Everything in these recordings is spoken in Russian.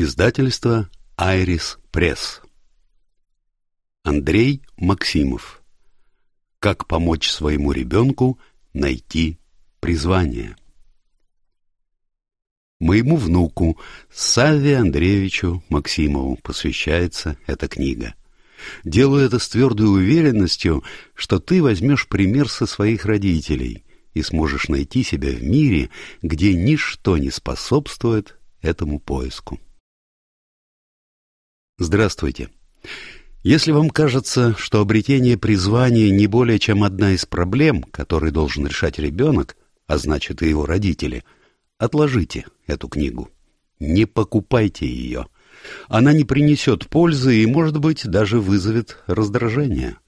Издательство «Айрис Пресс». Андрей Максимов. Как помочь своему ребенку найти призвание? Моему внуку Саве Андреевичу Максимову посвящается эта книга. Делаю это с твердой уверенностью, что ты возьмешь пример со своих родителей и сможешь найти себя в мире, где ничто не способствует этому поиску. Здравствуйте. Если вам кажется, что обретение призвания не более чем одна из проблем, которые должен решать ребенок, а значит и его родители, отложите эту книгу. Не покупайте ее. Она не принесет пользы и, может быть, даже вызовет раздражение.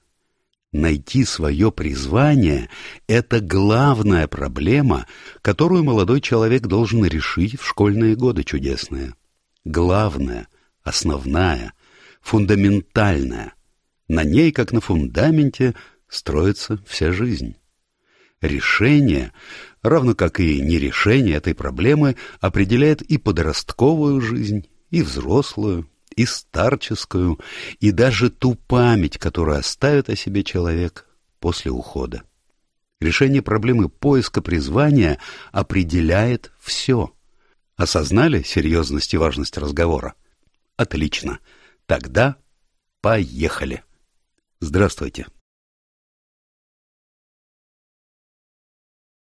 Найти свое призвание – это главная проблема, которую молодой человек должен решить в школьные годы чудесные. Главное, основная, фундаментальная. На ней, как на фундаменте, строится вся жизнь. Решение, равно как и нерешение этой проблемы, определяет и подростковую жизнь, и взрослую, и старческую, и даже ту память, которую оставит о себе человек после ухода. Решение проблемы поиска призвания определяет все. Осознали серьезность и важность разговора? Отлично. Тогда поехали. Здравствуйте.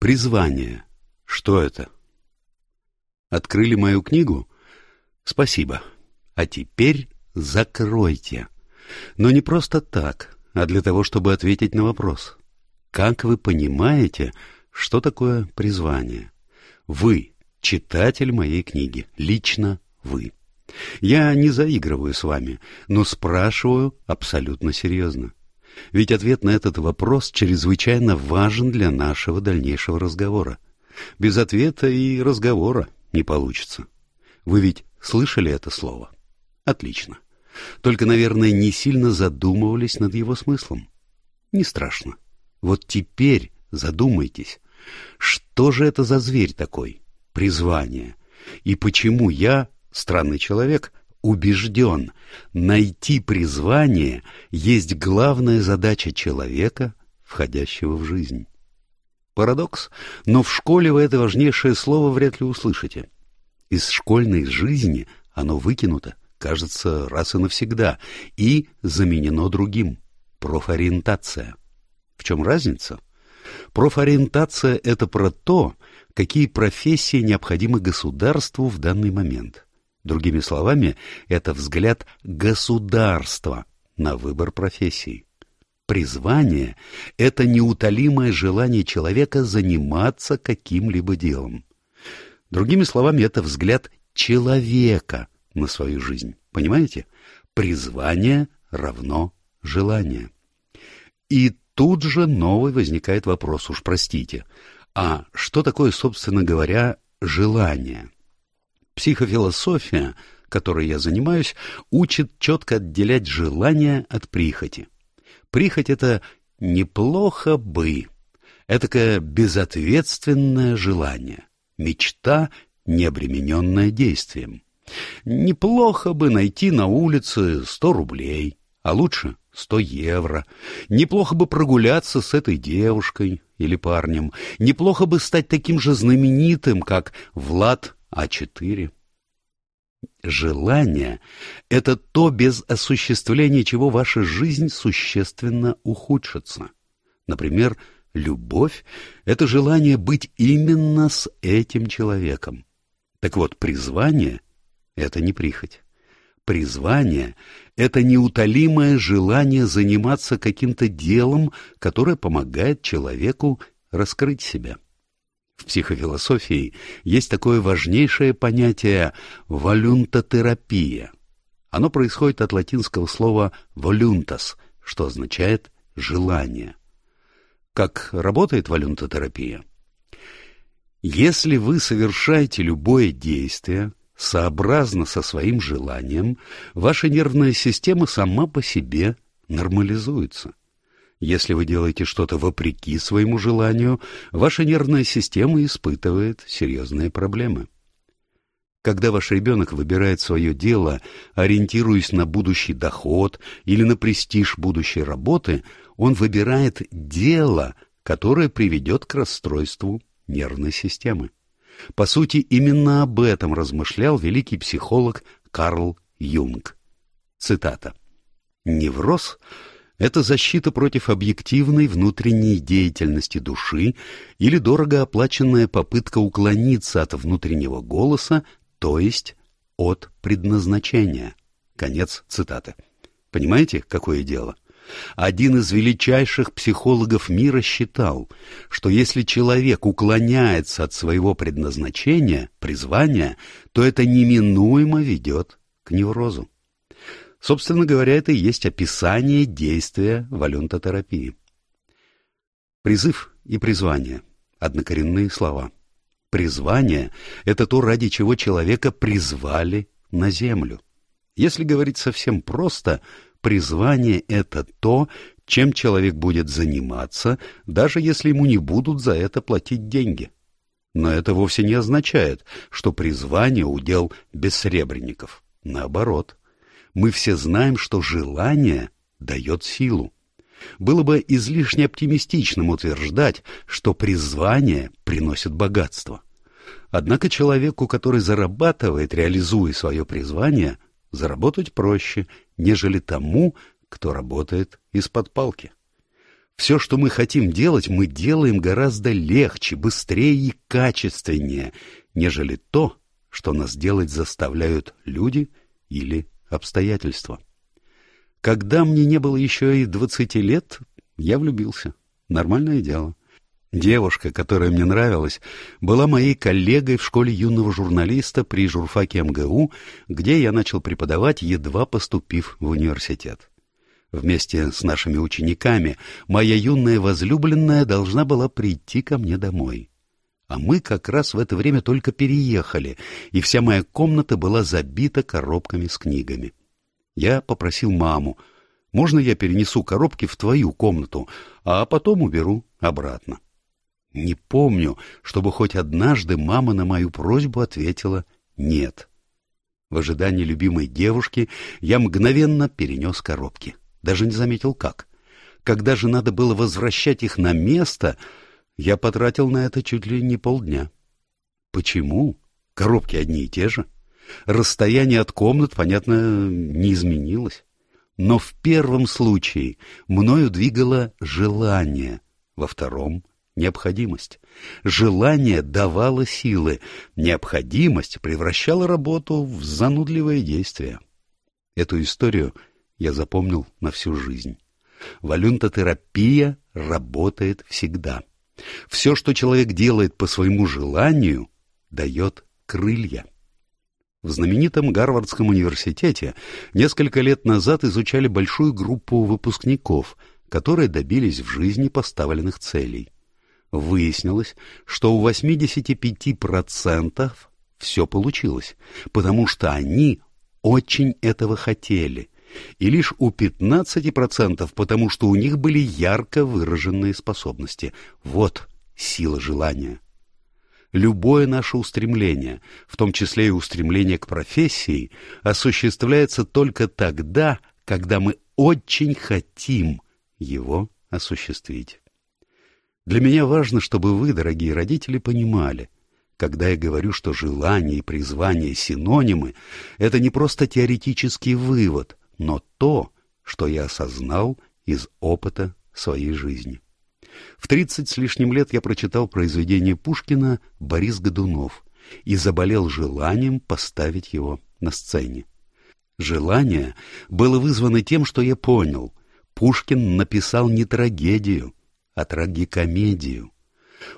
Призвание. Что это? Открыли мою книгу? Спасибо. А теперь закройте. Но не просто так, а для того, чтобы ответить на вопрос. Как вы понимаете, что такое призвание? Вы, читатель моей книги, лично вы. Я не заигрываю с вами, но спрашиваю абсолютно серьезно. Ведь ответ на этот вопрос чрезвычайно важен для нашего дальнейшего разговора. Без ответа и разговора не получится. Вы ведь слышали это слово? Отлично. Только, наверное, не сильно задумывались над его смыслом. Не страшно. Вот теперь задумайтесь, что же это за зверь такой? Призвание. И почему я странный человек, убежден, найти призвание есть главная задача человека, входящего в жизнь. Парадокс, но в школе вы это важнейшее слово вряд ли услышите. Из школьной жизни оно выкинуто, кажется, раз и навсегда, и заменено другим — профориентация. В чем разница? Профориентация — это про то, какие профессии необходимы государству в данный момент. Другими словами, это взгляд государства на выбор профессии. Призвание – это неутолимое желание человека заниматься каким-либо делом. Другими словами, это взгляд человека на свою жизнь. Понимаете? Призвание равно желание. И тут же новый возникает вопрос, уж простите, а что такое, собственно говоря, желание? Психофилософия, которой я занимаюсь, учит четко отделять желание от прихоти. Прихоть — это «неплохо бы», этакое безответственное желание, мечта, не обремененная действием. Неплохо бы найти на улице сто рублей, а лучше сто евро. Неплохо бы прогуляться с этой девушкой или парнем. Неплохо бы стать таким же знаменитым, как Влад а4. Желание — это то, без осуществления чего ваша жизнь существенно ухудшится. Например, любовь — это желание быть именно с этим человеком. Так вот, призвание — это не прихоть. Призвание — это неутолимое желание заниматься каким-то делом, которое помогает человеку раскрыть себя. В психофилософии есть такое важнейшее понятие волюнтотерапия. Оно происходит от латинского слова «voluntas», что означает «желание». Как работает волюнтотерапия? Если вы совершаете любое действие сообразно со своим желанием, ваша нервная система сама по себе нормализуется – если вы делаете что-то вопреки своему желанию, ваша нервная система испытывает серьезные проблемы. Когда ваш ребенок выбирает свое дело, ориентируясь на будущий доход или на престиж будущей работы, он выбирает дело, которое приведет к расстройству нервной системы. По сути, именно об этом размышлял великий психолог Карл Юнг. Цитата. «Невроз — это защита против объективной внутренней деятельности души или дорого оплаченная попытка уклониться от внутреннего голоса, то есть от предназначения». Конец цитаты. Понимаете, какое дело? Один из величайших психологов мира считал, что если человек уклоняется от своего предназначения, призвания, то это неминуемо ведет к неврозу. Собственно говоря, это и есть описание действия валюнтотерапии. Призыв и призвание – однокоренные слова. Призвание – это то, ради чего человека призвали на землю. Если говорить совсем просто, призвание — это то, чем человек будет заниматься, даже если ему не будут за это платить деньги. Но это вовсе не означает, что призвание — удел бессребренников. Наоборот, мы все знаем, что желание дает силу. Было бы излишне оптимистичным утверждать, что призвание приносит богатство. Однако человеку, который зарабатывает, реализуя свое призвание, заработать проще, нежели тому, кто работает из-под палки. Все, что мы хотим делать, мы делаем гораздо легче, быстрее и качественнее, нежели то, что нас делать заставляют люди или обстоятельства. Когда мне не было еще и двадцати лет, я влюбился. Нормальное дело. Девушка, которая мне нравилась, была моей коллегой в школе юного журналиста при журфаке МГУ, где я начал преподавать, едва поступив в университет. Вместе с нашими учениками моя юная возлюбленная должна была прийти ко мне домой. А мы как раз в это время только переехали, и вся моя комната была забита коробками с книгами. Я попросил маму, можно я перенесу коробки в твою комнату, а потом уберу обратно. Не помню, чтобы хоть однажды мама на мою просьбу ответила «нет». В ожидании любимой девушки я мгновенно перенес коробки. Даже не заметил как. Когда же надо было возвращать их на место, я потратил на это чуть ли не полдня. Почему? Коробки одни и те же. Расстояние от комнат, понятно, не изменилось. Но в первом случае мною двигало желание, во втором необходимость. Желание давало силы, необходимость превращала работу в занудливое действие. Эту историю я запомнил на всю жизнь. Валюнтотерапия работает всегда. Все, что человек делает по своему желанию, дает крылья. В знаменитом Гарвардском университете несколько лет назад изучали большую группу выпускников, которые добились в жизни поставленных целей. Выяснилось, что у 85% все получилось, потому что они очень этого хотели, и лишь у 15% потому что у них были ярко выраженные способности. Вот сила желания. Любое наше устремление, в том числе и устремление к профессии, осуществляется только тогда, когда мы очень хотим его осуществить. Для меня важно, чтобы вы, дорогие родители, понимали, когда я говорю, что желание и призвание синонимы, это не просто теоретический вывод, но то, что я осознал из опыта своей жизни. В тридцать с лишним лет я прочитал произведение Пушкина «Борис Годунов» и заболел желанием поставить его на сцене. Желание было вызвано тем, что я понял. Пушкин написал не трагедию, а трагикомедию.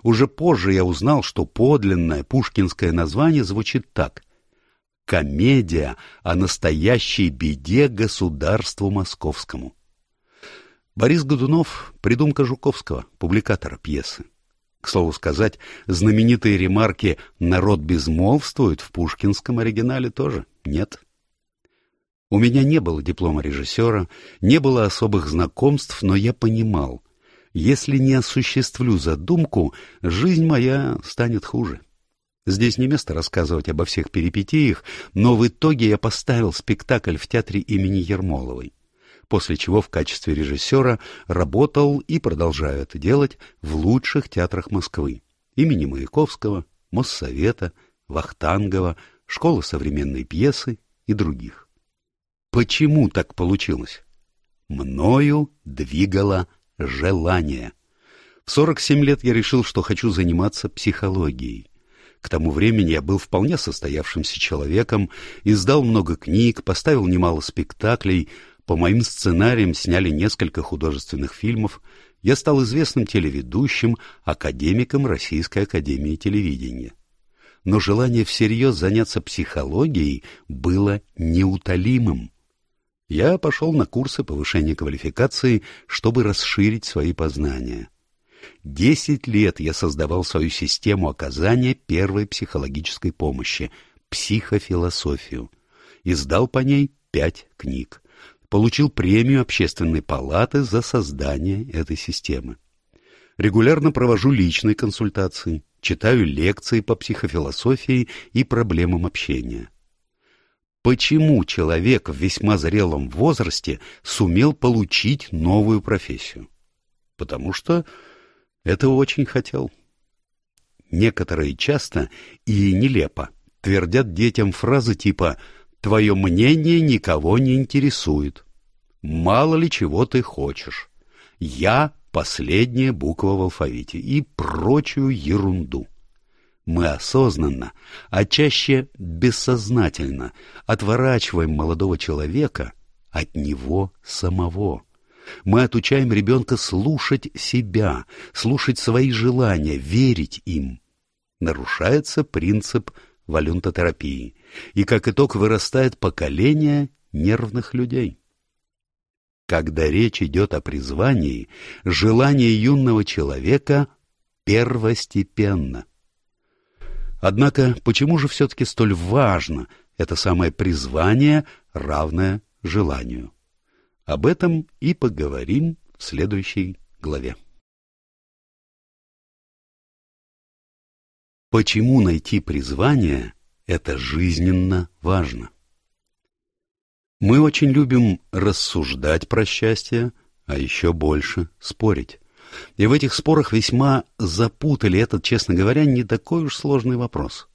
Уже позже я узнал, что подлинное пушкинское название звучит так «Комедия о настоящей беде государству московскому». Борис Годунов — придумка Жуковского, публикатора пьесы. К слову сказать, знаменитые ремарки «народ безмолвствует» в пушкинском оригинале тоже нет. У меня не было диплома режиссера, не было особых знакомств, но я понимал, если не осуществлю задумку, жизнь моя станет хуже. Здесь не место рассказывать обо всех перипетиях, но в итоге я поставил спектакль в театре имени Ермоловой, после чего в качестве режиссера работал и продолжаю это делать в лучших театрах Москвы имени Маяковского, Моссовета, Вахтангова, Школы современной пьесы и других. Почему так получилось? Мною двигало желание. В 47 лет я решил, что хочу заниматься психологией. К тому времени я был вполне состоявшимся человеком, издал много книг, поставил немало спектаклей, по моим сценариям сняли несколько художественных фильмов, я стал известным телеведущим, академиком Российской академии телевидения. Но желание всерьез заняться психологией было неутолимым. Я пошел на курсы повышения квалификации, чтобы расширить свои познания. Десять лет я создавал свою систему оказания первой психологической помощи — психофилософию. Издал по ней пять книг. Получил премию Общественной палаты за создание этой системы. Регулярно провожу личные консультации, читаю лекции по психофилософии и проблемам общения. Почему человек в весьма зрелом возрасте сумел получить новую профессию? Потому что этого очень хотел. Некоторые часто и нелепо твердят детям фразы типа «Твое мнение никого не интересует», «Мало ли чего ты хочешь», «Я» — последняя буква в алфавите и прочую ерунду мы осознанно, а чаще бессознательно отворачиваем молодого человека от него самого. Мы отучаем ребенка слушать себя, слушать свои желания, верить им. Нарушается принцип валюнтотерапии, и как итог вырастает поколение нервных людей. Когда речь идет о призвании, желание юного человека первостепенно – Однако почему же все-таки столь важно это самое призвание, равное желанию? Об этом и поговорим в следующей главе. Почему найти призвание – это жизненно важно? Мы очень любим рассуждать про счастье, а еще больше спорить. И в этих спорах весьма запутали этот, честно говоря, не такой уж сложный вопрос.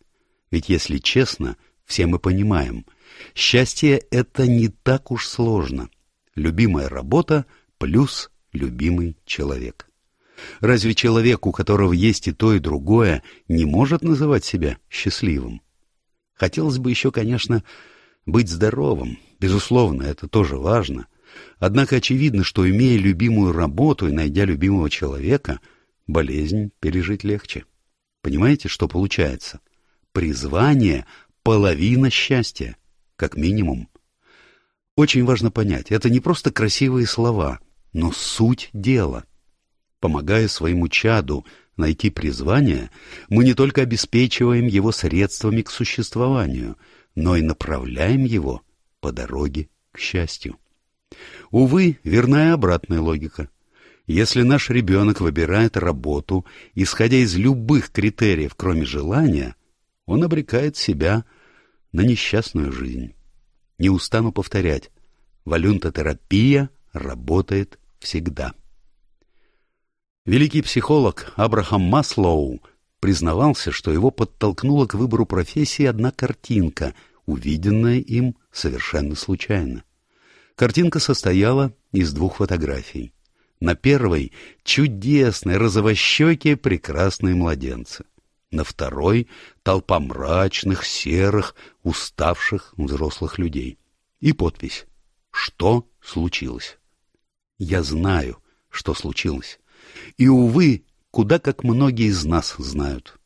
Ведь если честно, все мы понимаем, счастье — это не так уж сложно. Любимая работа плюс любимый человек. Разве человек, у которого есть и то, и другое, не может называть себя счастливым? Хотелось бы еще, конечно, быть здоровым. Безусловно, это тоже важно. Однако очевидно, что, имея любимую работу и найдя любимого человека, болезнь пережить легче. Понимаете, что получается? Призвание — половина счастья, как минимум. Очень важно понять, это не просто красивые слова, но суть дела. Помогая своему чаду найти призвание, мы не только обеспечиваем его средствами к существованию, но и направляем его по дороге к счастью. Увы, верная обратная логика. Если наш ребенок выбирает работу, исходя из любых критериев, кроме желания, он обрекает себя на несчастную жизнь. Не устану повторять, валюнтотерапия работает всегда. Великий психолог Абрахам Маслоу признавался, что его подтолкнула к выбору профессии одна картинка, увиденная им совершенно случайно. Картинка состояла из двух фотографий. На первой — чудесные розовощекие прекрасные младенцы. На второй — толпа мрачных, серых, уставших взрослых людей. И подпись «Что случилось?». Я знаю, что случилось. И, увы, куда как многие из нас знают.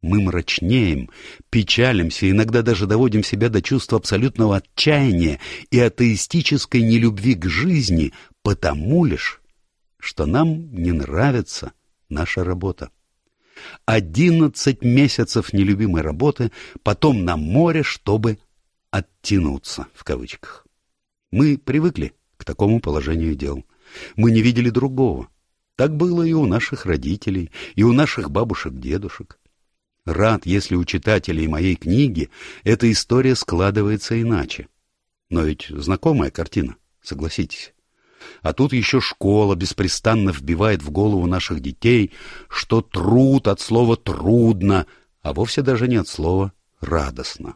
Мы мрачнеем, печалимся, иногда даже доводим себя до чувства абсолютного отчаяния и атеистической нелюбви к жизни, потому лишь, что нам не нравится наша работа. Одиннадцать месяцев нелюбимой работы, потом на море, чтобы «оттянуться» в кавычках. Мы привыкли к такому положению дел. Мы не видели другого. Так было и у наших родителей, и у наших бабушек-дедушек. Рад, если у читателей моей книги эта история складывается иначе. Но ведь знакомая картина, согласитесь. А тут еще школа беспрестанно вбивает в голову наших детей, что труд от слова «трудно», а вовсе даже не от слова «радостно».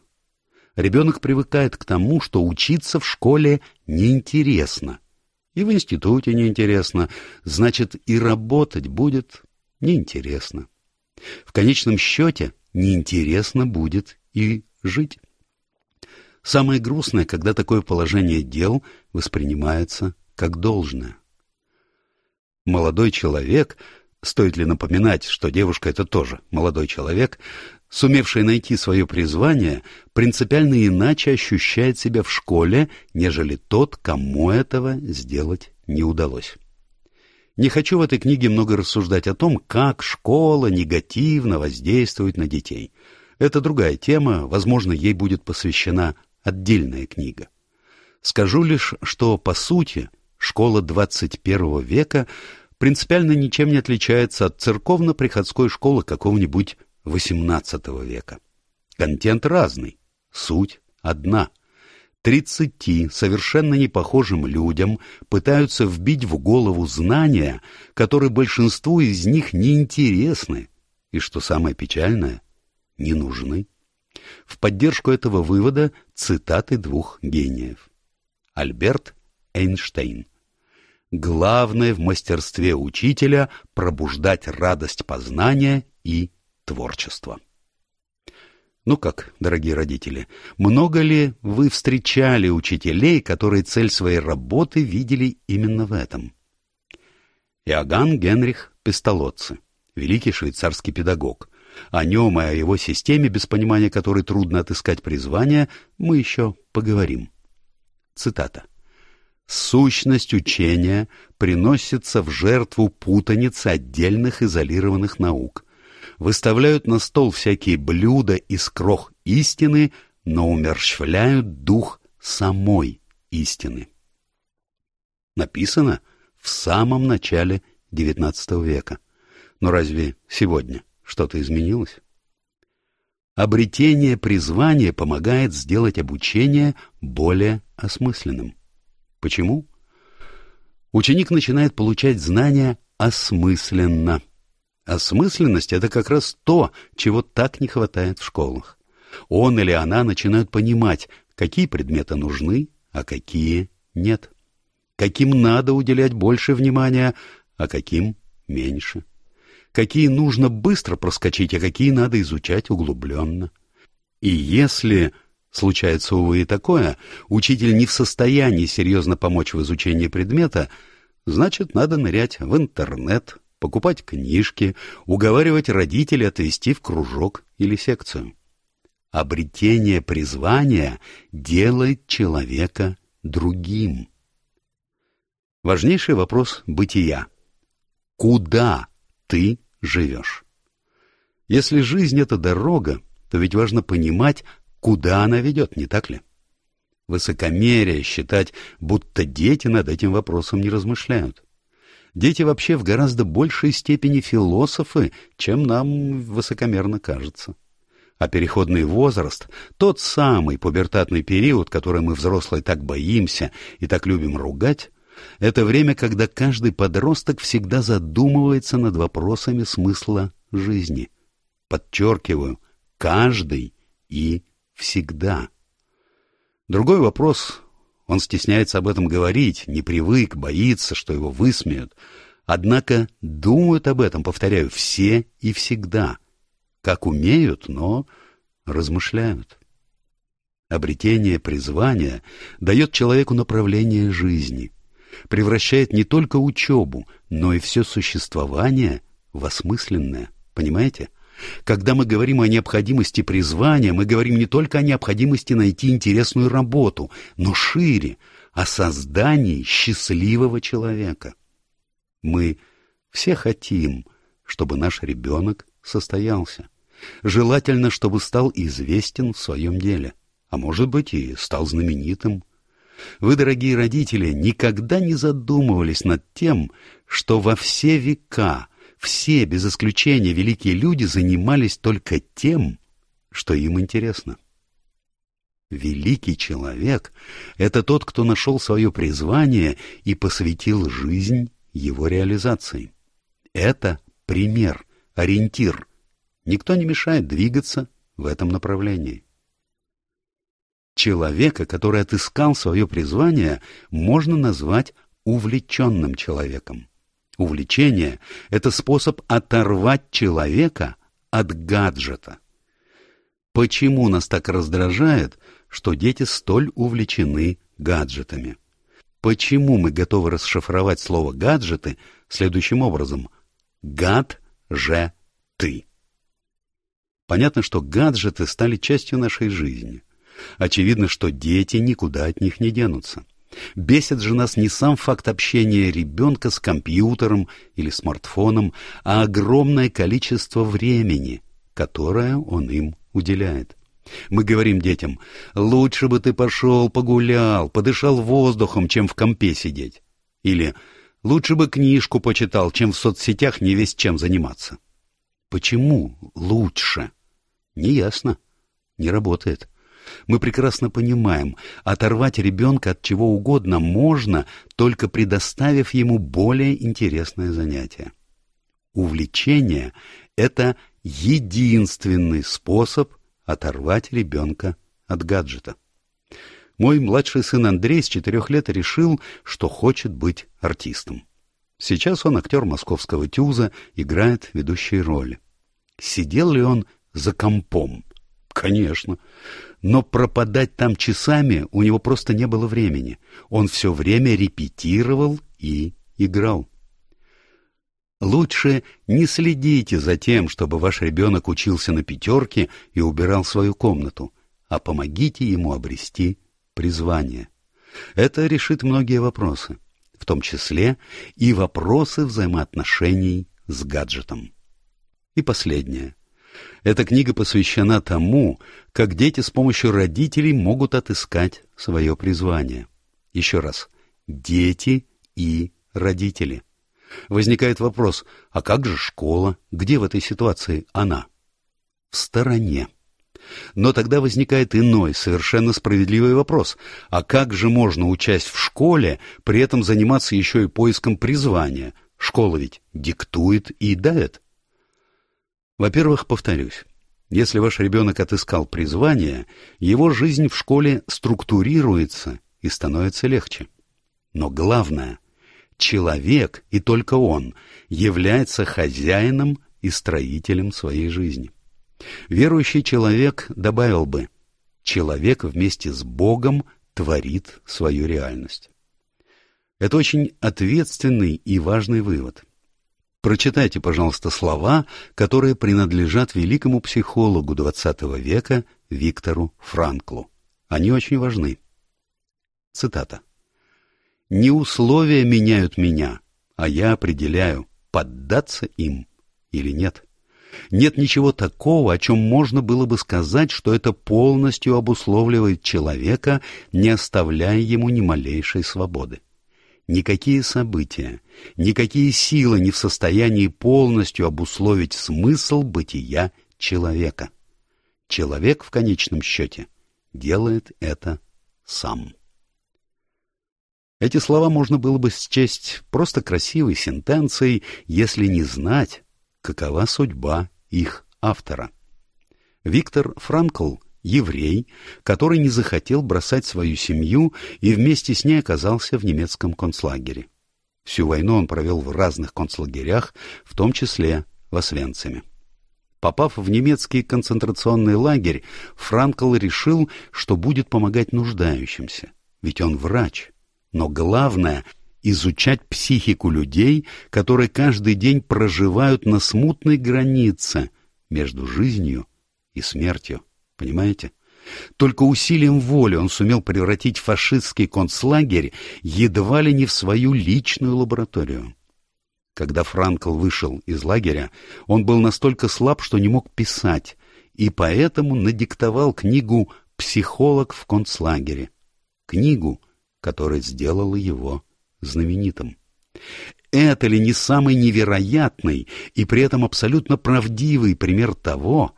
Ребенок привыкает к тому, что учиться в школе неинтересно. И в институте неинтересно, значит, и работать будет неинтересно. В конечном счете неинтересно будет и жить. Самое грустное, когда такое положение дел воспринимается как должное. Молодой человек, стоит ли напоминать, что девушка это тоже молодой человек, сумевший найти свое призвание, принципиально иначе ощущает себя в школе, нежели тот, кому этого сделать не удалось. Не хочу в этой книге много рассуждать о том, как школа негативно воздействует на детей. Это другая тема, возможно, ей будет посвящена отдельная книга. Скажу лишь, что, по сути, школа 21 века принципиально ничем не отличается от церковно-приходской школы какого-нибудь XVIII века. Контент разный, суть одна. Тридцати совершенно непохожим людям пытаются вбить в голову знания, которые большинству из них неинтересны и, что самое печальное, не нужны. В поддержку этого вывода цитаты двух гениев. Альберт Эйнштейн. Главное в мастерстве учителя – пробуждать радость познания и творчества. Ну как, дорогие родители, много ли вы встречали учителей, которые цель своей работы видели именно в этом? Иоганн Генрих Пестолоцци, великий швейцарский педагог. О нем и о его системе, без понимания которой трудно отыскать призвание, мы еще поговорим. Цитата. «Сущность учения приносится в жертву путаницы отдельных изолированных наук, выставляют на стол всякие блюда из крох истины, но умерщвляют дух самой истины. Написано в самом начале XIX века. Но разве сегодня что-то изменилось? Обретение призвания помогает сделать обучение более осмысленным. Почему? Ученик начинает получать знания осмысленно – Осмысленность — это как раз то, чего так не хватает в школах. Он или она начинают понимать, какие предметы нужны, а какие нет. Каким надо уделять больше внимания, а каким меньше. Какие нужно быстро проскочить, а какие надо изучать углубленно. И если, случается, увы, и такое, учитель не в состоянии серьезно помочь в изучении предмета, значит, надо нырять в интернет, покупать книжки, уговаривать родителей отвезти в кружок или секцию. Обретение призвания делает человека другим. Важнейший вопрос бытия. Куда ты живешь? Если жизнь — это дорога, то ведь важно понимать, куда она ведет, не так ли? Высокомерие считать, будто дети над этим вопросом не размышляют. Дети вообще в гораздо большей степени философы, чем нам высокомерно кажется. А переходный возраст, тот самый пубертатный период, который мы, взрослые, так боимся и так любим ругать, это время, когда каждый подросток всегда задумывается над вопросами смысла жизни. Подчеркиваю, каждый и всегда. Другой вопрос, он стесняется об этом говорить, не привык, боится, что его высмеют. Однако думают об этом, повторяю, все и всегда. Как умеют, но размышляют. Обретение призвания дает человеку направление жизни, превращает не только учебу, но и все существование в осмысленное. Понимаете? Когда мы говорим о необходимости призвания, мы говорим не только о необходимости найти интересную работу, но шире, о создании счастливого человека. Мы все хотим, чтобы наш ребенок состоялся. Желательно, чтобы стал известен в своем деле, а может быть и стал знаменитым. Вы, дорогие родители, никогда не задумывались над тем, что во все века – Все, без исключения, великие люди занимались только тем, что им интересно. Великий человек — это тот, кто нашел свое призвание и посвятил жизнь его реализации. Это пример, ориентир. Никто не мешает двигаться в этом направлении. Человека, который отыскал свое призвание, можно назвать увлеченным человеком. Увлечение — это способ оторвать человека от гаджета. Почему нас так раздражает, что дети столь увлечены гаджетами? Почему мы готовы расшифровать слово «гаджеты» следующим образом? «Гад же ты». Понятно, что гаджеты стали частью нашей жизни. Очевидно, что дети никуда от них не денутся. Бесит же нас не сам факт общения ребенка с компьютером или смартфоном, а огромное количество времени, которое он им уделяет. Мы говорим детям, лучше бы ты пошел погулял, подышал воздухом, чем в компе сидеть. Или лучше бы книжку почитал, чем в соцсетях не весь чем заниматься. Почему лучше? Неясно. Не работает. Мы прекрасно понимаем, оторвать ребенка от чего угодно можно, только предоставив ему более интересное занятие. Увлечение — это единственный способ оторвать ребенка от гаджета. Мой младший сын Андрей с четырех лет решил, что хочет быть артистом. Сейчас он актер московского тюза, играет ведущие роли. Сидел ли он за компом? Конечно но пропадать там часами у него просто не было времени. Он все время репетировал и играл. Лучше не следите за тем, чтобы ваш ребенок учился на пятерке и убирал свою комнату, а помогите ему обрести призвание. Это решит многие вопросы, в том числе и вопросы взаимоотношений с гаджетом. И последнее. Эта книга посвящена тому, как дети с помощью родителей могут отыскать свое призвание. Еще раз, дети и родители. Возникает вопрос, а как же школа? Где в этой ситуации она? В стороне. Но тогда возникает иной, совершенно справедливый вопрос. А как же можно, учась в школе, при этом заниматься еще и поиском призвания? Школа ведь диктует и дает. Во-первых, повторюсь, если ваш ребенок отыскал призвание, его жизнь в школе структурируется и становится легче. Но главное, человек, и только он, является хозяином и строителем своей жизни. Верующий человек добавил бы, человек вместе с Богом творит свою реальность. Это очень ответственный и важный вывод. Прочитайте, пожалуйста, слова, которые принадлежат великому психологу XX века Виктору Франклу. Они очень важны. Цитата. «Не условия меняют меня, а я определяю, поддаться им или нет. Нет ничего такого, о чем можно было бы сказать, что это полностью обусловливает человека, не оставляя ему ни малейшей свободы. Никакие события, никакие силы не в состоянии полностью обусловить смысл бытия человека. Человек в конечном счете делает это сам. Эти слова можно было бы счесть просто красивой сентенцией, если не знать, какова судьба их автора. Виктор Франкл еврей, который не захотел бросать свою семью и вместе с ней оказался в немецком концлагере. Всю войну он провел в разных концлагерях, в том числе в Освенциме. Попав в немецкий концентрационный лагерь, Франкл решил, что будет помогать нуждающимся, ведь он врач. Но главное — изучать психику людей, которые каждый день проживают на смутной границе между жизнью и смертью. Понимаете? Только усилием воли он сумел превратить фашистский концлагерь едва ли не в свою личную лабораторию. Когда Франкл вышел из лагеря, он был настолько слаб, что не мог писать, и поэтому надиктовал книгу «Психолог в концлагере». Книгу, которая сделала его знаменитым. Это ли не самый невероятный и при этом абсолютно правдивый пример того,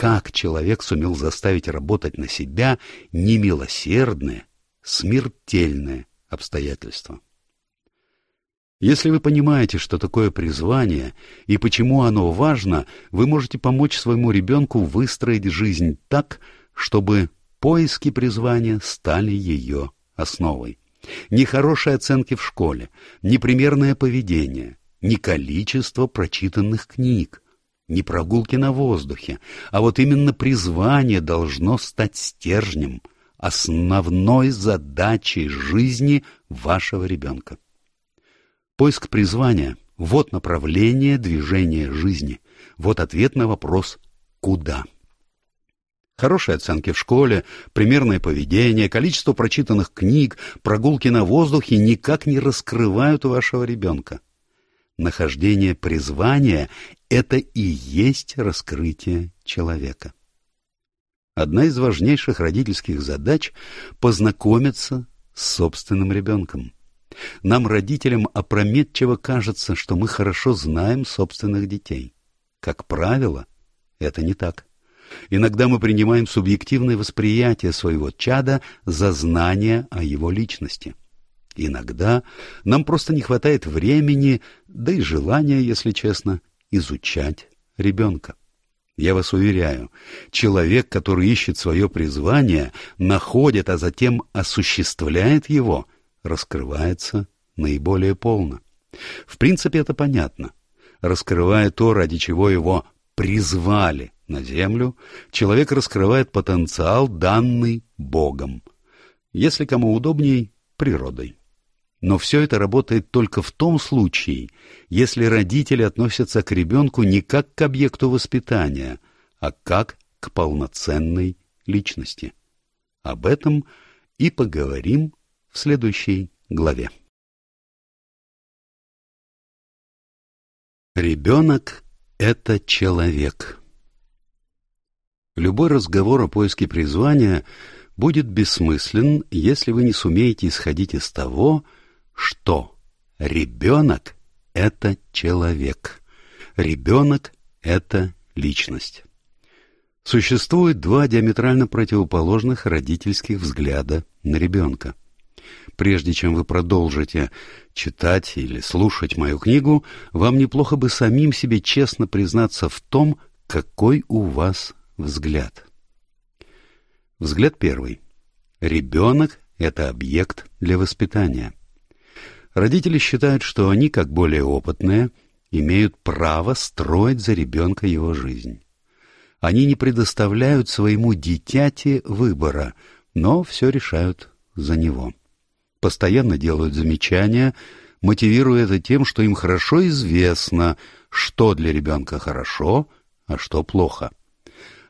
как человек сумел заставить работать на себя немилосердное, смертельное обстоятельство? Если вы понимаете, что такое призвание и почему оно важно, вы можете помочь своему ребенку выстроить жизнь так, чтобы поиски призвания стали ее основой. Ни хорошие оценки в школе, ни примерное поведение, ни количество прочитанных книг, ни прогулки на воздухе, а вот именно призвание должно стать стержнем, основной задачей жизни вашего ребенка. Поиск призвания — вот направление движения жизни, вот ответ на вопрос «Куда?». Хорошие оценки в школе, примерное поведение, количество прочитанных книг, прогулки на воздухе никак не раскрывают вашего ребенка. Нахождение призвания — это и есть раскрытие человека. Одна из важнейших родительских задач — познакомиться с собственным ребенком. Нам, родителям, опрометчиво кажется, что мы хорошо знаем собственных детей. Как правило, это не так. Иногда мы принимаем субъективное восприятие своего чада за знание о его личности. Иногда нам просто не хватает времени, да и желания, если честно, изучать ребенка. Я вас уверяю, человек, который ищет свое призвание, находит, а затем осуществляет его – раскрывается наиболее полно. В принципе, это понятно. Раскрывая то, ради чего его призвали на Землю, человек раскрывает потенциал, данный Богом. Если кому удобней, природой. Но все это работает только в том случае, если родители относятся к ребенку не как к объекту воспитания, а как к полноценной личности. Об этом и поговорим в следующей главе. Ребенок — это человек. Любой разговор о поиске призвания будет бессмыслен, если вы не сумеете исходить из того, что ребенок — это человек, ребенок — это личность. Существует два диаметрально противоположных родительских взгляда на ребенка. Прежде чем вы продолжите читать или слушать мою книгу, вам неплохо бы самим себе честно признаться в том, какой у вас взгляд. Взгляд первый. Ребенок — это объект для воспитания. Родители считают, что они, как более опытные, имеют право строить за ребенка его жизнь. Они не предоставляют своему дитяти выбора, но все решают за него постоянно делают замечания, мотивируя это тем, что им хорошо известно, что для ребенка хорошо, а что плохо.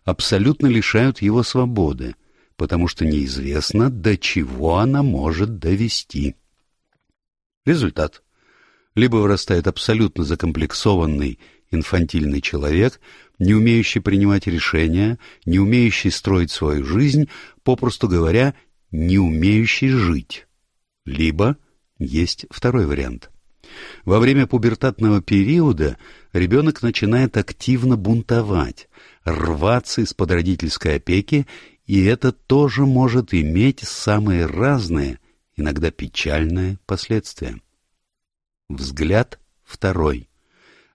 Абсолютно лишают его свободы, потому что неизвестно, до чего она может довести. Результат. Либо вырастает абсолютно закомплексованный инфантильный человек, не умеющий принимать решения, не умеющий строить свою жизнь, попросту говоря, не умеющий жить. Либо есть второй вариант. Во время пубертатного периода ребенок начинает активно бунтовать, рваться из-под родительской опеки, и это тоже может иметь самые разные, иногда печальные последствия. Взгляд второй.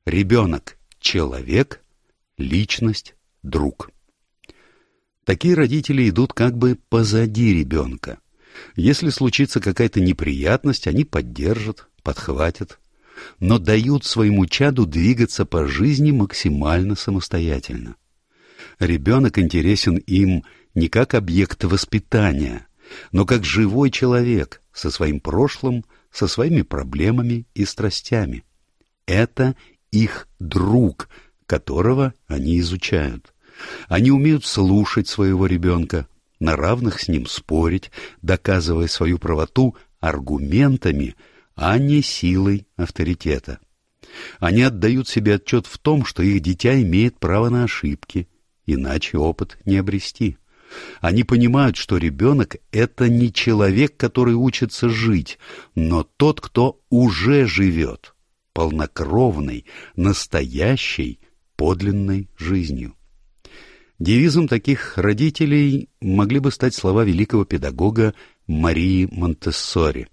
Ребенок — человек, личность — друг. Такие родители идут как бы позади ребенка. Если случится какая-то неприятность, они поддержат, подхватят, но дают своему чаду двигаться по жизни максимально самостоятельно. Ребенок интересен им не как объект воспитания, но как живой человек со своим прошлым, со своими проблемами и страстями. Это их друг, которого они изучают. Они умеют слушать своего ребенка, на равных с ним спорить, доказывая свою правоту аргументами, а не силой авторитета. Они отдают себе отчет в том, что их дитя имеет право на ошибки, иначе опыт не обрести. Они понимают, что ребенок — это не человек, который учится жить, но тот, кто уже живет, полнокровной, настоящей, подлинной жизнью. Девизом таких родителей могли бы стать слова великого педагога Марии Монтессори.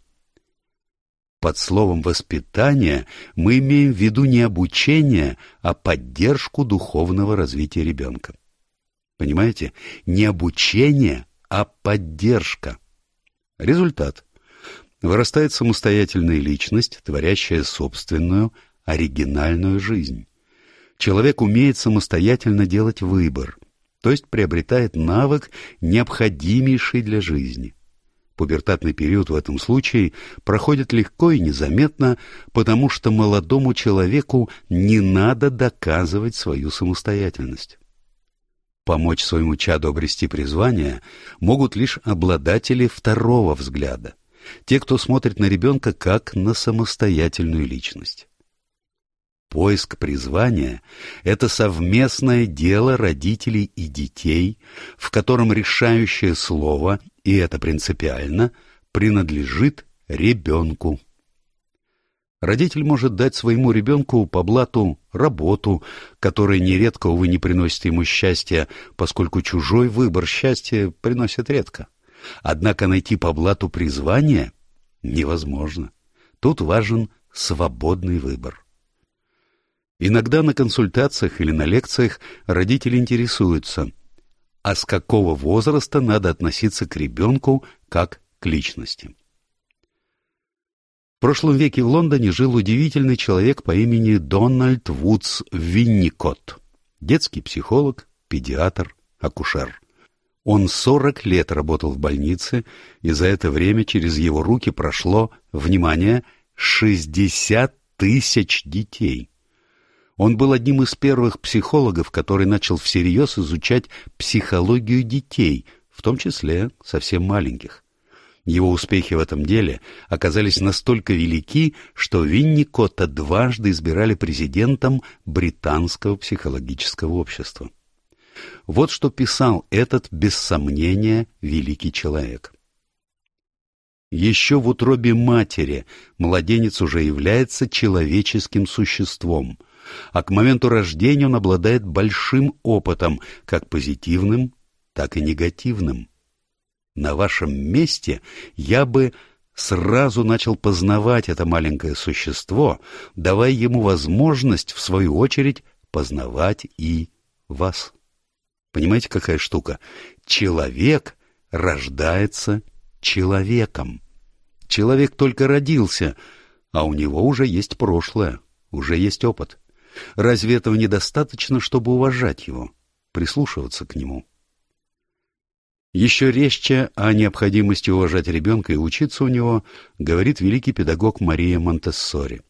Под словом «воспитание» мы имеем в виду не обучение, а поддержку духовного развития ребенка. Понимаете? Не обучение, а поддержка. Результат. Вырастает самостоятельная личность, творящая собственную, оригинальную жизнь. Человек умеет самостоятельно делать выбор, то есть приобретает навык, необходимейший для жизни. Пубертатный период в этом случае проходит легко и незаметно, потому что молодому человеку не надо доказывать свою самостоятельность. Помочь своему чаду обрести призвание могут лишь обладатели второго взгляда, те, кто смотрит на ребенка как на самостоятельную личность. Поиск призвания — это совместное дело родителей и детей, в котором решающее слово, и это принципиально, принадлежит ребенку. Родитель может дать своему ребенку по блату работу, которая нередко, увы, не приносит ему счастья, поскольку чужой выбор счастья приносит редко. Однако найти по блату призвание невозможно. Тут важен свободный выбор. Иногда на консультациях или на лекциях родители интересуются, а с какого возраста надо относиться к ребенку как к личности прошлом веке в Лондоне жил удивительный человек по имени Дональд Вудс Винникот. Детский психолог, педиатр, акушер. Он 40 лет работал в больнице, и за это время через его руки прошло, внимание, 60 тысяч детей. Он был одним из первых психологов, который начал всерьез изучать психологию детей, в том числе совсем маленьких. Его успехи в этом деле оказались настолько велики, что Винникота дважды избирали президентом Британского психологического общества. Вот что писал этот, без сомнения, великий человек. Еще в утробе матери младенец уже является человеческим существом, а к моменту рождения он обладает большим опытом, как позитивным, так и негативным на вашем месте я бы сразу начал познавать это маленькое существо, давая ему возможность, в свою очередь, познавать и вас. Понимаете, какая штука? Человек рождается человеком. Человек только родился, а у него уже есть прошлое, уже есть опыт. Разве этого недостаточно, чтобы уважать его, прислушиваться к нему? Еще резче о необходимости уважать ребенка и учиться у него говорит великий педагог Мария Монтессори.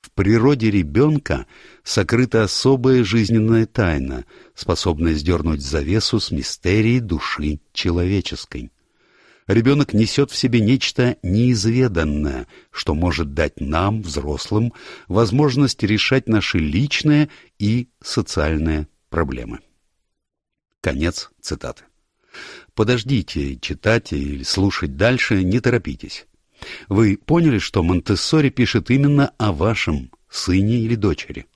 В природе ребенка сокрыта особая жизненная тайна, способная сдернуть завесу с мистерии души человеческой. Ребенок несет в себе нечто неизведанное, что может дать нам, взрослым, возможность решать наши личные и социальные проблемы. Конец цитаты. Подождите, читать или слушать дальше, не торопитесь. Вы поняли, что Монтессори пишет именно о вашем сыне или дочери?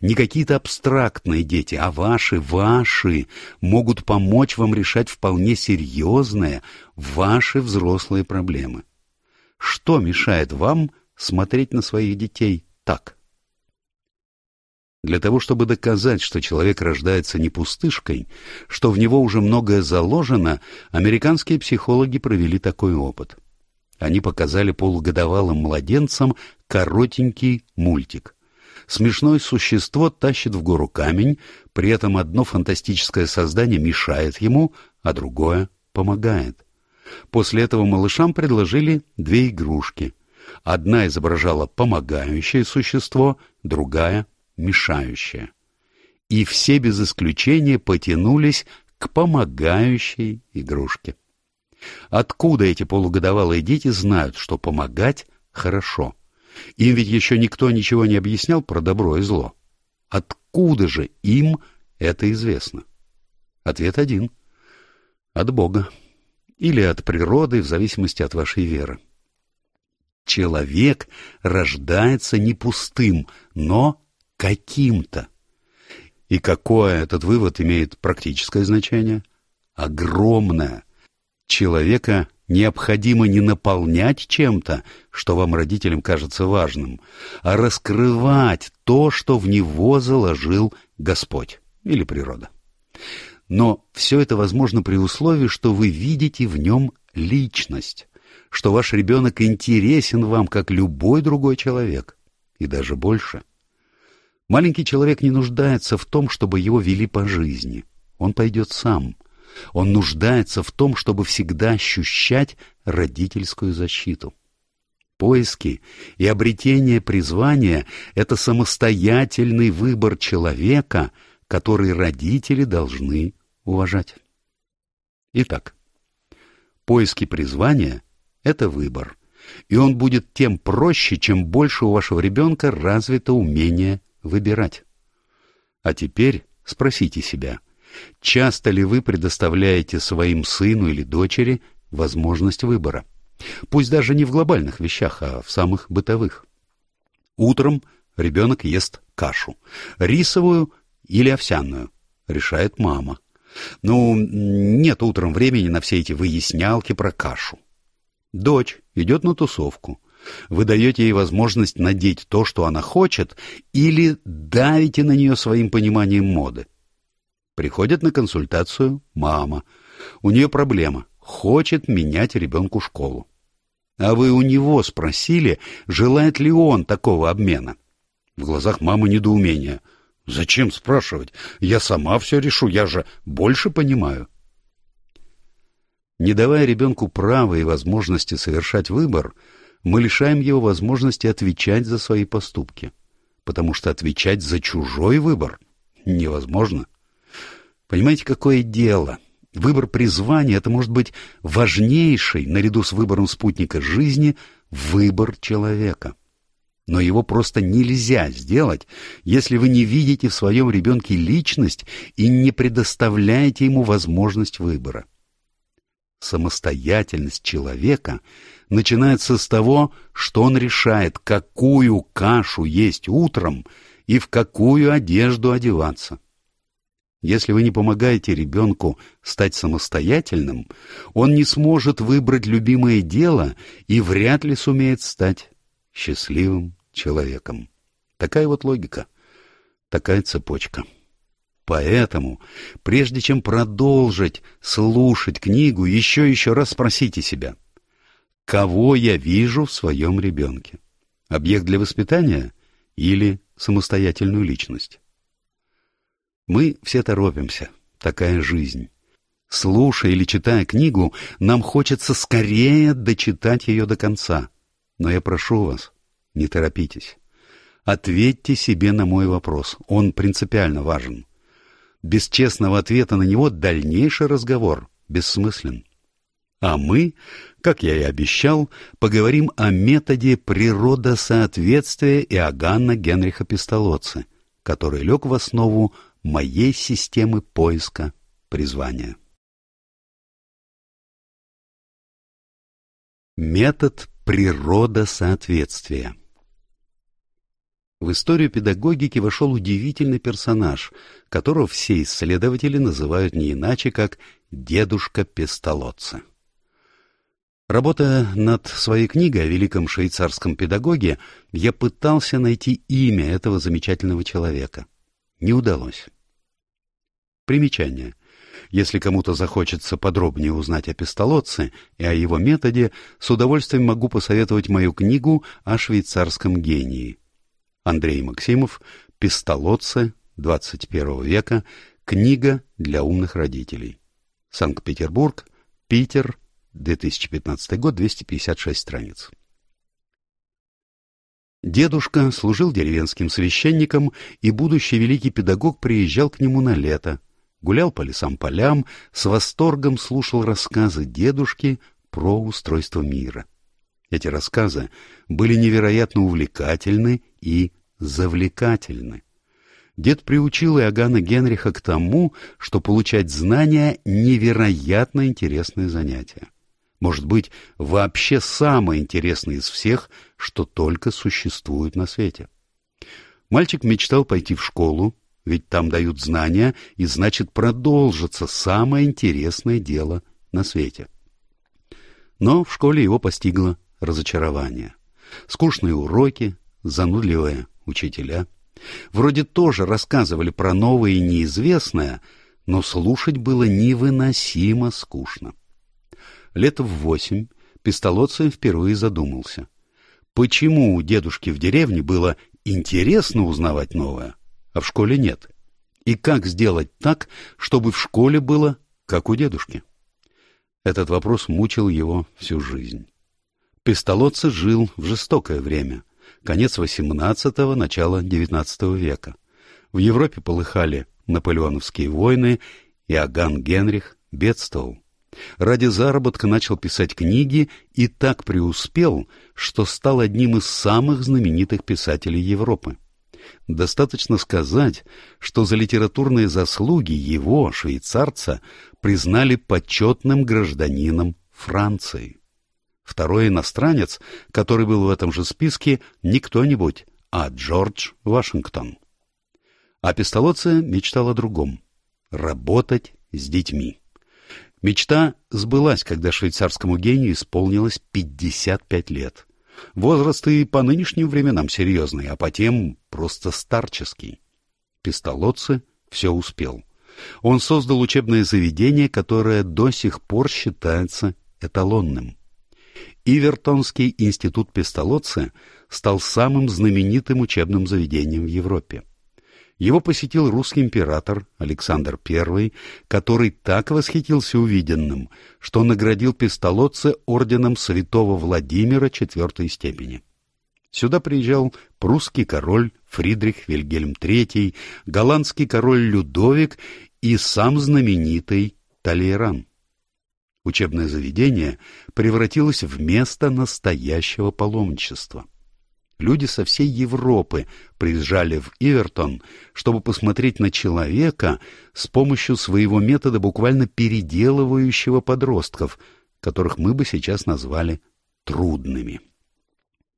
Не какие-то абстрактные дети, а ваши, ваши могут помочь вам решать вполне серьезные, ваши взрослые проблемы. Что мешает вам смотреть на своих детей так? Для того, чтобы доказать, что человек рождается не пустышкой, что в него уже многое заложено, американские психологи провели такой опыт. Они показали полугодовалым младенцам коротенький мультик. Смешное существо тащит в гору камень, при этом одно фантастическое создание мешает ему, а другое помогает. После этого малышам предложили две игрушки. Одна изображала помогающее существо, другая мешающее. И все без исключения потянулись к помогающей игрушке. Откуда эти полугодовалые дети знают, что помогать хорошо? Им ведь еще никто ничего не объяснял про добро и зло. Откуда же им это известно? Ответ один. От Бога. Или от природы, в зависимости от вашей веры. Человек рождается не пустым, но каким-то. И какое этот вывод имеет практическое значение? Огромное. Человека необходимо не наполнять чем-то, что вам, родителям, кажется важным, а раскрывать то, что в него заложил Господь или природа. Но все это возможно при условии, что вы видите в нем личность, что ваш ребенок интересен вам, как любой другой человек, и даже больше. Маленький человек не нуждается в том, чтобы его вели по жизни. Он пойдет сам. Он нуждается в том, чтобы всегда ощущать родительскую защиту. Поиски и обретение призвания — это самостоятельный выбор человека, который родители должны уважать. Итак, поиски призвания — это выбор, и он будет тем проще, чем больше у вашего ребенка развито умение выбирать. А теперь спросите себя, часто ли вы предоставляете своим сыну или дочери возможность выбора? Пусть даже не в глобальных вещах, а в самых бытовых. Утром ребенок ест кашу. Рисовую или овсяную? Решает мама. Ну, нет утром времени на все эти выяснялки про кашу. Дочь идет на тусовку. Вы даете ей возможность надеть то, что она хочет, или давите на нее своим пониманием моды. Приходит на консультацию мама. У нее проблема. Хочет менять ребенку школу. А вы у него спросили, желает ли он такого обмена? В глазах мамы недоумение. Зачем спрашивать? Я сама все решу, я же больше понимаю. Не давая ребенку права и возможности совершать выбор, мы лишаем его возможности отвечать за свои поступки, потому что отвечать за чужой выбор невозможно. Понимаете, какое дело? Выбор призвания — это может быть важнейший, наряду с выбором спутника жизни, выбор человека. Но его просто нельзя сделать, если вы не видите в своем ребенке личность и не предоставляете ему возможность выбора. Самостоятельность человека начинается с того, что он решает, какую кашу есть утром и в какую одежду одеваться. Если вы не помогаете ребенку стать самостоятельным, он не сможет выбрать любимое дело и вряд ли сумеет стать счастливым человеком. Такая вот логика, такая цепочка. Поэтому, прежде чем продолжить слушать книгу, еще еще раз спросите себя, кого я вижу в своем ребенке? Объект для воспитания или самостоятельную личность? Мы все торопимся, такая жизнь. Слушая или читая книгу, нам хочется скорее дочитать ее до конца. Но я прошу вас, не торопитесь. Ответьте себе на мой вопрос, он принципиально важен. Без честного ответа на него дальнейший разговор бессмыслен. А мы, как я и обещал, поговорим о методе природосоответствия Иоганна Генриха Пистолоци, который лег в основу моей системы поиска призвания. Метод природосоответствия в историю педагогики вошел удивительный персонаж, которого все исследователи называют не иначе, как «дедушка Пестолоца». Работая над своей книгой о великом швейцарском педагоге, я пытался найти имя этого замечательного человека. Не удалось. Примечание. Если кому-то захочется подробнее узнать о пистолотце и о его методе, с удовольствием могу посоветовать мою книгу о швейцарском гении. Андрей Максимов «Пистолотцы 21 века. Книга для умных родителей». Санкт-Петербург, Питер, 2015 год, 256 страниц. Дедушка служил деревенским священником, и будущий великий педагог приезжал к нему на лето, гулял по лесам-полям, с восторгом слушал рассказы дедушки про устройство мира. Эти рассказы были невероятно увлекательны и завлекательны. Дед приучил Иоганна Генриха к тому, что получать знания — невероятно интересное занятие. Может быть, вообще самое интересное из всех, что только существует на свете. Мальчик мечтал пойти в школу, ведь там дают знания, и значит продолжится самое интересное дело на свете. Но в школе его постигло разочарование. Скучные уроки, занудливые учителя. Вроде тоже рассказывали про новое и неизвестное, но слушать было невыносимо скучно. Лет в восемь Пистолоцин впервые задумался. Почему у дедушки в деревне было интересно узнавать новое, а в школе нет? И как сделать так, чтобы в школе было, как у дедушки? Этот вопрос мучил его всю жизнь. Пистолоци жил в жестокое время, конец XVIII – начало XIX века. В Европе полыхали наполеоновские войны, и Аган Генрих бедствовал. Ради заработка начал писать книги и так преуспел, что стал одним из самых знаменитых писателей Европы. Достаточно сказать, что за литературные заслуги его, швейцарца, признали почетным гражданином Франции. Второй иностранец, который был в этом же списке, не кто-нибудь, а Джордж Вашингтон. А Пестолоция мечтал о другом — работать с детьми. Мечта сбылась, когда швейцарскому гению исполнилось 55 лет. Возраст и по нынешним временам серьезный, а по тем просто старческий. Пистолотце все успел. Он создал учебное заведение, которое до сих пор считается эталонным. Ивертонский институт Пистолотце стал самым знаменитым учебным заведением в Европе. Его посетил русский император Александр I, который так восхитился увиденным, что наградил пистолотца орденом святого Владимира четвертой степени. Сюда приезжал прусский король Фридрих Вильгельм III, голландский король Людовик и сам знаменитый Талейран. Учебное заведение превратилось в место настоящего паломничества. Люди со всей Европы приезжали в Ивертон, чтобы посмотреть на человека с помощью своего метода, буквально переделывающего подростков, которых мы бы сейчас назвали трудными.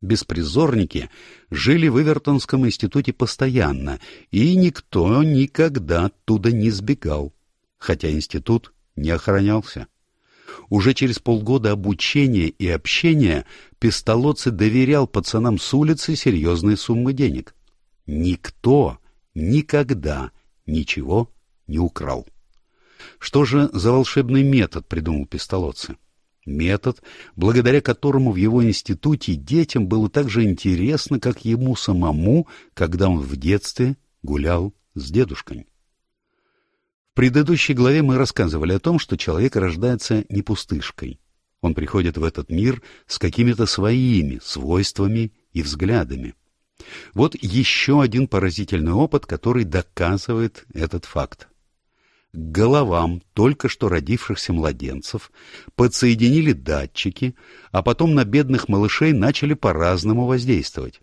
Беспризорники жили в Ивертонском институте постоянно, и никто никогда оттуда не сбегал, хотя институт не охранялся. Уже через полгода обучения и общения Пистолоци доверял пацанам с улицы серьезные суммы денег. Никто никогда ничего не украл. Что же за волшебный метод придумал Пистолоци? Метод, благодаря которому в его институте детям было так же интересно, как ему самому, когда он в детстве гулял с дедушкой предыдущей главе мы рассказывали о том, что человек рождается не пустышкой. Он приходит в этот мир с какими-то своими свойствами и взглядами. Вот еще один поразительный опыт, который доказывает этот факт. К головам только что родившихся младенцев подсоединили датчики, а потом на бедных малышей начали по-разному воздействовать.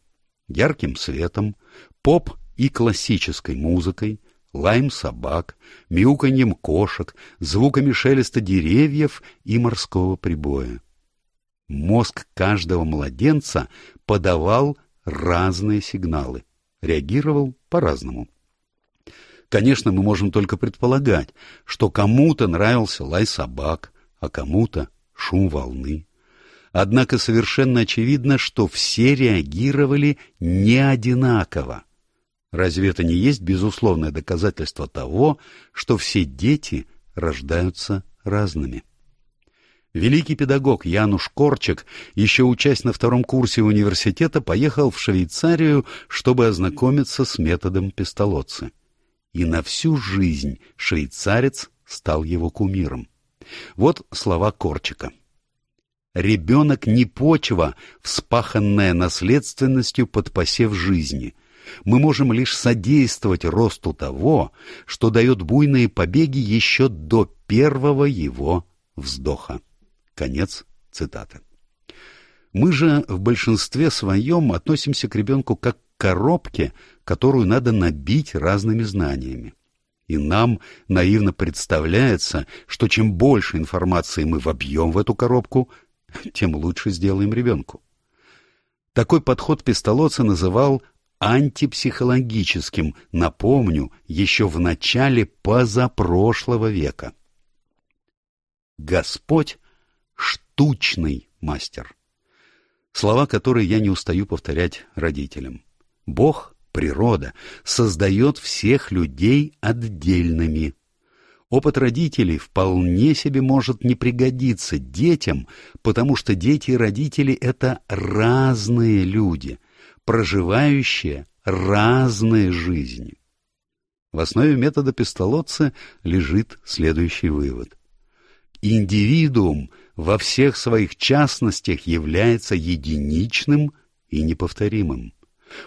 Ярким светом, поп и классической музыкой, лаем собак, мяуканьем кошек, звуками шелеста деревьев и морского прибоя. Мозг каждого младенца подавал разные сигналы, реагировал по-разному. Конечно, мы можем только предполагать, что кому-то нравился лай собак, а кому-то шум волны. Однако совершенно очевидно, что все реагировали не одинаково. Разве это не есть безусловное доказательство того, что все дети рождаются разными? Великий педагог Януш Корчик, еще учась на втором курсе университета, поехал в Швейцарию, чтобы ознакомиться с методом пистолотцы. И на всю жизнь швейцарец стал его кумиром. Вот слова Корчика. «Ребенок не почва, вспаханная наследственностью под посев жизни» мы можем лишь содействовать росту того, что дает буйные побеги еще до первого его вздоха. Конец цитаты. Мы же в большинстве своем относимся к ребенку как к коробке, которую надо набить разными знаниями. И нам наивно представляется, что чем больше информации мы вобьем в эту коробку, тем лучше сделаем ребенку. Такой подход Пестолоца называл антипсихологическим, напомню, еще в начале позапрошлого века. Господь — штучный мастер. Слова, которые я не устаю повторять родителям. Бог, природа, создает всех людей отдельными. Опыт родителей вполне себе может не пригодиться детям, потому что дети и родители — это разные люди, проживающие разные жизни. В основе метода Пестолоца лежит следующий вывод. Индивидуум во всех своих частностях является единичным и неповторимым.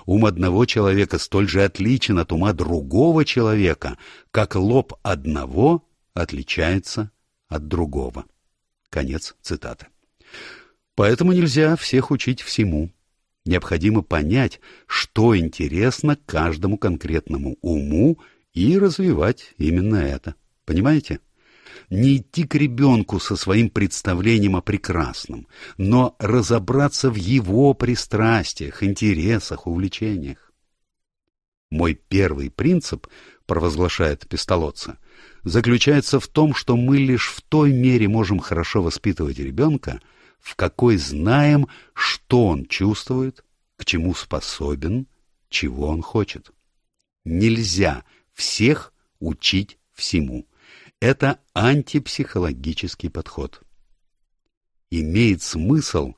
Ум одного человека столь же отличен от ума другого человека, как лоб одного отличается от другого. Конец цитаты. Поэтому нельзя всех учить всему. Необходимо понять, что интересно каждому конкретному уму и развивать именно это. Понимаете? Не идти к ребенку со своим представлением о прекрасном, но разобраться в его пристрастиях, интересах, увлечениях. Мой первый принцип, провозглашает Пестолоца, заключается в том, что мы лишь в той мере можем хорошо воспитывать ребенка, в какой знаем, что он чувствует, к чему способен, чего он хочет. Нельзя всех учить всему. Это антипсихологический подход. Имеет смысл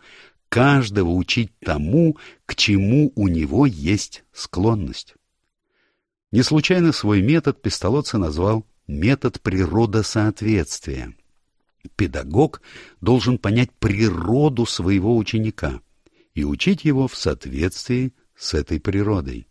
каждого учить тому, к чему у него есть склонность. Не случайно свой метод Пестолоца назвал метод природосоответствия. Педагог должен понять природу своего ученика и учить его в соответствии с этой природой.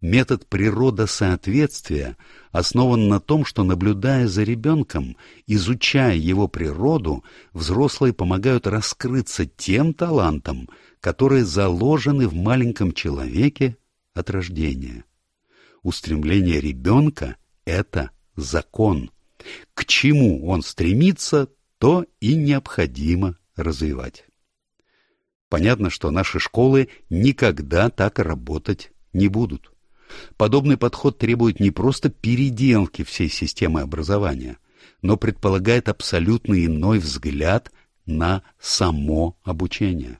Метод природосоответствия основан на том, что, наблюдая за ребенком, изучая его природу, взрослые помогают раскрыться тем талантам, которые заложены в маленьком человеке от рождения. Устремление ребенка — это закон. К чему он стремится, то и необходимо развивать. Понятно, что наши школы никогда так работать не будут. Подобный подход требует не просто переделки всей системы образования, но предполагает абсолютно иной взгляд на само обучение.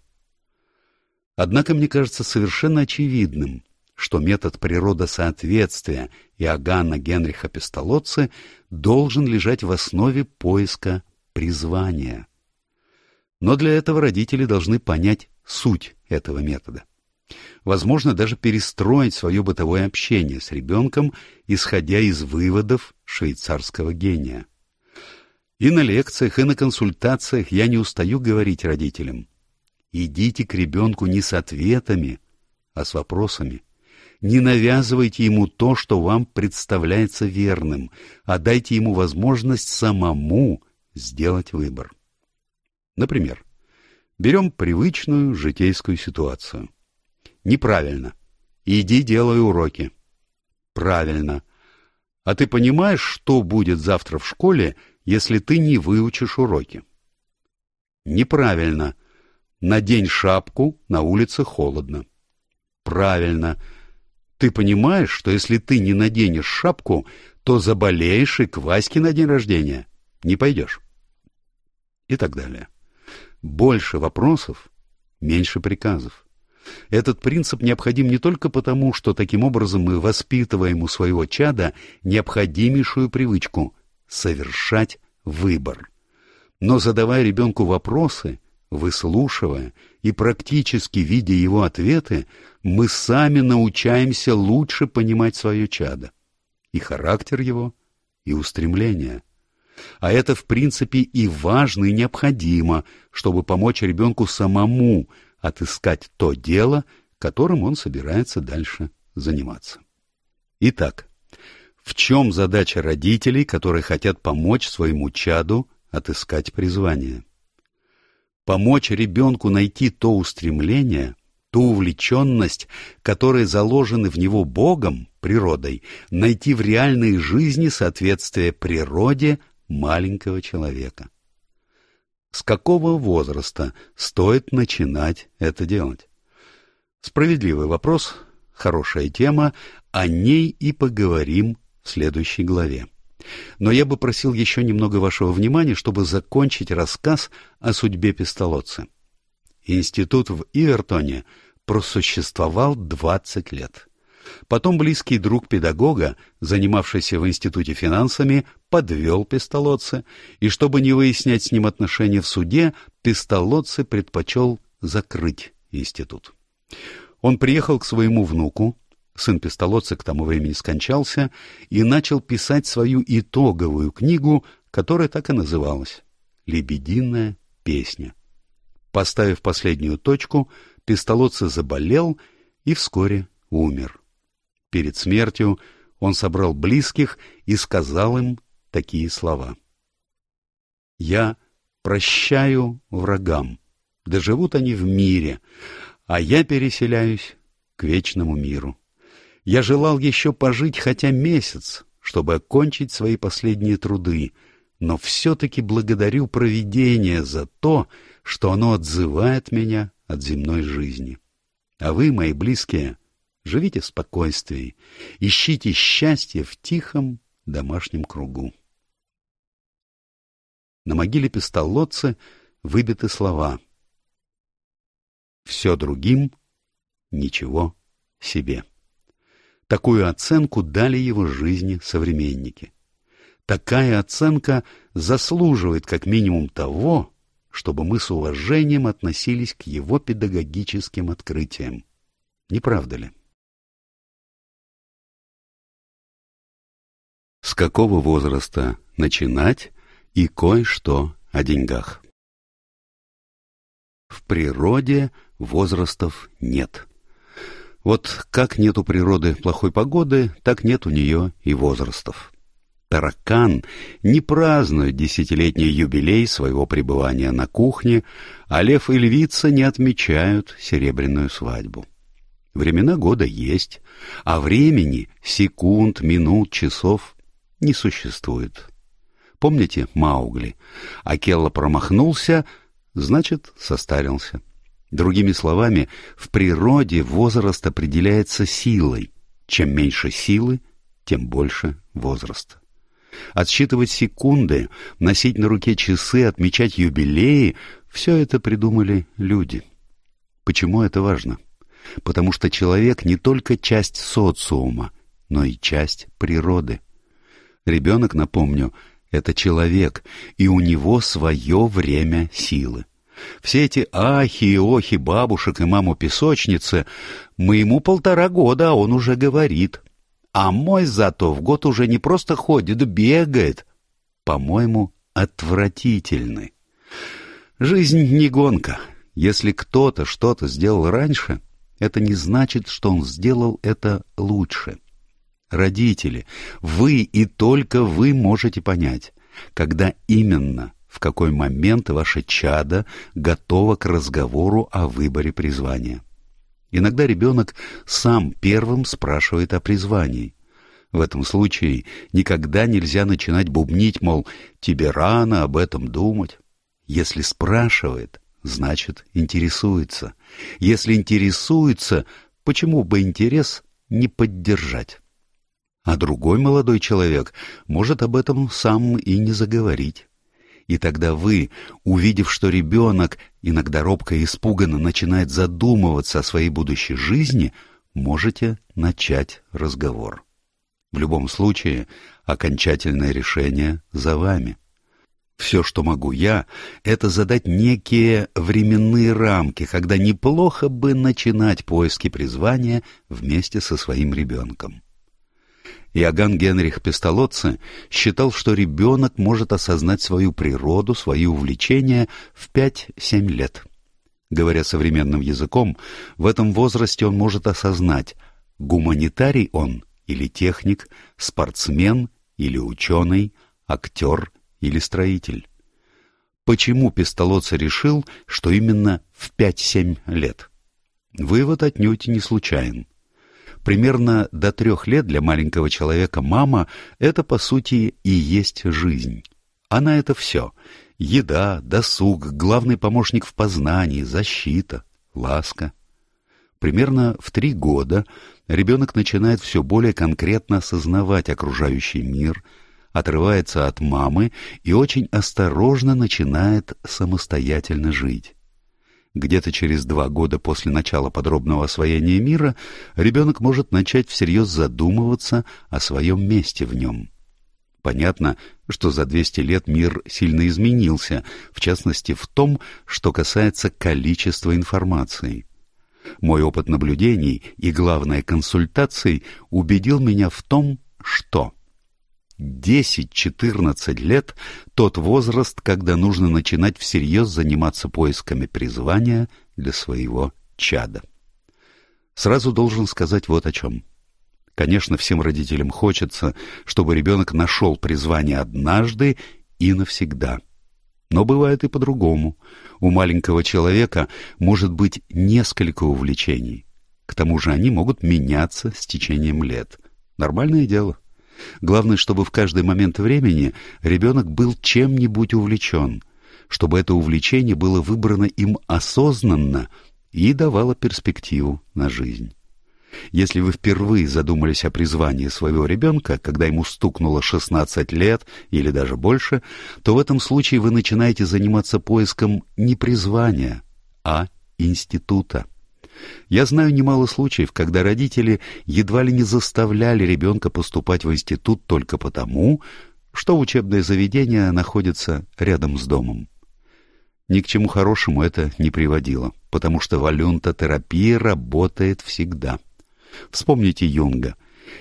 Однако мне кажется совершенно очевидным, что метод природосоответствия Иоганна Генриха Пестолоцци должен лежать в основе поиска призвания. Но для этого родители должны понять суть этого метода. Возможно, даже перестроить свое бытовое общение с ребенком, исходя из выводов швейцарского гения. И на лекциях, и на консультациях я не устаю говорить родителям. Идите к ребенку не с ответами, а с вопросами. Не навязывайте ему то, что вам представляется верным, а дайте ему возможность самому сделать выбор. Например, берем привычную житейскую ситуацию. Неправильно. Иди делай уроки. Правильно. А ты понимаешь, что будет завтра в школе, если ты не выучишь уроки? Неправильно. Надень шапку, на улице холодно. Правильно. Ты понимаешь, что если ты не наденешь шапку, то заболеешь и к Ваське на день рождения не пойдешь. И так далее. Больше вопросов, меньше приказов. Этот принцип необходим не только потому, что таким образом мы воспитываем у своего чада необходимейшую привычку — совершать выбор. Но задавая ребенку вопросы, выслушивая и практически видя его ответы, мы сами научаемся лучше понимать свое чадо, и характер его, и устремления. А это, в принципе, и важно, и необходимо, чтобы помочь ребенку самому отыскать то дело, которым он собирается дальше заниматься. Итак, в чем задача родителей, которые хотят помочь своему чаду отыскать призвание? Помочь ребенку найти то устремление, ту увлеченность, которая заложены в него Богом, природой, найти в реальной жизни соответствие природе маленького человека. С какого возраста стоит начинать это делать? Справедливый вопрос, хорошая тема, о ней и поговорим в следующей главе. Но я бы просил еще немного вашего внимания, чтобы закончить рассказ о судьбе пистолотца. Институт в Ивертоне просуществовал 20 лет. Потом близкий друг педагога, занимавшийся в институте финансами, подвел пистолотца, и чтобы не выяснять с ним отношения в суде, пистолотцы предпочел закрыть институт. Он приехал к своему внуку, сын пистолотца к тому времени скончался, и начал писать свою итоговую книгу, которая так и называлась «Лебединая песня». Поставив последнюю точку, пистолотца заболел и вскоре умер. Перед смертью он собрал близких и сказал им такие слова. «Я прощаю врагам, да живут они в мире, а я переселяюсь к вечному миру. Я желал еще пожить хотя месяц, чтобы окончить свои последние труды, но все-таки благодарю провидение за то, что оно отзывает меня от земной жизни. А вы, мои близкие, живите в спокойствии, ищите счастье в тихом домашнем кругу. На могиле пистолотца выбиты слова «Все другим, ничего себе». Такую оценку дали его жизни современники. Такая оценка заслуживает как минимум того, чтобы мы с уважением относились к его педагогическим открытиям. Не правда ли? С какого возраста начинать и кое-что о деньгах? В природе возрастов нет. Вот как нет у природы плохой погоды, так нет у нее и возрастов таракан не празднует десятилетний юбилей своего пребывания на кухне, а лев и львица не отмечают серебряную свадьбу. Времена года есть, а времени, секунд, минут, часов не существует. Помните Маугли? Акелла промахнулся, значит, состарился. Другими словами, в природе возраст определяется силой. Чем меньше силы, тем больше возраста. Отсчитывать секунды, носить на руке часы, отмечать юбилеи — все это придумали люди. Почему это важно? Потому что человек не только часть социума, но и часть природы. Ребенок, напомню, это человек, и у него свое время силы. Все эти ахи и охи бабушек и маму песочницы, мы ему полтора года, а он уже говорит. А мой зато в год уже не просто ходит, бегает. По-моему, отвратительный. Жизнь не гонка. Если кто-то что-то сделал раньше, это не значит, что он сделал это лучше. Родители, вы и только вы можете понять, когда именно, в какой момент ваше чадо готово к разговору о выборе призвания. Иногда ребенок сам первым спрашивает о призвании. В этом случае никогда нельзя начинать бубнить, мол, тебе рано об этом думать. Если спрашивает, значит интересуется. Если интересуется, почему бы интерес не поддержать? А другой молодой человек может об этом сам и не заговорить. И тогда вы, увидев, что ребенок, иногда робко и испуганно, начинает задумываться о своей будущей жизни, можете начать разговор. В любом случае, окончательное решение за вами. Все, что могу я, это задать некие временные рамки, когда неплохо бы начинать поиски призвания вместе со своим ребенком. Иоганн Генрих Пестолоцци считал, что ребенок может осознать свою природу, свои увлечения в 5-7 лет. Говоря современным языком, в этом возрасте он может осознать, гуманитарий он или техник, спортсмен или ученый, актер или строитель. Почему Пестолоцци решил, что именно в 5-7 лет? Вывод отнюдь не случайен. Примерно до трех лет для маленького человека мама — это, по сути, и есть жизнь. Она — это все — еда, досуг, главный помощник в познании, защита, ласка. Примерно в три года ребенок начинает все более конкретно осознавать окружающий мир, отрывается от мамы и очень осторожно начинает самостоятельно жить. Где-то через два года после начала подробного освоения мира ребенок может начать всерьез задумываться о своем месте в нем. Понятно, что за 200 лет мир сильно изменился, в частности в том, что касается количества информации. Мой опыт наблюдений и, главное, консультаций убедил меня в том, что 10-14 лет — тот возраст, когда нужно начинать всерьез заниматься поисками призвания для своего чада. Сразу должен сказать вот о чем. Конечно, всем родителям хочется, чтобы ребенок нашел призвание однажды и навсегда. Но бывает и по-другому. У маленького человека может быть несколько увлечений. К тому же они могут меняться с течением лет. Нормальное дело. Главное, чтобы в каждый момент времени ребенок был чем-нибудь увлечен, чтобы это увлечение было выбрано им осознанно и давало перспективу на жизнь. Если вы впервые задумались о призвании своего ребенка, когда ему стукнуло 16 лет или даже больше, то в этом случае вы начинаете заниматься поиском не призвания, а института. Я знаю немало случаев, когда родители едва ли не заставляли ребенка поступать в институт только потому, что учебное заведение находится рядом с домом. Ни к чему хорошему это не приводило, потому что валюнтотерапия работает всегда. Вспомните Юнга.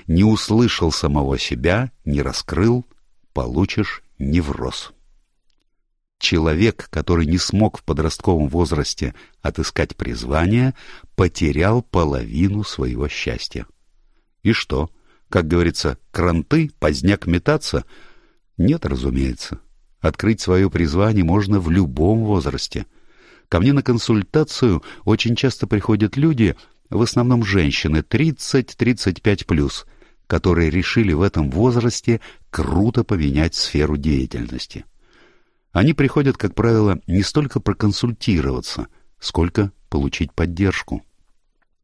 Не услышал самого себя, не раскрыл, получишь невроз. Человек, который не смог в подростковом возрасте отыскать призвание, потерял половину своего счастья. И что? Как говорится, кранты, поздняк метаться? Нет, разумеется. Открыть свое призвание можно в любом возрасте. Ко мне на консультацию очень часто приходят люди, в основном женщины, 30-35+, плюс, которые решили в этом возрасте круто поменять сферу деятельности. Они приходят, как правило, не столько проконсультироваться, сколько получить поддержку.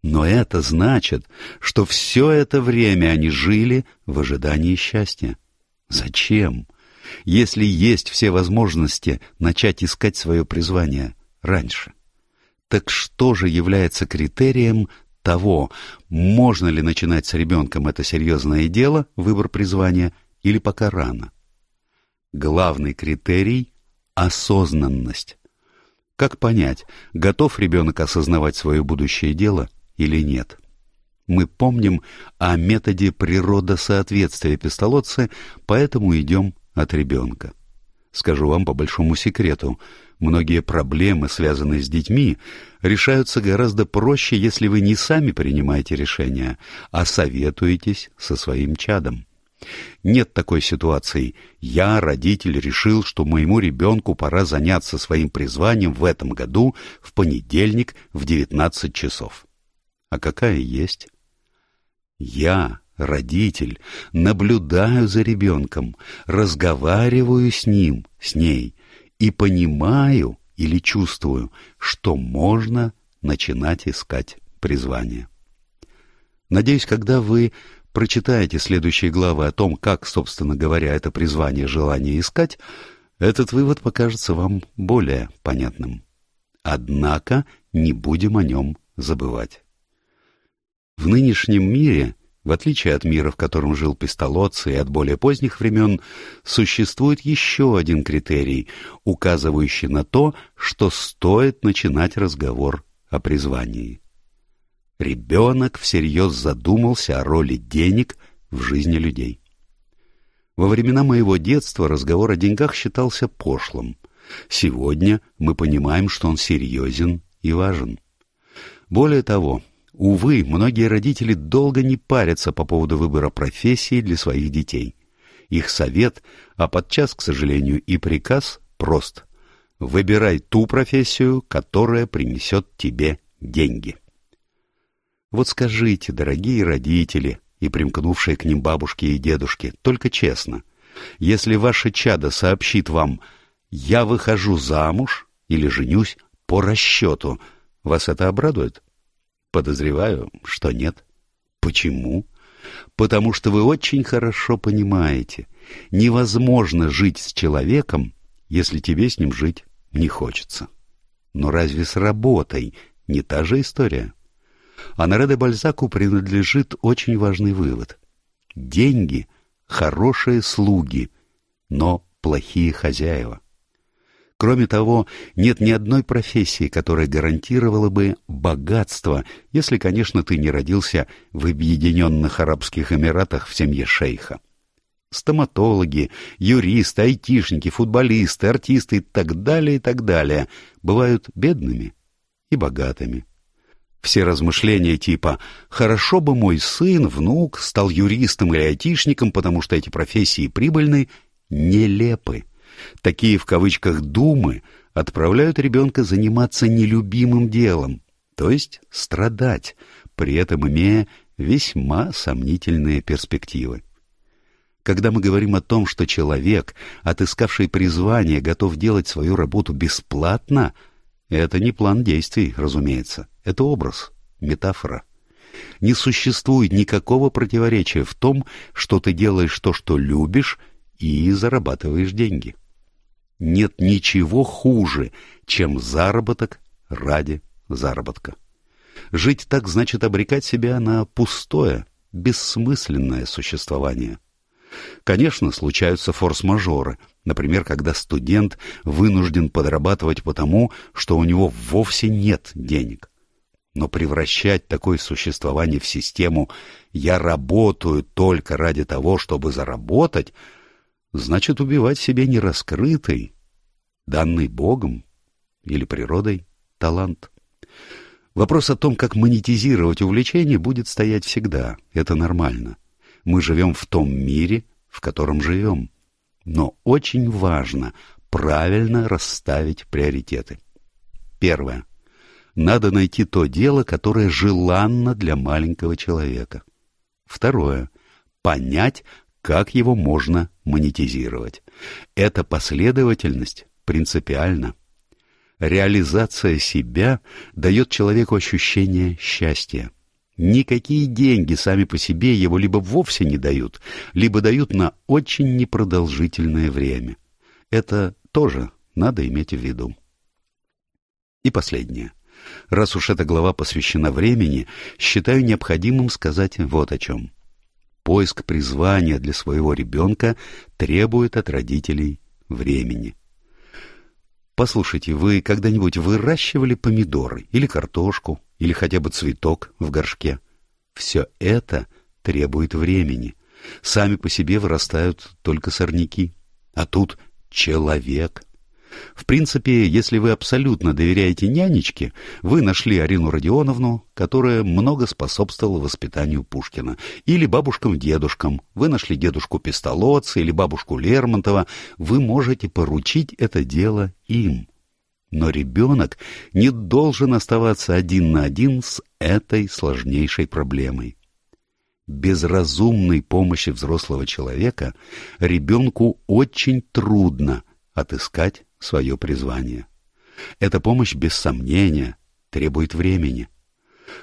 Но это значит, что все это время они жили в ожидании счастья. Зачем? Если есть все возможности начать искать свое призвание раньше. Так что же является критерием того, можно ли начинать с ребенком это серьезное дело, выбор призвания, или пока рано? Главный критерий осознанность. Как понять, готов ребенок осознавать свое будущее дело или нет? Мы помним о методе природосоответствия пистолотца, поэтому идем от ребенка. Скажу вам по большому секрету, многие проблемы, связанные с детьми, решаются гораздо проще, если вы не сами принимаете решения, а советуетесь со своим чадом. Нет такой ситуации. Я, родитель, решил, что моему ребенку пора заняться своим призванием в этом году в понедельник в 19 часов. А какая есть? Я, родитель, наблюдаю за ребенком, разговариваю с ним, с ней, и понимаю или чувствую, что можно начинать искать призвание. Надеюсь, когда вы прочитаете следующие главы о том, как, собственно говоря, это призвание желание искать, этот вывод покажется вам более понятным. Однако не будем о нем забывать. В нынешнем мире, в отличие от мира, в котором жил Пестолоций и от более поздних времен, существует еще один критерий, указывающий на то, что стоит начинать разговор о призвании. Ребенок всерьез задумался о роли денег в жизни людей. Во времена моего детства разговор о деньгах считался пошлым. Сегодня мы понимаем, что он серьезен и важен. Более того, увы, многие родители долго не парятся по поводу выбора профессии для своих детей. Их совет, а подчас, к сожалению, и приказ прост. Выбирай ту профессию, которая принесет тебе деньги. Вот скажите, дорогие родители и примкнувшие к ним бабушки и дедушки, только честно, если ваше чадо сообщит вам «я выхожу замуж» или «женюсь по расчету», вас это обрадует? Подозреваю, что нет. Почему? Потому что вы очень хорошо понимаете, невозможно жить с человеком, если тебе с ним жить не хочется. Но разве с работой не та же история? А Наре Бальзаку принадлежит очень важный вывод. Деньги — хорошие слуги, но плохие хозяева. Кроме того, нет ни одной профессии, которая гарантировала бы богатство, если, конечно, ты не родился в Объединенных Арабских Эмиратах в семье шейха. Стоматологи, юристы, айтишники, футболисты, артисты и так далее, и так далее бывают бедными и богатыми. Все размышления типа «хорошо бы мой сын, внук стал юристом или айтишником, потому что эти профессии прибыльны» нелепы. Такие в кавычках «думы» отправляют ребенка заниматься нелюбимым делом, то есть страдать, при этом имея весьма сомнительные перспективы. Когда мы говорим о том, что человек, отыскавший призвание, готов делать свою работу бесплатно, это не план действий, разумеется, это образ, метафора. Не существует никакого противоречия в том, что ты делаешь то, что любишь, и зарабатываешь деньги. Нет ничего хуже, чем заработок ради заработка. Жить так значит обрекать себя на пустое, бессмысленное существование. Конечно, случаются форс-мажоры, например, когда студент вынужден подрабатывать потому, что у него вовсе нет денег. Но превращать такое существование в систему «я работаю только ради того, чтобы заработать» значит убивать себе нераскрытый, данный Богом или природой, талант. Вопрос о том, как монетизировать увлечение, будет стоять всегда. Это нормально. Мы живем в том мире, в котором живем. Но очень важно правильно расставить приоритеты. Первое. Надо найти то дело, которое желанно для маленького человека. Второе. Понять, как его можно монетизировать. Эта последовательность принципиальна. Реализация себя дает человеку ощущение счастья. Никакие деньги сами по себе его либо вовсе не дают, либо дают на очень непродолжительное время. Это тоже надо иметь в виду. И последнее. Раз уж эта глава посвящена времени, считаю необходимым сказать вот о чем. Поиск призвания для своего ребенка требует от родителей времени. Послушайте, вы когда-нибудь выращивали помидоры или картошку, или хотя бы цветок в горшке? Все это требует времени. Сами по себе вырастают только сорняки. А тут человек, в принципе, если вы абсолютно доверяете нянечке, вы нашли Арину Родионовну, которая много способствовала воспитанию Пушкина, или бабушкам-дедушкам, вы нашли дедушку Пестолоца или бабушку Лермонтова, вы можете поручить это дело им. Но ребенок не должен оставаться один на один с этой сложнейшей проблемой. Без разумной помощи взрослого человека ребенку очень трудно отыскать свое призвание. Эта помощь, без сомнения, требует времени.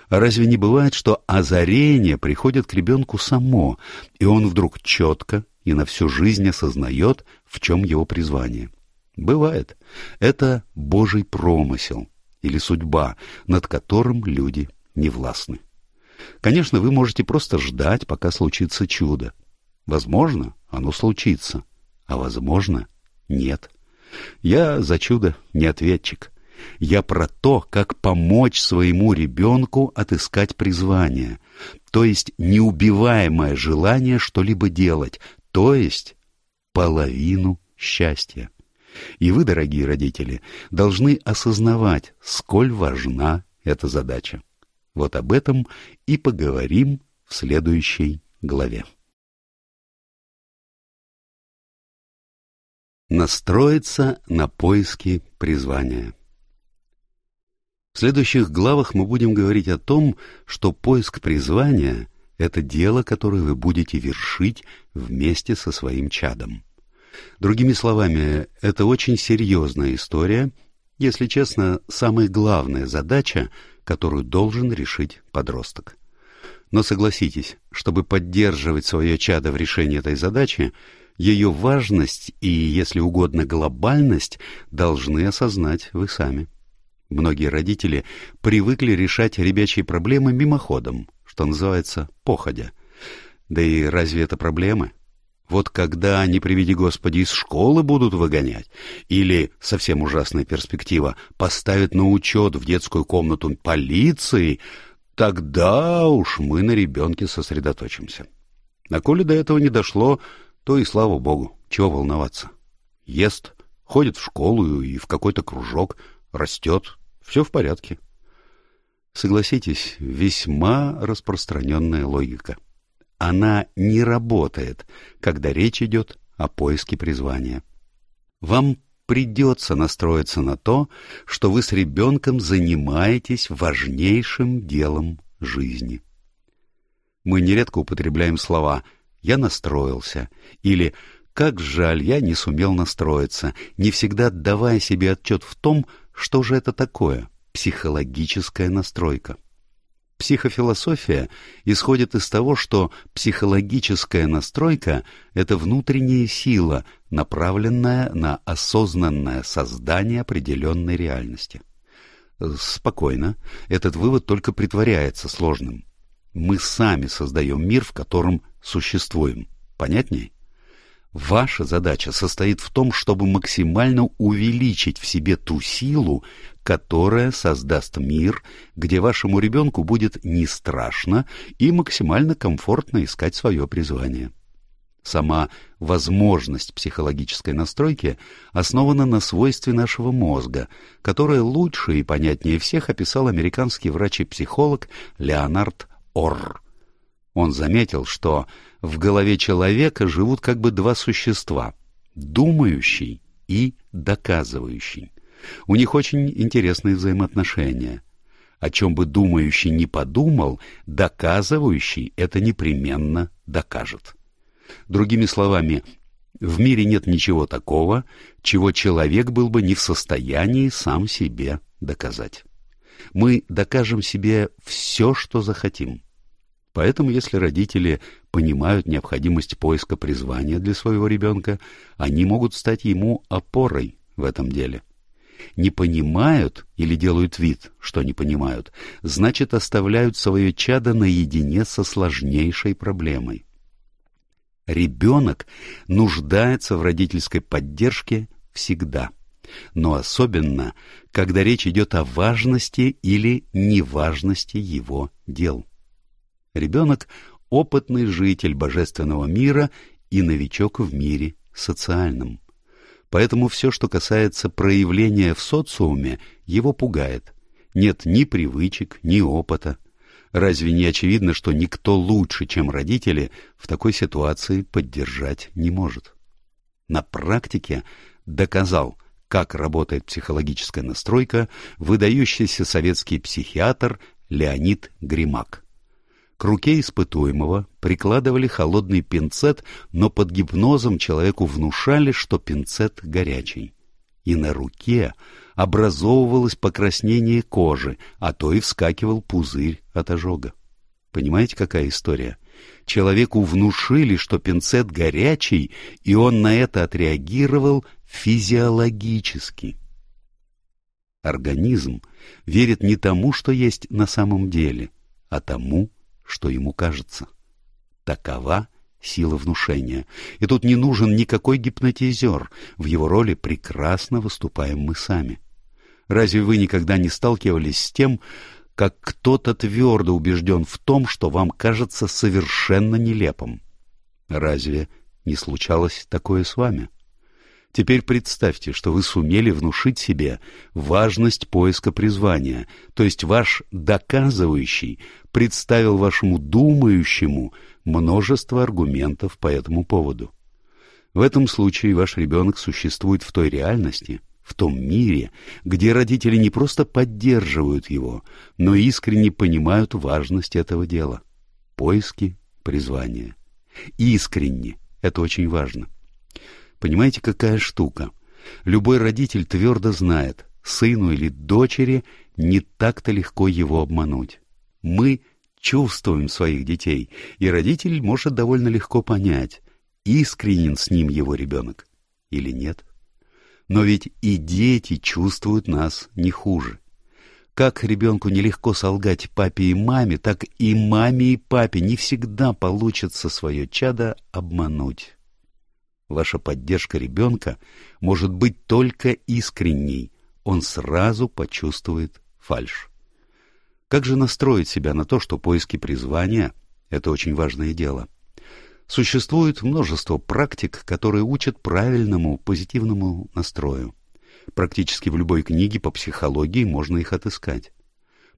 Разве не бывает, что озарение приходит к ребенку само, и он вдруг четко и на всю жизнь осознает, в чем его призвание? Бывает. Это Божий промысел или судьба, над которым люди не властны. Конечно, вы можете просто ждать, пока случится чудо. Возможно, оно случится, а возможно, нет. Я за чудо не ответчик. Я про то, как помочь своему ребенку отыскать призвание, то есть неубиваемое желание что-либо делать, то есть половину счастья. И вы, дорогие родители, должны осознавать, сколь важна эта задача. Вот об этом и поговорим в следующей главе. Настроиться на поиски призвания. В следующих главах мы будем говорить о том, что поиск призвания — это дело, которое вы будете вершить вместе со своим чадом. Другими словами, это очень серьезная история, если честно, самая главная задача, которую должен решить подросток. Но согласитесь, чтобы поддерживать свое чадо в решении этой задачи, ее важность и, если угодно, глобальность должны осознать вы сами. Многие родители привыкли решать ребячьи проблемы мимоходом, что называется походя. Да и разве это проблемы? Вот когда они, приведи Господи, из школы будут выгонять, или, совсем ужасная перспектива, поставят на учет в детскую комнату полиции, тогда уж мы на ребенке сосредоточимся. А коли до этого не дошло, то и слава богу, чего волноваться. Ест, ходит в школу и в какой-то кружок, растет, все в порядке. Согласитесь, весьма распространенная логика. Она не работает, когда речь идет о поиске призвания. Вам придется настроиться на то, что вы с ребенком занимаетесь важнейшим делом жизни. Мы нередко употребляем слова «я настроился» или «как жаль, я не сумел настроиться», не всегда отдавая себе отчет в том, что же это такое психологическая настройка. Психофилософия исходит из того, что психологическая настройка — это внутренняя сила, направленная на осознанное создание определенной реальности. Спокойно, этот вывод только притворяется сложным мы сами создаем мир, в котором существуем. Понятней? Ваша задача состоит в том, чтобы максимально увеличить в себе ту силу, которая создаст мир, где вашему ребенку будет не страшно и максимально комфортно искать свое призвание. Сама возможность психологической настройки основана на свойстве нашего мозга, которое лучше и понятнее всех описал американский врач и психолог Леонард Ор. Он заметил, что в голове человека живут как бы два существа — думающий и доказывающий. У них очень интересные взаимоотношения. О чем бы думающий не подумал, доказывающий это непременно докажет. Другими словами, в мире нет ничего такого, чего человек был бы не в состоянии сам себе доказать. Мы докажем себе все, что захотим. Поэтому, если родители понимают необходимость поиска призвания для своего ребенка, они могут стать ему опорой в этом деле. Не понимают или делают вид, что не понимают, значит оставляют свое чадо наедине со сложнейшей проблемой. Ребенок нуждается в родительской поддержке всегда, но особенно, когда речь идет о важности или неважности его дел. Ребенок — опытный житель божественного мира и новичок в мире социальном. Поэтому все, что касается проявления в социуме, его пугает. Нет ни привычек, ни опыта. Разве не очевидно, что никто лучше, чем родители, в такой ситуации поддержать не может? На практике доказал, как работает психологическая настройка, выдающийся советский психиатр Леонид Гримак. К руке испытуемого прикладывали холодный пинцет, но под гипнозом человеку внушали, что пинцет горячий. И на руке образовывалось покраснение кожи, а то и вскакивал пузырь от ожога. Понимаете, какая история? Человеку внушили, что пинцет горячий, и он на это отреагировал физиологически. Организм верит не тому, что есть на самом деле, а тому, что ему кажется. Такова сила внушения. И тут не нужен никакой гипнотизер, в его роли прекрасно выступаем мы сами. Разве вы никогда не сталкивались с тем, как кто-то твердо убежден в том, что вам кажется совершенно нелепым? Разве не случалось такое с вами? Теперь представьте, что вы сумели внушить себе важность поиска призвания, то есть ваш доказывающий представил вашему думающему множество аргументов по этому поводу. В этом случае ваш ребенок существует в той реальности, в том мире, где родители не просто поддерживают его, но искренне понимают важность этого дела. Поиски призвания. Искренне. Это очень важно. Понимаете, какая штука? Любой родитель твердо знает, сыну или дочери не так-то легко его обмануть. Мы чувствуем своих детей, и родитель может довольно легко понять, искренен с ним его ребенок или нет. Но ведь и дети чувствуют нас не хуже. Как ребенку нелегко солгать папе и маме, так и маме и папе не всегда получится свое чадо обмануть. Ваша поддержка ребенка может быть только искренней, он сразу почувствует фальшь. Как же настроить себя на то, что поиски призвания — это очень важное дело? Существует множество практик, которые учат правильному, позитивному настрою. Практически в любой книге по психологии можно их отыскать.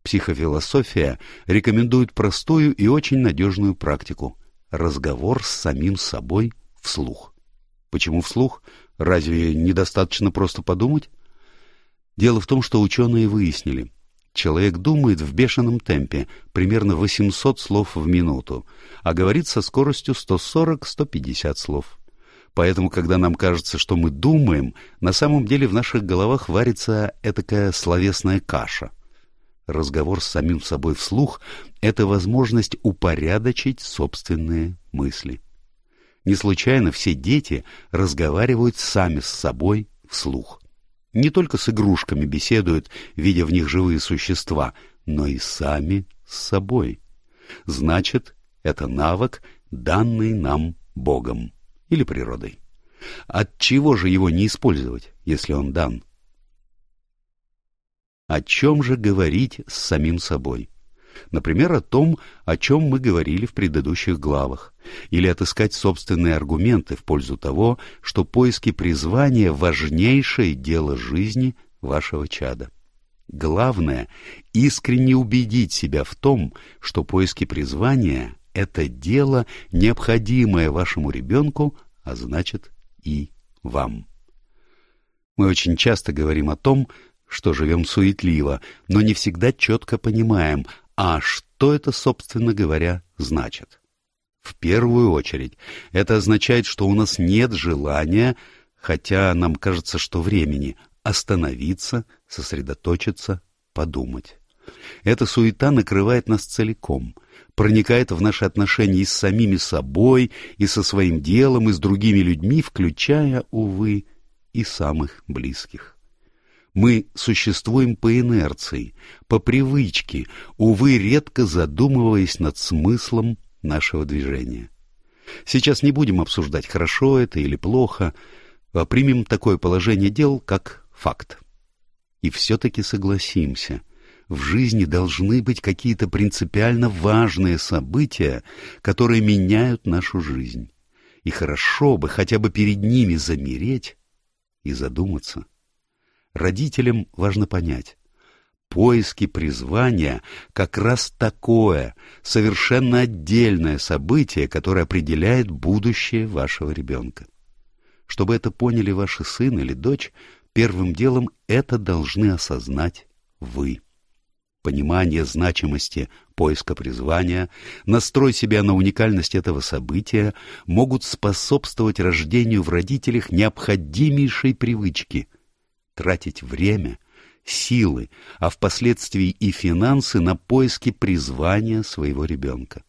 Психофилософия рекомендует простую и очень надежную практику – разговор с самим собой вслух. Почему вслух? Разве недостаточно просто подумать? Дело в том, что ученые выяснили – Человек думает в бешеном темпе, примерно 800 слов в минуту, а говорит со скоростью 140-150 слов. Поэтому, когда нам кажется, что мы думаем, на самом деле в наших головах варится этакая словесная каша. Разговор с самим собой вслух — это возможность упорядочить собственные мысли. Не случайно все дети разговаривают сами с собой вслух не только с игрушками беседуют, видя в них живые существа, но и сами с собой. Значит, это навык, данный нам Богом или природой. От чего же его не использовать, если он дан? О чем же говорить с самим собой? Например, о том, о чем мы говорили в предыдущих главах, или отыскать собственные аргументы в пользу того, что поиски призвания – важнейшее дело жизни вашего чада. Главное – искренне убедить себя в том, что поиски призвания – это дело, необходимое вашему ребенку, а значит и вам. Мы очень часто говорим о том, что живем суетливо, но не всегда четко понимаем, а что это, собственно говоря, значит? В первую очередь, это означает, что у нас нет желания, хотя нам кажется, что времени, остановиться, сосредоточиться, подумать. Эта суета накрывает нас целиком, проникает в наши отношения и с самими собой, и со своим делом, и с другими людьми, включая, увы, и самых близких. Мы существуем по инерции, по привычке, увы, редко задумываясь над смыслом нашего движения. Сейчас не будем обсуждать, хорошо это или плохо, а примем такое положение дел, как факт. И все-таки согласимся, в жизни должны быть какие-то принципиально важные события, которые меняют нашу жизнь. И хорошо бы хотя бы перед ними замереть и задуматься. Родителям важно понять, поиски призвания как раз такое, совершенно отдельное событие, которое определяет будущее вашего ребенка. Чтобы это поняли ваши сын или дочь, первым делом это должны осознать вы. Понимание значимости поиска призвания, настрой себя на уникальность этого события могут способствовать рождению в родителях необходимейшей привычки – тратить время, силы, а впоследствии и финансы на поиски призвания своего ребенка.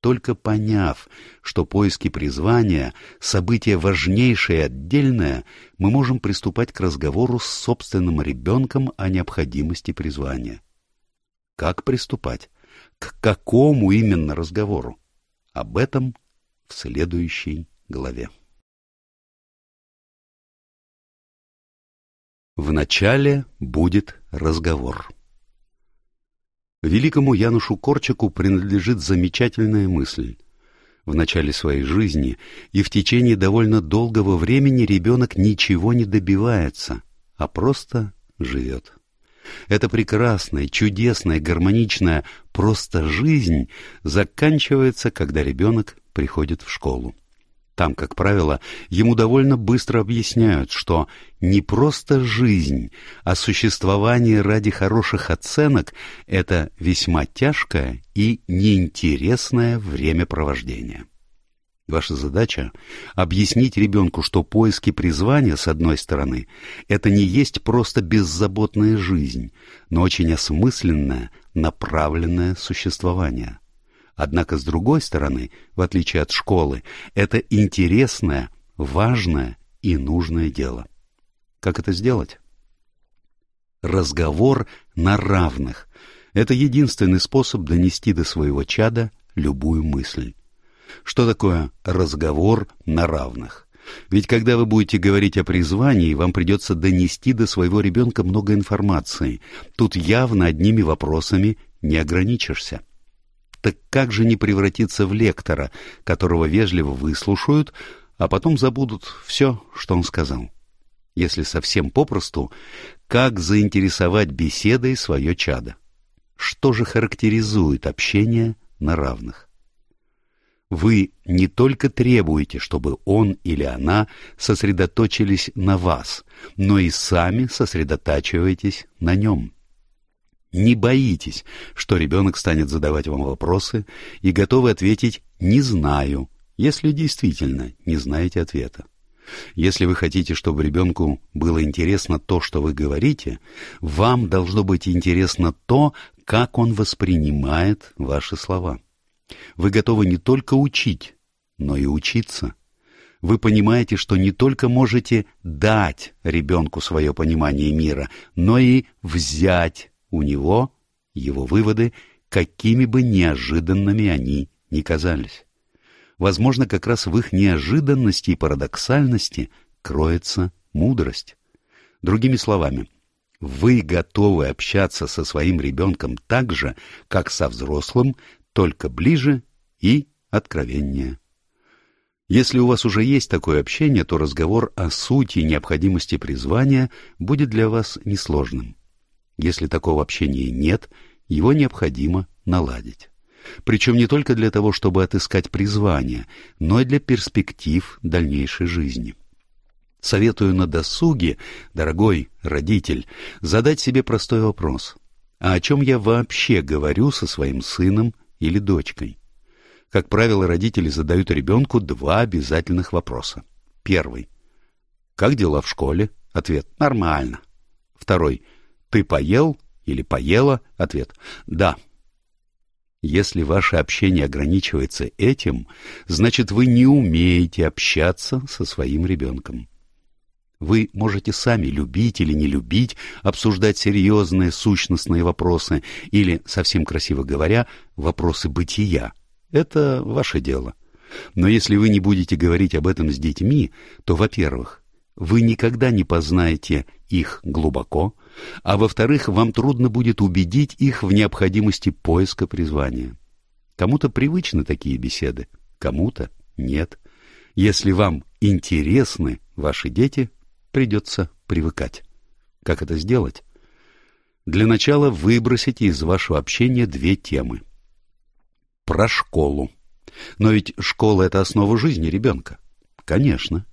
Только поняв, что поиски призвания – событие важнейшее и отдельное, мы можем приступать к разговору с собственным ребенком о необходимости призвания. Как приступать? К какому именно разговору? Об этом в следующей главе. Вначале будет разговор. Великому Янушу Корчаку принадлежит замечательная мысль. В начале своей жизни и в течение довольно долгого времени ребенок ничего не добивается, а просто живет. Эта прекрасная, чудесная, гармоничная просто жизнь заканчивается, когда ребенок приходит в школу. Там, как правило, ему довольно быстро объясняют, что не просто жизнь, а существование ради хороших оценок — это весьма тяжкое и неинтересное времяпровождение. Ваша задача — объяснить ребенку, что поиски призвания, с одной стороны, это не есть просто беззаботная жизнь, но очень осмысленное, направленное существование — Однако, с другой стороны, в отличие от школы, это интересное, важное и нужное дело. Как это сделать? Разговор на равных – это единственный способ донести до своего чада любую мысль. Что такое разговор на равных? Ведь когда вы будете говорить о призвании, вам придется донести до своего ребенка много информации. Тут явно одними вопросами не ограничишься. Так как же не превратиться в лектора, которого вежливо выслушают, а потом забудут все, что он сказал? Если совсем попросту, как заинтересовать беседой свое чадо? Что же характеризует общение на равных? Вы не только требуете, чтобы он или она сосредоточились на вас, но и сами сосредотачиваетесь на нем. Не боитесь, что ребенок станет задавать вам вопросы и готовы ответить «не знаю», если действительно не знаете ответа. Если вы хотите, чтобы ребенку было интересно то, что вы говорите, вам должно быть интересно то, как он воспринимает ваши слова. Вы готовы не только учить, но и учиться. Вы понимаете, что не только можете дать ребенку свое понимание мира, но и взять у него его выводы, какими бы неожиданными они ни казались. Возможно, как раз в их неожиданности и парадоксальности кроется мудрость. Другими словами, вы готовы общаться со своим ребенком так же, как со взрослым, только ближе и откровеннее. Если у вас уже есть такое общение, то разговор о сути и необходимости призвания будет для вас несложным. Если такого общения нет, его необходимо наладить. Причем не только для того, чтобы отыскать призвание, но и для перспектив дальнейшей жизни. Советую на досуге, дорогой родитель, задать себе простой вопрос. А о чем я вообще говорю со своим сыном или дочкой? Как правило, родители задают ребенку два обязательных вопроса. Первый. Как дела в школе? Ответ. Нормально. Второй. «Ты поел или поела?» Ответ «Да». Если ваше общение ограничивается этим, значит вы не умеете общаться со своим ребенком. Вы можете сами любить или не любить, обсуждать серьезные сущностные вопросы или, совсем красиво говоря, вопросы бытия. Это ваше дело. Но если вы не будете говорить об этом с детьми, то, во-первых, вы никогда не познаете их глубоко, а во-вторых, вам трудно будет убедить их в необходимости поиска призвания. Кому-то привычны такие беседы, кому-то нет. Если вам интересны ваши дети, придется привыкать. Как это сделать? Для начала выбросите из вашего общения две темы. Про школу. Но ведь школа — это основа жизни ребенка. Конечно.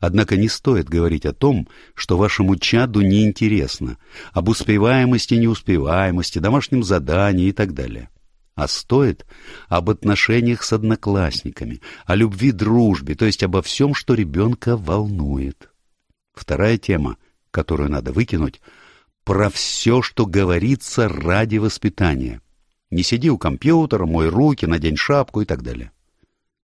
Однако не стоит говорить о том, что вашему чаду неинтересно, об успеваемости, неуспеваемости, домашнем задании и так далее. А стоит об отношениях с одноклассниками, о любви, дружбе, то есть обо всем, что ребенка волнует. Вторая тема, которую надо выкинуть, про все, что говорится ради воспитания. Не сиди у компьютера, мой руки, надень шапку и так далее.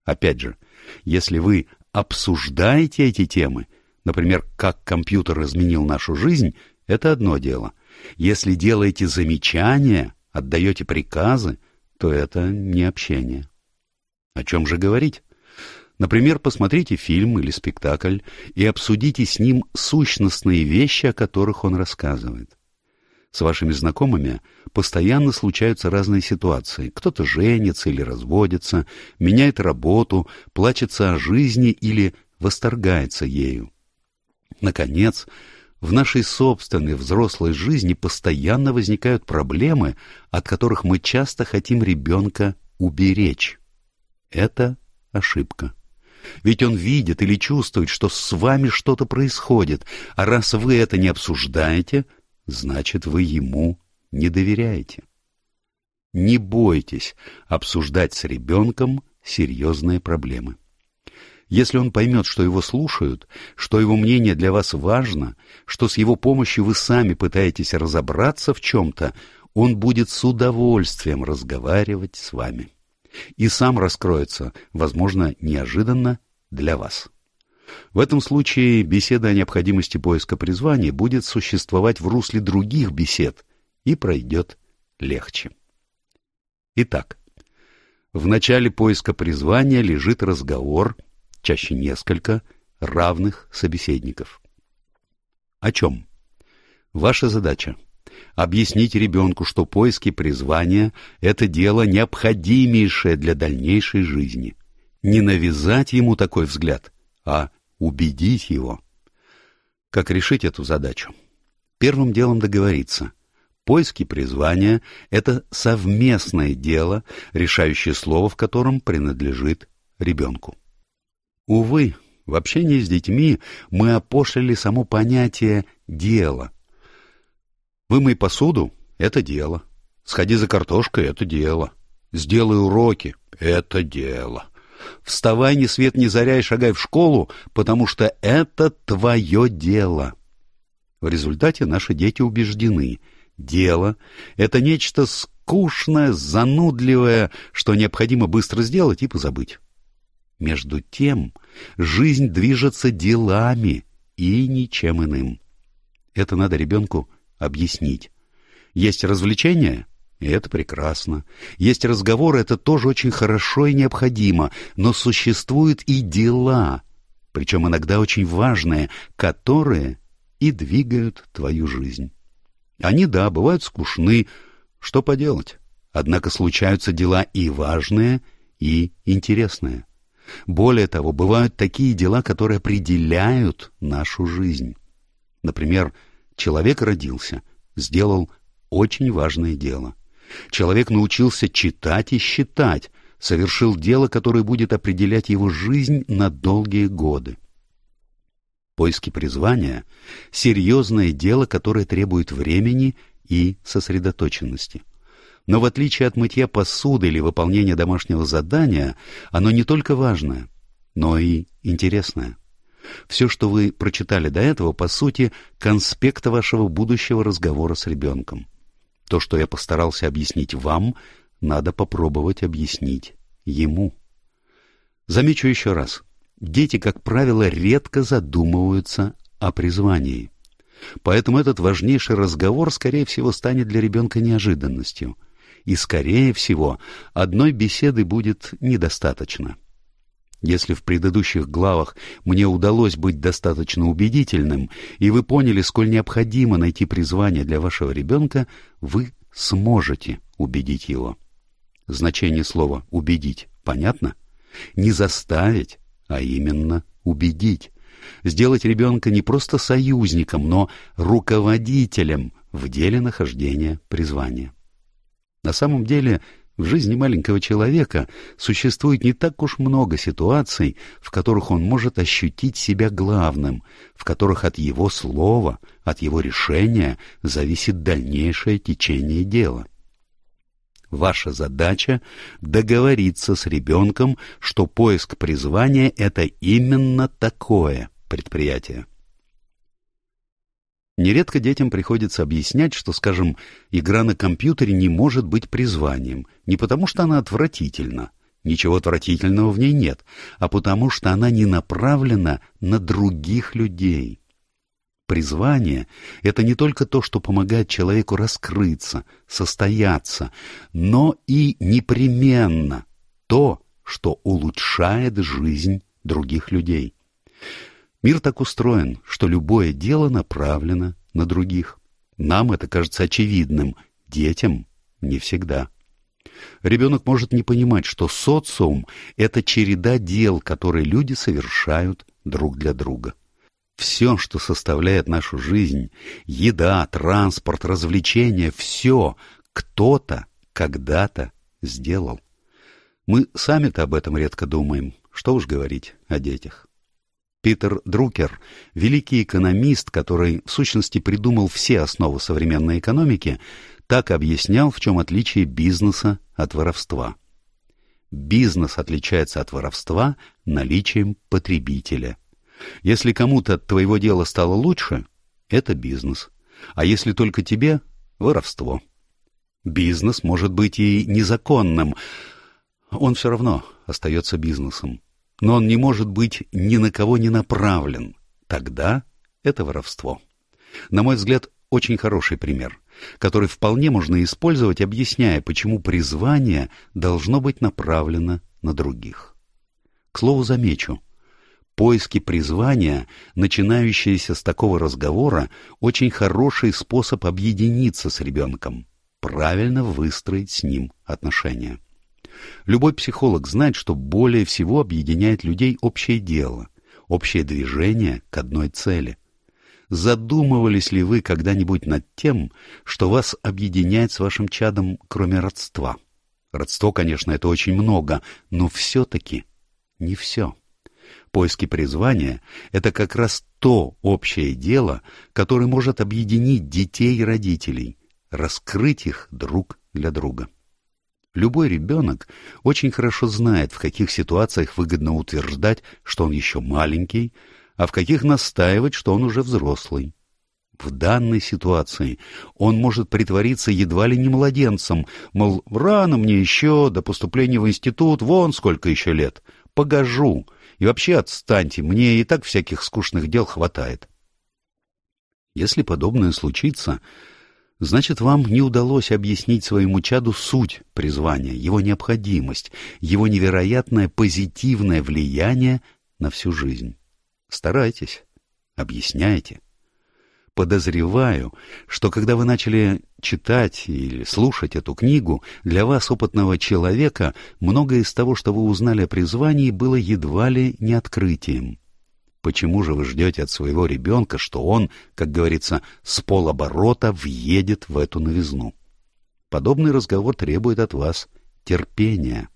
Опять же, если вы обсуждаете эти темы, например, как компьютер изменил нашу жизнь, это одно дело. Если делаете замечания, отдаете приказы, то это не общение. О чем же говорить? Например, посмотрите фильм или спектакль и обсудите с ним сущностные вещи, о которых он рассказывает. С вашими знакомыми постоянно случаются разные ситуации. Кто-то женится или разводится, меняет работу, плачется о жизни или восторгается ею. Наконец, в нашей собственной взрослой жизни постоянно возникают проблемы, от которых мы часто хотим ребенка уберечь. Это ошибка. Ведь он видит или чувствует, что с вами что-то происходит, а раз вы это не обсуждаете, значит, вы ему не доверяете. Не бойтесь обсуждать с ребенком серьезные проблемы. Если он поймет, что его слушают, что его мнение для вас важно, что с его помощью вы сами пытаетесь разобраться в чем-то, он будет с удовольствием разговаривать с вами. И сам раскроется, возможно, неожиданно для вас. В этом случае беседа о необходимости поиска призвания будет существовать в русле других бесед и пройдет легче. Итак, в начале поиска призвания лежит разговор, чаще несколько, равных собеседников. О чем? Ваша задача — объяснить ребенку, что поиски призвания — это дело необходимейшее для дальнейшей жизни. Не навязать ему такой взгляд, а убедить его. Как решить эту задачу? Первым делом договориться — Поиски призвания — это совместное дело, решающее слово в котором принадлежит ребенку. Увы, в общении с детьми мы опошлили само понятие «дело». Вымой посуду — это дело. Сходи за картошкой — это дело. Сделай уроки — это дело. Вставай ни свет ни заря и шагай в школу, потому что это твое дело. В результате наши дети убеждены — Дело — это нечто скучное, занудливое, что необходимо быстро сделать и позабыть. Между тем, жизнь движется делами и ничем иным. Это надо ребенку объяснить. Есть развлечения — и это прекрасно. Есть разговоры — это тоже очень хорошо и необходимо, но существуют и дела, причем иногда очень важные, которые и двигают твою жизнь. Они, да, бывают скучны, что поделать. Однако случаются дела и важные, и интересные. Более того, бывают такие дела, которые определяют нашу жизнь. Например, человек родился, сделал очень важное дело. Человек научился читать и считать, совершил дело, которое будет определять его жизнь на долгие годы. Поиски призвания — серьезное дело, которое требует времени и сосредоточенности. Но в отличие от мытья посуды или выполнения домашнего задания, оно не только важное, но и интересное. Все, что вы прочитали до этого, по сути, конспект вашего будущего разговора с ребенком. То, что я постарался объяснить вам, надо попробовать объяснить ему. Замечу еще раз — дети, как правило, редко задумываются о призвании. Поэтому этот важнейший разговор, скорее всего, станет для ребенка неожиданностью. И, скорее всего, одной беседы будет недостаточно. Если в предыдущих главах мне удалось быть достаточно убедительным, и вы поняли, сколь необходимо найти призвание для вашего ребенка, вы сможете убедить его. Значение слова «убедить» понятно? Не заставить, а именно убедить, сделать ребенка не просто союзником, но руководителем в деле нахождения призвания. На самом деле, в жизни маленького человека существует не так уж много ситуаций, в которых он может ощутить себя главным, в которых от его слова, от его решения зависит дальнейшее течение дела. Ваша задача — договориться с ребенком, что поиск призвания — это именно такое предприятие. Нередко детям приходится объяснять, что, скажем, игра на компьютере не может быть призванием, не потому что она отвратительна, ничего отвратительного в ней нет, а потому что она не направлена на других людей. Призвание — это не только то, что помогает человеку раскрыться, состояться, но и непременно то, что улучшает жизнь других людей. Мир так устроен, что любое дело направлено на других. Нам это кажется очевидным, детям — не всегда. Ребенок может не понимать, что социум — это череда дел, которые люди совершают друг для друга. Все, что составляет нашу жизнь, еда, транспорт, развлечения, все кто-то когда-то сделал. Мы сами-то об этом редко думаем, что уж говорить о детях. Питер Друкер, великий экономист, который в сущности придумал все основы современной экономики, так объяснял, в чем отличие бизнеса от воровства. Бизнес отличается от воровства наличием потребителя. Если кому-то от твоего дела стало лучше, это бизнес. А если только тебе — воровство. Бизнес может быть и незаконным, он все равно остается бизнесом. Но он не может быть ни на кого не направлен. Тогда это воровство. На мой взгляд, очень хороший пример, который вполне можно использовать, объясняя, почему призвание должно быть направлено на других. К слову, замечу, поиски призвания, начинающиеся с такого разговора, очень хороший способ объединиться с ребенком, правильно выстроить с ним отношения. Любой психолог знает, что более всего объединяет людей общее дело, общее движение к одной цели. Задумывались ли вы когда-нибудь над тем, что вас объединяет с вашим чадом, кроме родства? Родство, конечно, это очень много, но все-таки не все. Поиски призвания — это как раз то общее дело, которое может объединить детей и родителей, раскрыть их друг для друга. Любой ребенок очень хорошо знает, в каких ситуациях выгодно утверждать, что он еще маленький, а в каких настаивать, что он уже взрослый. В данной ситуации он может притвориться едва ли не младенцем, мол, рано мне еще, до поступления в институт, вон сколько еще лет, погожу, и вообще отстаньте, мне и так всяких скучных дел хватает. Если подобное случится, Значит, вам не удалось объяснить своему чаду суть призвания, его необходимость, его невероятное позитивное влияние на всю жизнь. Старайтесь, объясняйте. Подозреваю, что когда вы начали читать или слушать эту книгу, для вас, опытного человека, многое из того, что вы узнали о призвании, было едва ли не открытием. Почему же вы ждете от своего ребенка, что он, как говорится, с полоборота въедет в эту новизну? Подобный разговор требует от вас терпения.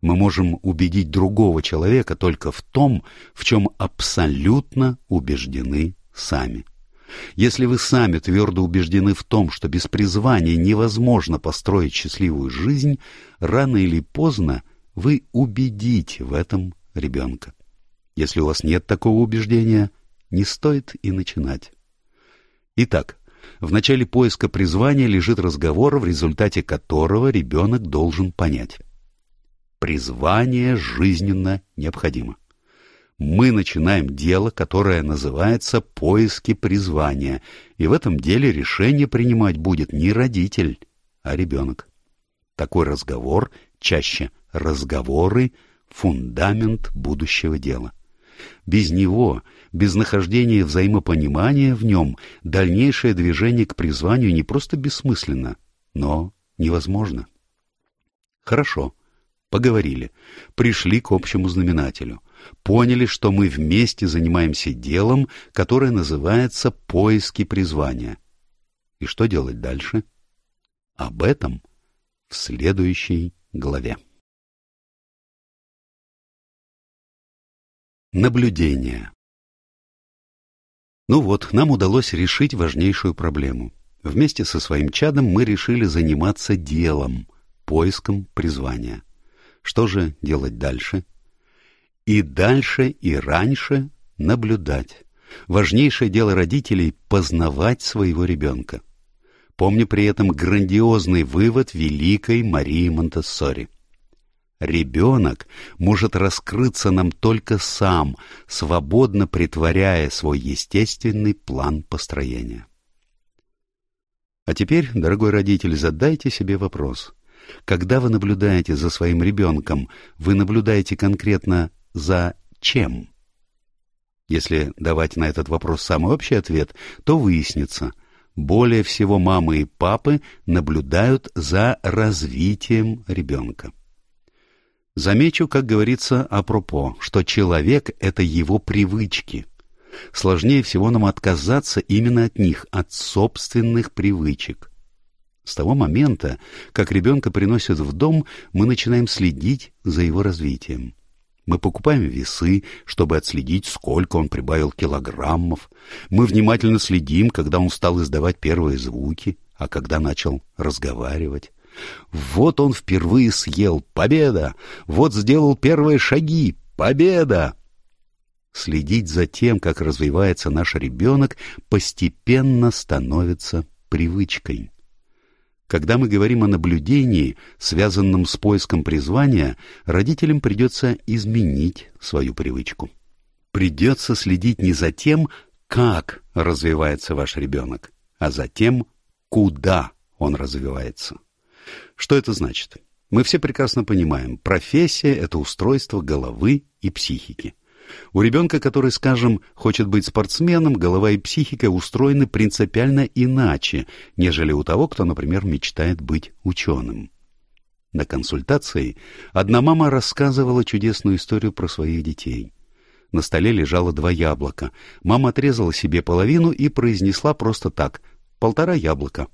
Мы можем убедить другого человека только в том, в чем абсолютно убеждены сами. Если вы сами твердо убеждены в том, что без призвания невозможно построить счастливую жизнь, рано или поздно вы убедите в этом ребенка. Если у вас нет такого убеждения, не стоит и начинать. Итак, в начале поиска призвания лежит разговор, в результате которого ребенок должен понять. Призвание жизненно необходимо. Мы начинаем дело, которое называется «поиски призвания», и в этом деле решение принимать будет не родитель, а ребенок. Такой разговор, чаще разговоры, фундамент будущего дела. Без него, без нахождения взаимопонимания в нем, дальнейшее движение к призванию не просто бессмысленно, но невозможно. Хорошо, поговорили, пришли к общему знаменателю, поняли, что мы вместе занимаемся делом, которое называется поиски призвания. И что делать дальше? Об этом в следующей главе. Наблюдение. Ну вот, нам удалось решить важнейшую проблему. Вместе со своим чадом мы решили заниматься делом, поиском призвания. Что же делать дальше? И дальше, и раньше наблюдать. Важнейшее дело родителей — познавать своего ребенка. Помню при этом грандиозный вывод великой Марии Монтессори — Ребенок может раскрыться нам только сам, свободно притворяя свой естественный план построения. А теперь, дорогой родитель, задайте себе вопрос. Когда вы наблюдаете за своим ребенком, вы наблюдаете конкретно за чем? Если давать на этот вопрос самый общий ответ, то выяснится, более всего мамы и папы наблюдают за развитием ребенка. Замечу, как говорится апропо, что человек — это его привычки. Сложнее всего нам отказаться именно от них, от собственных привычек. С того момента, как ребенка приносят в дом, мы начинаем следить за его развитием. Мы покупаем весы, чтобы отследить, сколько он прибавил килограммов. Мы внимательно следим, когда он стал издавать первые звуки, а когда начал разговаривать. Вот он впервые съел. Победа! Вот сделал первые шаги. Победа! Следить за тем, как развивается наш ребенок, постепенно становится привычкой. Когда мы говорим о наблюдении, связанном с поиском призвания, родителям придется изменить свою привычку. Придется следить не за тем, как развивается ваш ребенок, а за тем, куда он развивается. Что это значит? Мы все прекрасно понимаем, профессия — это устройство головы и психики. У ребенка, который, скажем, хочет быть спортсменом, голова и психика устроены принципиально иначе, нежели у того, кто, например, мечтает быть ученым. На консультации одна мама рассказывала чудесную историю про своих детей. На столе лежало два яблока. Мама отрезала себе половину и произнесла просто так «полтора яблока».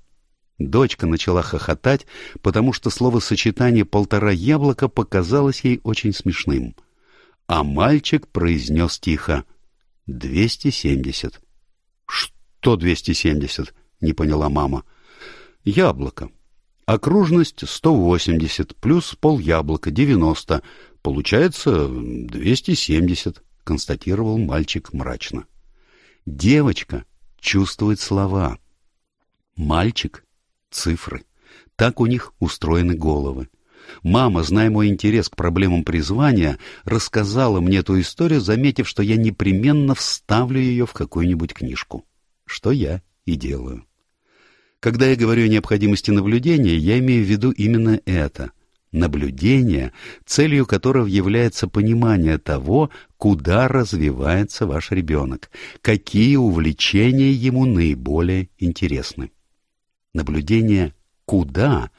Дочка начала хохотать, потому что словосочетание «полтора яблока» показалось ей очень смешным — а мальчик произнес тихо «двести семьдесят». «Что двести семьдесят?» — не поняла мама. «Яблоко. Окружность сто восемьдесят плюс пол яблока девяносто. Получается двести семьдесят», — констатировал мальчик мрачно. Девочка чувствует слова. Мальчик — цифры. Так у них устроены головы. Мама, зная мой интерес к проблемам призвания, рассказала мне эту историю, заметив, что я непременно вставлю ее в какую-нибудь книжку. Что я и делаю. Когда я говорю о необходимости наблюдения, я имею в виду именно это. Наблюдение, целью которого является понимание того, куда развивается ваш ребенок, какие увлечения ему наиболее интересны. Наблюдение «куда»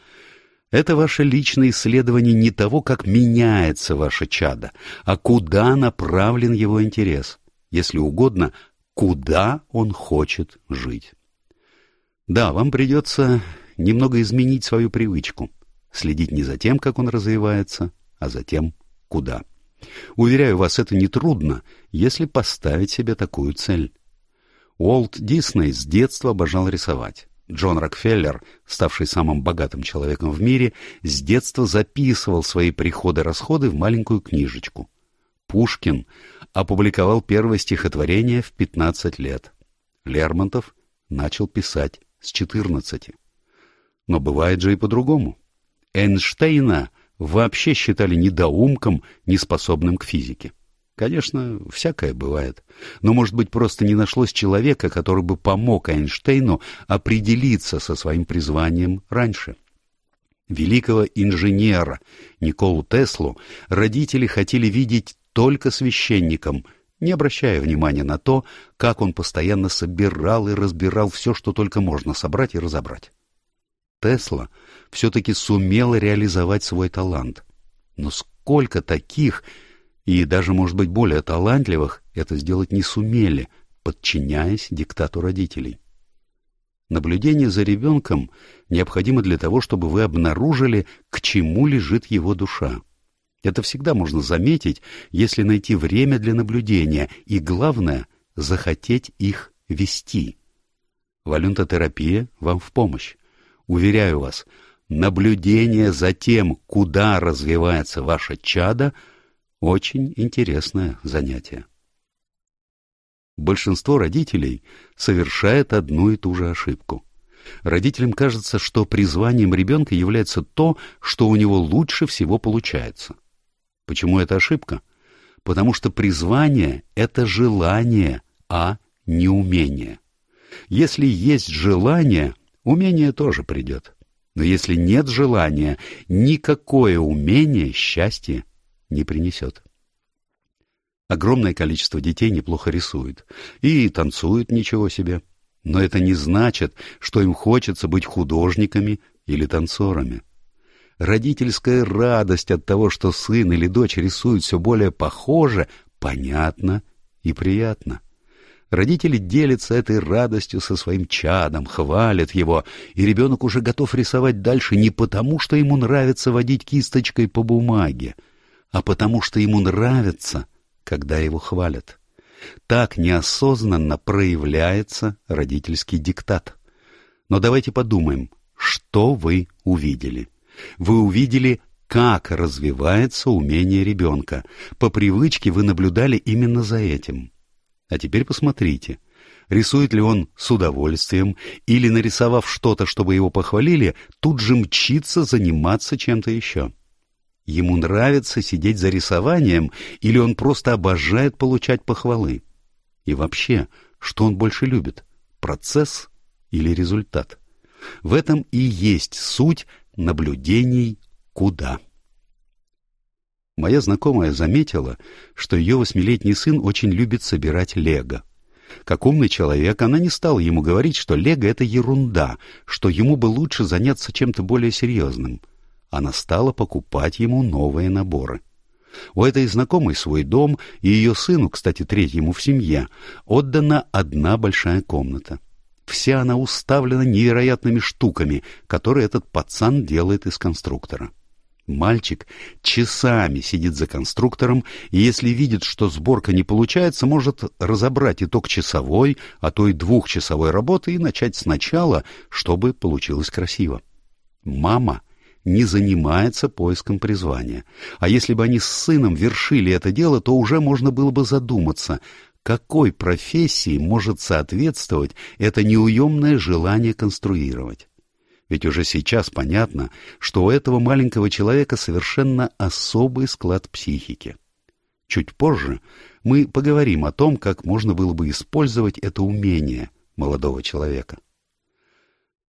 Это ваше личное исследование не того, как меняется ваше чадо, а куда направлен его интерес, если угодно, куда он хочет жить. Да, вам придется немного изменить свою привычку, следить не за тем, как он развивается, а за тем, куда. Уверяю вас, это нетрудно, если поставить себе такую цель. Уолт Дисней с детства обожал рисовать. Джон Рокфеллер, ставший самым богатым человеком в мире, с детства записывал свои приходы-расходы в маленькую книжечку. Пушкин опубликовал первое стихотворение в 15 лет. Лермонтов начал писать с 14. Но бывает же и по-другому. Эйнштейна вообще считали недоумком, неспособным к физике. Конечно, всякое бывает. Но, может быть, просто не нашлось человека, который бы помог Эйнштейну определиться со своим призванием раньше. Великого инженера Николу Теслу родители хотели видеть только священником, не обращая внимания на то, как он постоянно собирал и разбирал все, что только можно собрать и разобрать. Тесла все-таки сумел реализовать свой талант. Но сколько таких и даже, может быть, более талантливых это сделать не сумели, подчиняясь диктату родителей. Наблюдение за ребенком необходимо для того, чтобы вы обнаружили, к чему лежит его душа. Это всегда можно заметить, если найти время для наблюдения и, главное, захотеть их вести. Валюнтотерапия вам в помощь. Уверяю вас, наблюдение за тем, куда развивается ваше чадо – очень интересное занятие. Большинство родителей совершает одну и ту же ошибку. Родителям кажется, что призванием ребенка является то, что у него лучше всего получается. Почему это ошибка? Потому что призвание — это желание, а не умение. Если есть желание, умение тоже придет. Но если нет желания, никакое умение счастья не принесет. Огромное количество детей неплохо рисует и танцуют ничего себе. Но это не значит, что им хочется быть художниками или танцорами. Родительская радость от того, что сын или дочь рисуют все более похоже, понятно и приятно. Родители делятся этой радостью со своим чадом, хвалят его, и ребенок уже готов рисовать дальше не потому, что ему нравится водить кисточкой по бумаге, а потому что ему нравится, когда его хвалят. Так неосознанно проявляется родительский диктат. Но давайте подумаем, что вы увидели. Вы увидели, как развивается умение ребенка. По привычке вы наблюдали именно за этим. А теперь посмотрите, рисует ли он с удовольствием или, нарисовав что-то, чтобы его похвалили, тут же мчится заниматься чем-то еще. Ему нравится сидеть за рисованием или он просто обожает получать похвалы? И вообще, что он больше любит, процесс или результат? В этом и есть суть наблюдений куда. Моя знакомая заметила, что ее восьмилетний сын очень любит собирать лего. Как умный человек, она не стала ему говорить, что лего — это ерунда, что ему бы лучше заняться чем-то более серьезным. Она стала покупать ему новые наборы. У этой знакомой свой дом, и ее сыну, кстати, третьему в семье, отдана одна большая комната. Вся она уставлена невероятными штуками, которые этот пацан делает из конструктора. Мальчик часами сидит за конструктором, и если видит, что сборка не получается, может разобрать итог часовой, а то и двухчасовой работы и начать сначала, чтобы получилось красиво. Мама не занимается поиском призвания. А если бы они с сыном вершили это дело, то уже можно было бы задуматься, какой профессии может соответствовать это неуемное желание конструировать. Ведь уже сейчас понятно, что у этого маленького человека совершенно особый склад психики. Чуть позже мы поговорим о том, как можно было бы использовать это умение молодого человека.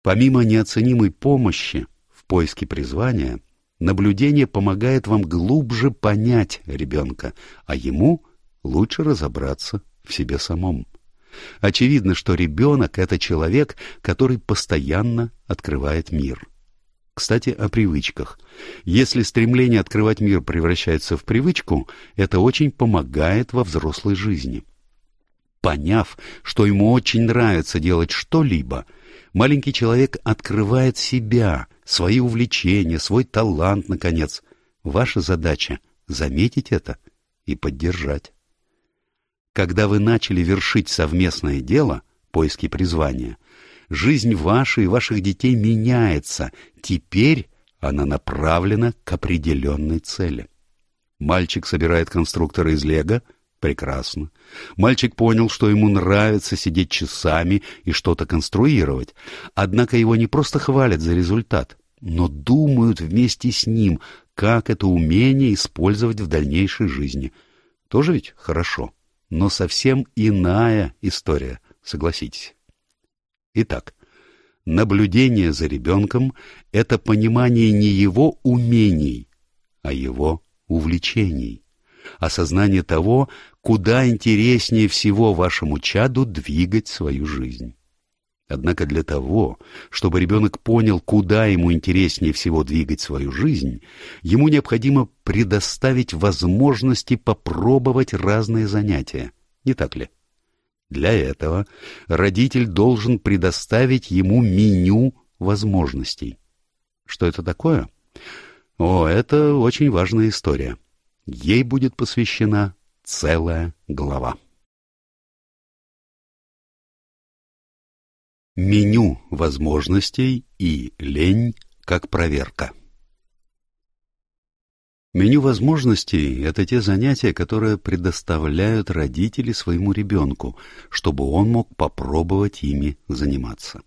Помимо неоценимой помощи поиске призвания, наблюдение помогает вам глубже понять ребенка, а ему лучше разобраться в себе самом. Очевидно, что ребенок — это человек, который постоянно открывает мир. Кстати, о привычках. Если стремление открывать мир превращается в привычку, это очень помогает во взрослой жизни. Поняв, что ему очень нравится делать что-либо, маленький человек открывает себя, свои увлечения, свой талант, наконец. Ваша задача — заметить это и поддержать. Когда вы начали вершить совместное дело, поиски призвания, жизнь ваша и ваших детей меняется. Теперь она направлена к определенной цели. Мальчик собирает конструктора из лего. Прекрасно. Мальчик понял, что ему нравится сидеть часами и что-то конструировать. Однако его не просто хвалят за результат, но думают вместе с ним, как это умение использовать в дальнейшей жизни. Тоже ведь хорошо но совсем иная история, согласитесь. Итак, наблюдение за ребенком — это понимание не его умений, а его увлечений, осознание того, куда интереснее всего вашему чаду двигать свою жизнь. Однако для того, чтобы ребенок понял, куда ему интереснее всего двигать свою жизнь, ему необходимо предоставить возможности попробовать разные занятия. Не так ли? Для этого родитель должен предоставить ему меню возможностей. Что это такое? О, это очень важная история. Ей будет посвящена целая глава. Меню возможностей и лень как проверка. Меню возможностей – это те занятия, которые предоставляют родители своему ребенку, чтобы он мог попробовать ими заниматься.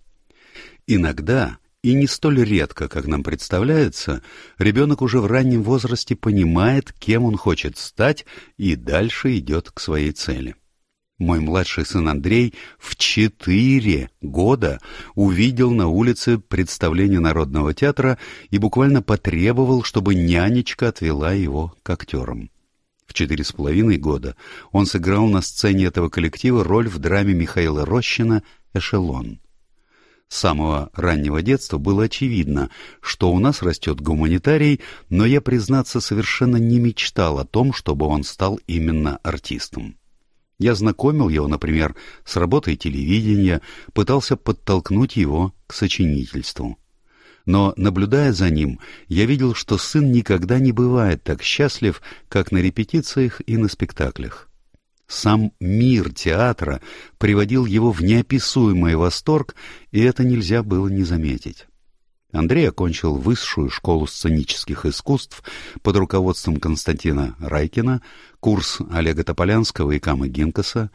Иногда, и не столь редко, как нам представляется, ребенок уже в раннем возрасте понимает, кем он хочет стать, и дальше идет к своей цели. Мой младший сын Андрей в четыре года увидел на улице представление Народного театра и буквально потребовал, чтобы нянечка отвела его к актерам. В четыре с половиной года он сыграл на сцене этого коллектива роль в драме Михаила Рощина «Эшелон». С самого раннего детства было очевидно, что у нас растет гуманитарий, но я, признаться, совершенно не мечтал о том, чтобы он стал именно артистом. Я знакомил его, например, с работой телевидения, пытался подтолкнуть его к сочинительству. Но, наблюдая за ним, я видел, что сын никогда не бывает так счастлив, как на репетициях и на спектаклях. Сам мир театра приводил его в неописуемый восторг, и это нельзя было не заметить. Андрей окончил высшую школу сценических искусств под руководством Константина Райкина, курс Олега Тополянского и Камы Гинкаса.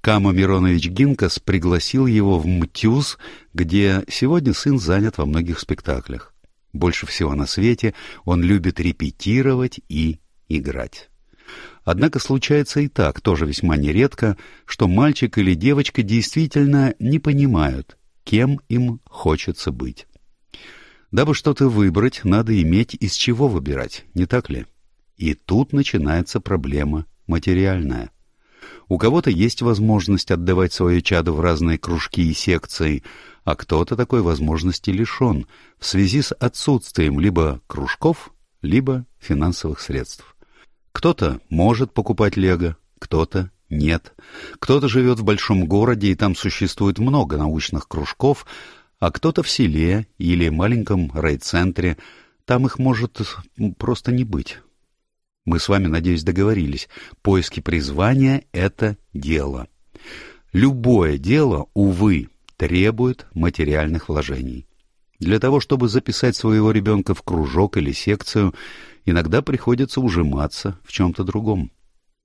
Кама Миронович Гинкас пригласил его в МТЮЗ, где сегодня сын занят во многих спектаклях. Больше всего на свете он любит репетировать и играть. Однако случается и так, тоже весьма нередко, что мальчик или девочка действительно не понимают, кем им хочется быть. Дабы что-то выбрать, надо иметь из чего выбирать, не так ли? И тут начинается проблема материальная. У кого-то есть возможность отдавать свое чадо в разные кружки и секции, а кто-то такой возможности лишен в связи с отсутствием либо кружков, либо финансовых средств. Кто-то может покупать лего, кто-то нет. Кто-то живет в большом городе, и там существует много научных кружков, а кто-то в селе или маленьком райцентре, там их может просто не быть. Мы с вами, надеюсь, договорились. Поиски призвания — это дело. Любое дело, увы, требует материальных вложений. Для того, чтобы записать своего ребенка в кружок или секцию, иногда приходится ужиматься в чем-то другом.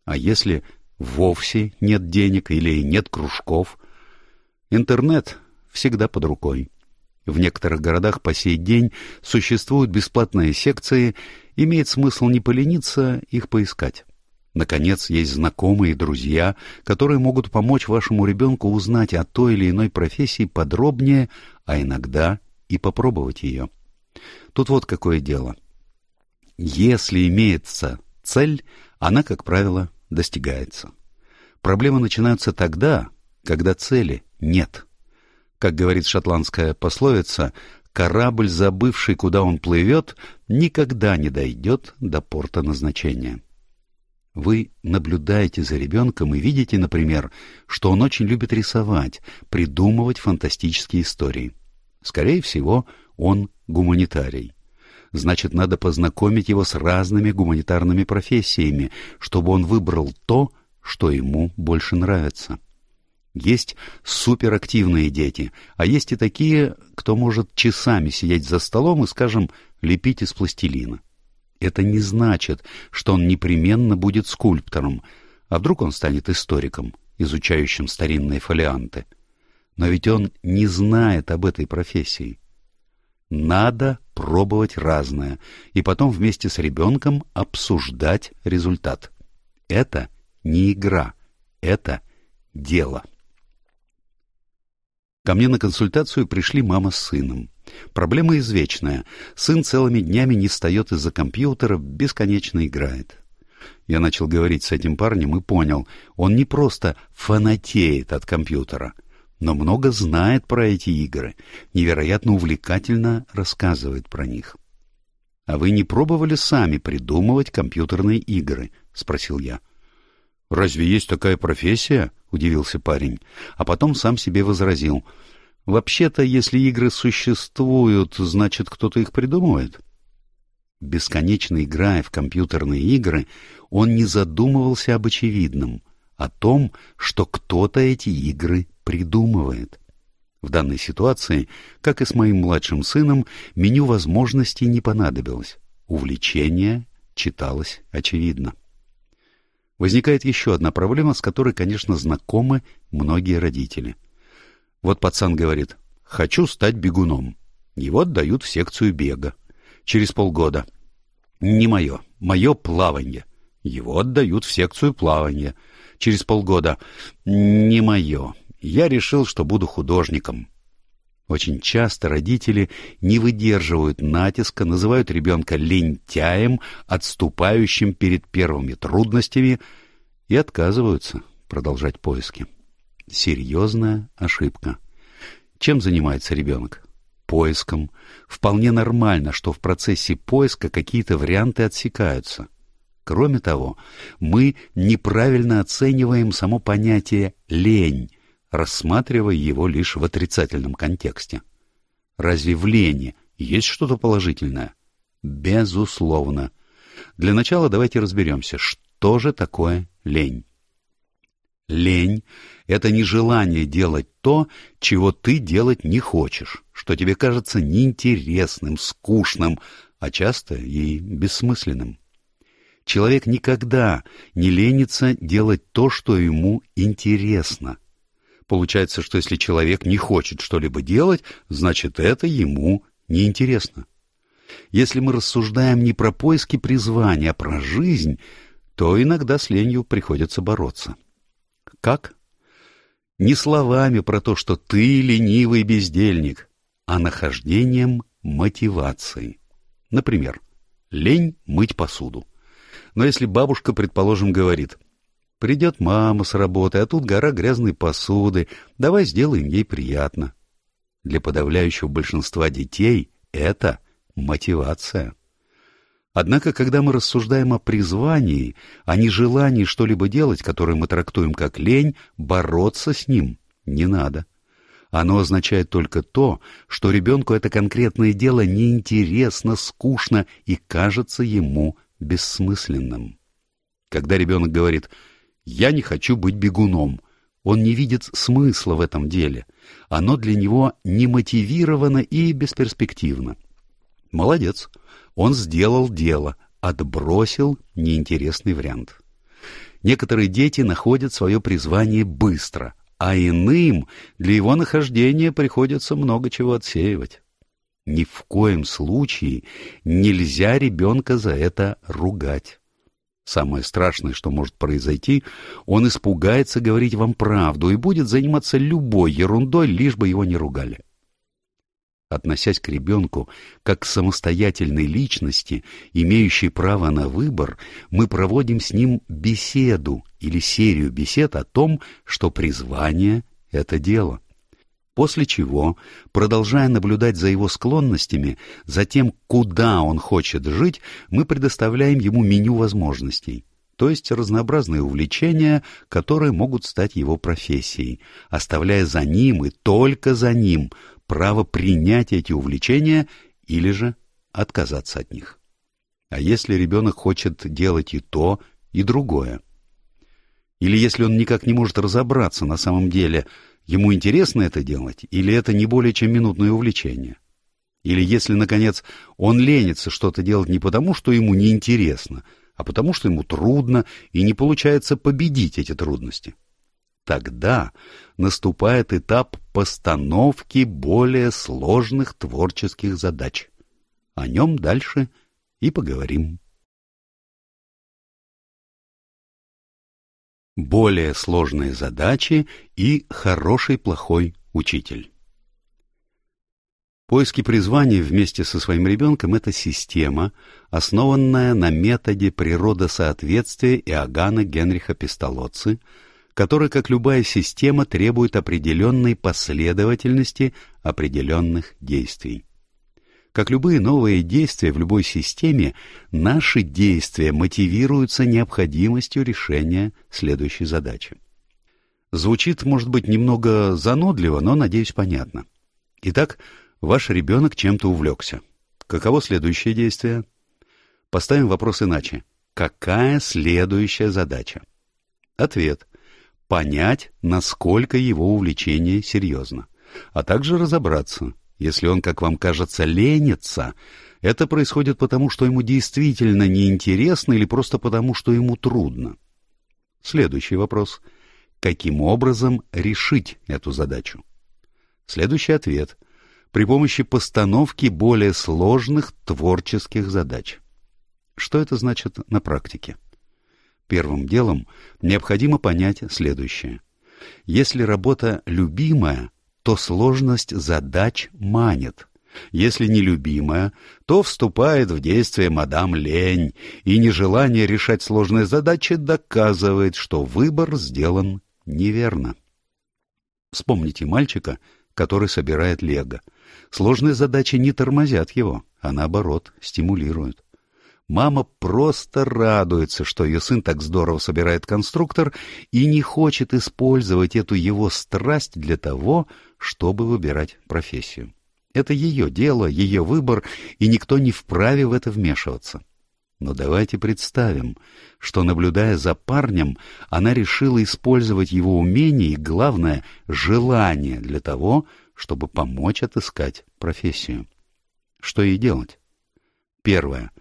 А если вовсе нет денег или нет кружков? Интернет всегда под рукой. В некоторых городах по сей день существуют бесплатные секции, имеет смысл не полениться их поискать. Наконец, есть знакомые и друзья, которые могут помочь вашему ребенку узнать о той или иной профессии подробнее, а иногда и попробовать ее. Тут вот какое дело. Если имеется цель, она, как правило, достигается. Проблемы начинаются тогда, когда цели нет. Как говорит шотландская пословица, корабль, забывший, куда он плывет, никогда не дойдет до порта назначения. Вы наблюдаете за ребенком и видите, например, что он очень любит рисовать, придумывать фантастические истории. Скорее всего, он гуманитарий. Значит, надо познакомить его с разными гуманитарными профессиями, чтобы он выбрал то, что ему больше нравится. Есть суперактивные дети, а есть и такие, кто может часами сидеть за столом и, скажем, лепить из пластилина. Это не значит, что он непременно будет скульптором, а вдруг он станет историком, изучающим старинные фолианты. Но ведь он не знает об этой профессии. Надо пробовать разное, и потом вместе с ребенком обсуждать результат. Это не игра, это дело. Ко мне на консультацию пришли мама с сыном. Проблема извечная. Сын целыми днями не встает из-за компьютера, бесконечно играет. Я начал говорить с этим парнем и понял, он не просто фанатеет от компьютера, но много знает про эти игры, невероятно увлекательно рассказывает про них. — А вы не пробовали сами придумывать компьютерные игры? — спросил я. — Разве есть такая профессия? — удивился парень, а потом сам себе возразил. «Вообще-то, если игры существуют, значит, кто-то их придумывает». Бесконечно играя в компьютерные игры, он не задумывался об очевидном, о том, что кто-то эти игры придумывает. В данной ситуации, как и с моим младшим сыном, меню возможностей не понадобилось. Увлечение читалось очевидно. Возникает еще одна проблема, с которой, конечно, знакомы многие родители. Вот пацан говорит «хочу стать бегуном». Его отдают в секцию бега. Через полгода «не мое, мое плавание». Его отдают в секцию плавания. Через полгода «не мое, я решил, что буду художником». Очень часто родители не выдерживают натиска, называют ребенка лентяем, отступающим перед первыми трудностями и отказываются продолжать поиски. Серьезная ошибка. Чем занимается ребенок? Поиском. Вполне нормально, что в процессе поиска какие-то варианты отсекаются. Кроме того, мы неправильно оцениваем само понятие «лень», рассматривая его лишь в отрицательном контексте. Разве в лени Есть что-то положительное? Безусловно. Для начала давайте разберемся, что же такое лень. Лень — это нежелание делать то, чего ты делать не хочешь, что тебе кажется неинтересным, скучным, а часто и бессмысленным. Человек никогда не ленится делать то, что ему интересно. Получается, что если человек не хочет что-либо делать, значит, это ему неинтересно. Если мы рассуждаем не про поиски призвания, а про жизнь, то иногда с ленью приходится бороться. Как? Не словами про то, что ты ленивый бездельник, а нахождением мотивации. Например, лень мыть посуду. Но если бабушка, предположим, говорит, «Придет мама с работы, а тут гора грязной посуды, давай сделаем ей приятно». Для подавляющего большинства детей это мотивация. Однако, когда мы рассуждаем о призвании, о нежелании что-либо делать, которое мы трактуем как лень, бороться с ним не надо. Оно означает только то, что ребенку это конкретное дело неинтересно, скучно и кажется ему бессмысленным. Когда ребенок говорит «я не хочу быть бегуном», он не видит смысла в этом деле. Оно для него немотивировано и бесперспективно. Молодец. Он сделал дело, отбросил неинтересный вариант. Некоторые дети находят свое призвание быстро, а иным для его нахождения приходится много чего отсеивать. Ни в коем случае нельзя ребенка за это ругать. Самое страшное, что может произойти, он испугается говорить вам правду и будет заниматься любой ерундой, лишь бы его не ругали. Относясь к ребенку как к самостоятельной личности, имеющей право на выбор, мы проводим с ним беседу или серию бесед о том, что призвание — это дело. После чего, продолжая наблюдать за его склонностями, за тем, куда он хочет жить, мы предоставляем ему меню возможностей, то есть разнообразные увлечения, которые могут стать его профессией, оставляя за ним и только за ним право принять эти увлечения или же отказаться от них. А если ребенок хочет делать и то, и другое? Или если он никак не может разобраться на самом деле – Ему интересно это делать, или это не более чем минутное увлечение? Или если, наконец, он ленится что-то делать не потому, что ему неинтересно, а потому, что ему трудно и не получается победить эти трудности? Тогда наступает этап постановки более сложных творческих задач. О нем дальше и поговорим. Более сложные задачи и хороший-плохой учитель. Поиски призвания вместе со своим ребенком – это система, основанная на методе природосоответствия Иоганна Генриха Пестолоцци, который, как любая система, требует определенной последовательности определенных действий. Как любые новые действия в любой системе, наши действия мотивируются необходимостью решения следующей задачи. Звучит, может быть, немного занудливо, но, надеюсь, понятно. Итак, ваш ребенок чем-то увлекся. Каково следующее действие? Поставим вопрос иначе. Какая следующая задача? Ответ. Понять, насколько его увлечение серьезно, а также разобраться, если он, как вам кажется, ленится, это происходит потому, что ему действительно неинтересно или просто потому, что ему трудно. Следующий вопрос. Каким образом решить эту задачу? Следующий ответ. При помощи постановки более сложных творческих задач. Что это значит на практике? Первым делом необходимо понять следующее. Если работа любимая, то сложность задач манит. Если нелюбимая, то вступает в действие мадам лень, и нежелание решать сложные задачи доказывает, что выбор сделан неверно. Вспомните мальчика, который собирает лего. Сложные задачи не тормозят его, а наоборот, стимулируют. Мама просто радуется, что ее сын так здорово собирает конструктор и не хочет использовать эту его страсть для того, чтобы выбирать профессию. Это ее дело, ее выбор, и никто не вправе в это вмешиваться. Но давайте представим, что, наблюдая за парнем, она решила использовать его умение и, главное, желание для того, чтобы помочь отыскать профессию. Что ей делать? Первое.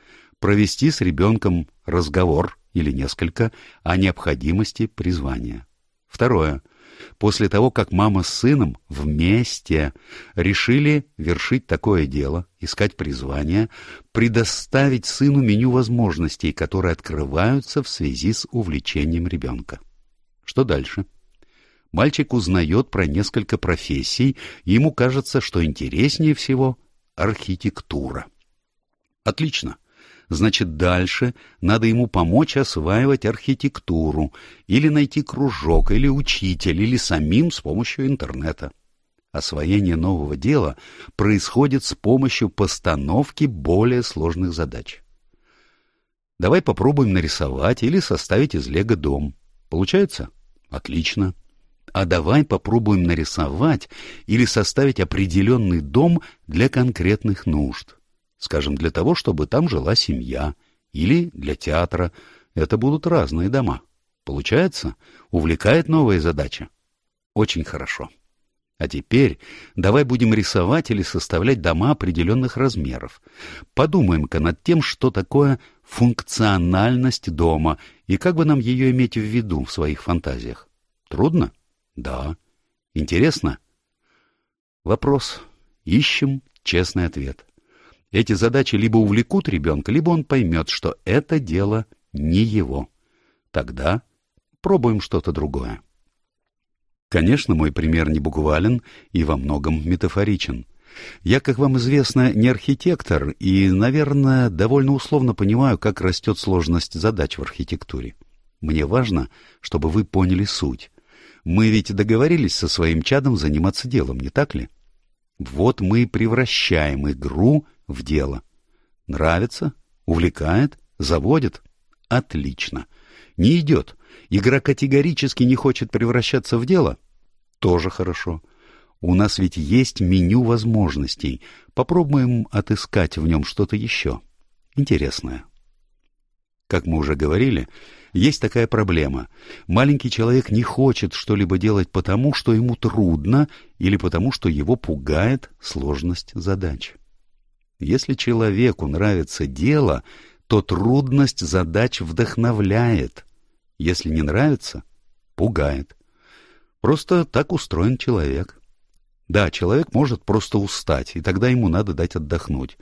Провести с ребенком разговор или несколько о необходимости призвания. Второе после того, как мама с сыном вместе решили вершить такое дело, искать призвание, предоставить сыну меню возможностей, которые открываются в связи с увлечением ребенка. Что дальше? Мальчик узнает про несколько профессий, и ему кажется, что интереснее всего архитектура. Отлично. Значит, дальше надо ему помочь осваивать архитектуру, или найти кружок, или учитель, или самим с помощью интернета. Освоение нового дела происходит с помощью постановки более сложных задач. Давай попробуем нарисовать или составить из лего дом. Получается? Отлично. А давай попробуем нарисовать или составить определенный дом для конкретных нужд. Скажем, для того, чтобы там жила семья. Или для театра. Это будут разные дома. Получается? Увлекает новая задача? Очень хорошо. А теперь давай будем рисовать или составлять дома определенных размеров. Подумаем-ка над тем, что такое функциональность дома и как бы нам ее иметь в виду в своих фантазиях. Трудно? Да. Интересно? Вопрос. Ищем честный ответ. Эти задачи либо увлекут ребенка, либо он поймет, что это дело не его. Тогда пробуем что-то другое. Конечно, мой пример не буквален и во многом метафоричен. Я, как вам известно, не архитектор и, наверное, довольно условно понимаю, как растет сложность задач в архитектуре. Мне важно, чтобы вы поняли суть. Мы ведь договорились со своим чадом заниматься делом, не так ли? Вот мы превращаем игру в дело. Нравится? Увлекает? Заводит? Отлично. Не идет. Игра категорически не хочет превращаться в дело? Тоже хорошо. У нас ведь есть меню возможностей. Попробуем отыскать в нем что-то еще. Интересное. Как мы уже говорили, есть такая проблема. Маленький человек не хочет что-либо делать потому, что ему трудно или потому, что его пугает сложность задач. Если человеку нравится дело, то трудность задач вдохновляет. Если не нравится, пугает. Просто так устроен человек. Да, человек может просто устать, и тогда ему надо дать отдохнуть.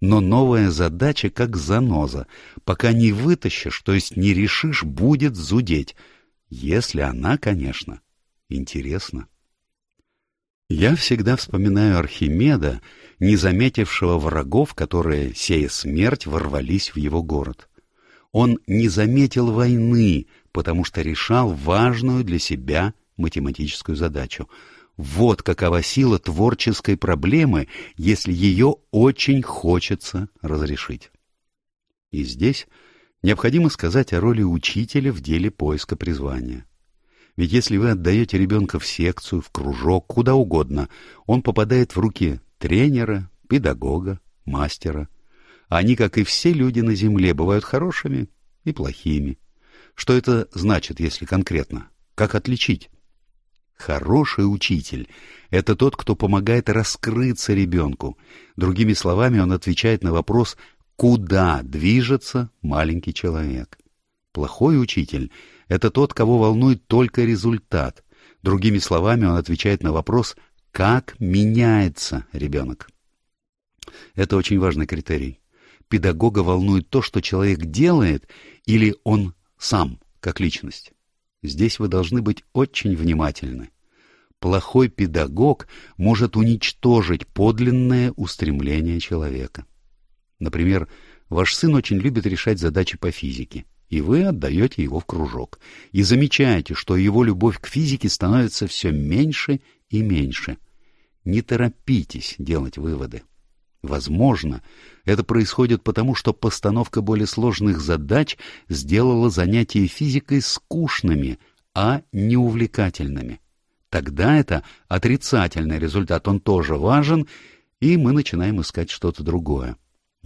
Но новая задача как заноза. Пока не вытащишь, то есть не решишь, будет зудеть. Если она, конечно, интересна. Я всегда вспоминаю Архимеда, не заметившего врагов, которые, сея смерть, ворвались в его город. Он не заметил войны, потому что решал важную для себя математическую задачу. Вот какова сила творческой проблемы, если ее очень хочется разрешить. И здесь необходимо сказать о роли учителя в деле поиска призвания. Ведь если вы отдаете ребенка в секцию, в кружок, куда угодно, он попадает в руки тренера, педагога, мастера. Они, как и все люди на Земле, бывают хорошими и плохими. Что это значит, если конкретно? Как отличить? Хороший учитель — это тот, кто помогает раскрыться ребенку. Другими словами, он отвечает на вопрос, куда движется маленький человек. Плохой учитель — это тот, кого волнует только результат. Другими словами, он отвечает на вопрос, как меняется ребенок. Это очень важный критерий. Педагога волнует то, что человек делает, или он сам, как личность. Здесь вы должны быть очень внимательны. Плохой педагог может уничтожить подлинное устремление человека. Например, ваш сын очень любит решать задачи по физике и вы отдаете его в кружок, и замечаете, что его любовь к физике становится все меньше и меньше. Не торопитесь делать выводы. Возможно, это происходит потому, что постановка более сложных задач сделала занятия физикой скучными, а не увлекательными. Тогда это отрицательный результат, он тоже важен, и мы начинаем искать что-то другое.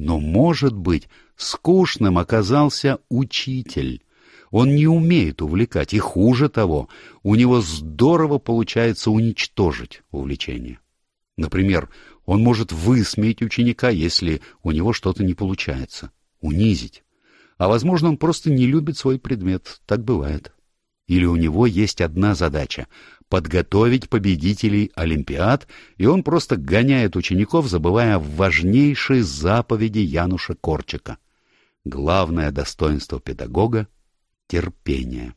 Но, может быть, скучным оказался учитель. Он не умеет увлекать, и хуже того, у него здорово получается уничтожить увлечение. Например, он может высмеять ученика, если у него что-то не получается, унизить. А, возможно, он просто не любит свой предмет, так бывает. Или у него есть одна задача — подготовить победителей Олимпиад, и он просто гоняет учеников, забывая важнейшие заповеди Януша Корчика. Главное достоинство педагога — терпение.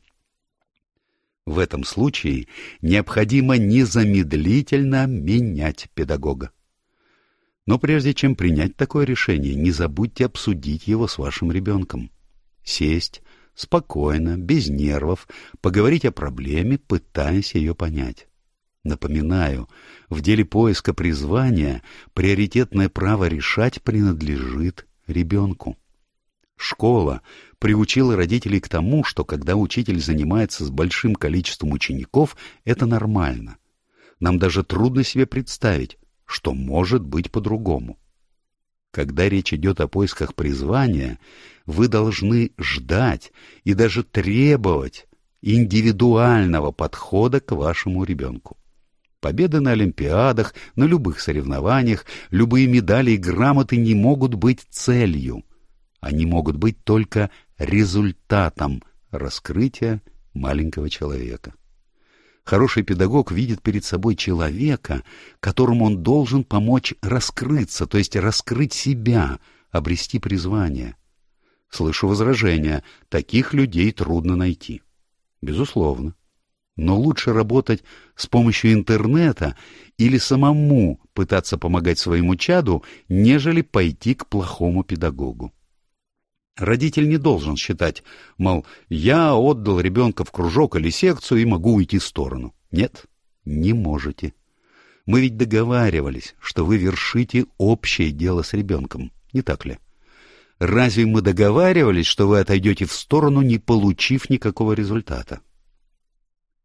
В этом случае необходимо незамедлительно менять педагога. Но прежде чем принять такое решение, не забудьте обсудить его с вашим ребенком. Сесть, спокойно, без нервов, поговорить о проблеме, пытаясь ее понять. Напоминаю, в деле поиска призвания приоритетное право решать принадлежит ребенку. Школа приучила родителей к тому, что когда учитель занимается с большим количеством учеников, это нормально. Нам даже трудно себе представить, что может быть по-другому. Когда речь идет о поисках призвания, вы должны ждать и даже требовать индивидуального подхода к вашему ребенку. Победы на Олимпиадах, на любых соревнованиях, любые медали и грамоты не могут быть целью. Они могут быть только результатом раскрытия маленького человека. Хороший педагог видит перед собой человека, которому он должен помочь раскрыться, то есть раскрыть себя, обрести призвание. Слышу возражения, таких людей трудно найти. Безусловно. Но лучше работать с помощью интернета или самому пытаться помогать своему чаду, нежели пойти к плохому педагогу. Родитель не должен считать, мол, я отдал ребенка в кружок или секцию и могу уйти в сторону. Нет, не можете. Мы ведь договаривались, что вы вершите общее дело с ребенком, не так ли? Разве мы договаривались, что вы отойдете в сторону, не получив никакого результата?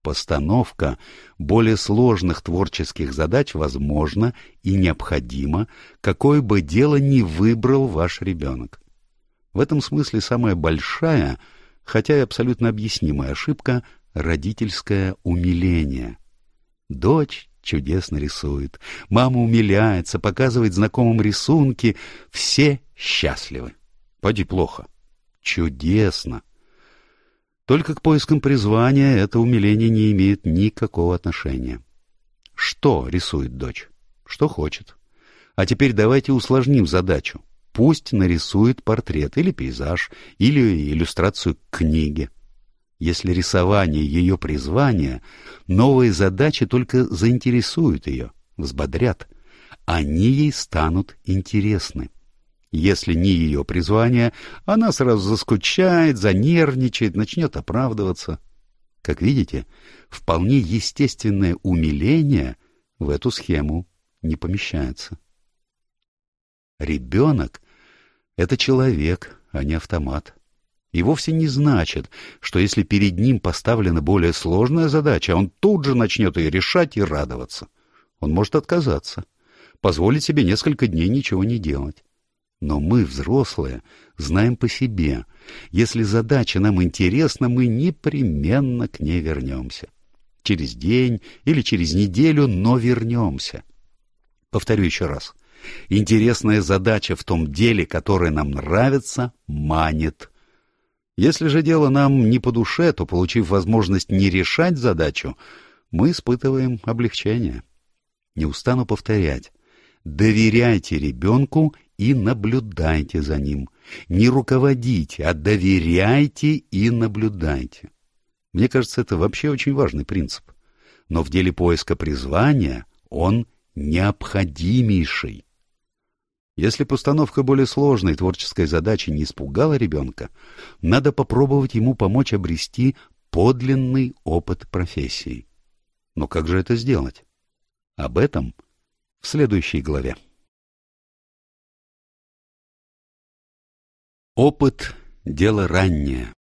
Постановка более сложных творческих задач возможна и необходима, какое бы дело ни выбрал ваш ребенок. В этом смысле самая большая, хотя и абсолютно объяснимая ошибка — родительское умиление. Дочь чудесно рисует, мама умиляется, показывает знакомым рисунки, все счастливы. Поди плохо. Чудесно. Только к поискам призвания это умиление не имеет никакого отношения. Что рисует дочь? Что хочет. А теперь давайте усложним задачу пусть нарисует портрет или пейзаж, или иллюстрацию к книге. Если рисование ее призвание, новые задачи только заинтересуют ее, взбодрят. Они ей станут интересны. Если не ее призвание, она сразу заскучает, занервничает, начнет оправдываться. Как видите, вполне естественное умиление в эту схему не помещается. Ребенок это человек, а не автомат. И вовсе не значит, что если перед ним поставлена более сложная задача, он тут же начнет ее решать и радоваться. Он может отказаться, позволить себе несколько дней ничего не делать. Но мы, взрослые, знаем по себе. Если задача нам интересна, мы непременно к ней вернемся. Через день или через неделю, но вернемся. Повторю еще раз. Интересная задача в том деле, которое нам нравится, манит. Если же дело нам не по душе, то, получив возможность не решать задачу, мы испытываем облегчение. Не устану повторять. Доверяйте ребенку и наблюдайте за ним. Не руководите, а доверяйте и наблюдайте. Мне кажется, это вообще очень важный принцип. Но в деле поиска призвания он необходимейший. Если постановка более сложной творческой задачи не испугала ребенка, надо попробовать ему помочь обрести подлинный опыт профессии. Но как же это сделать? Об этом в следующей главе. Опыт – дело раннее.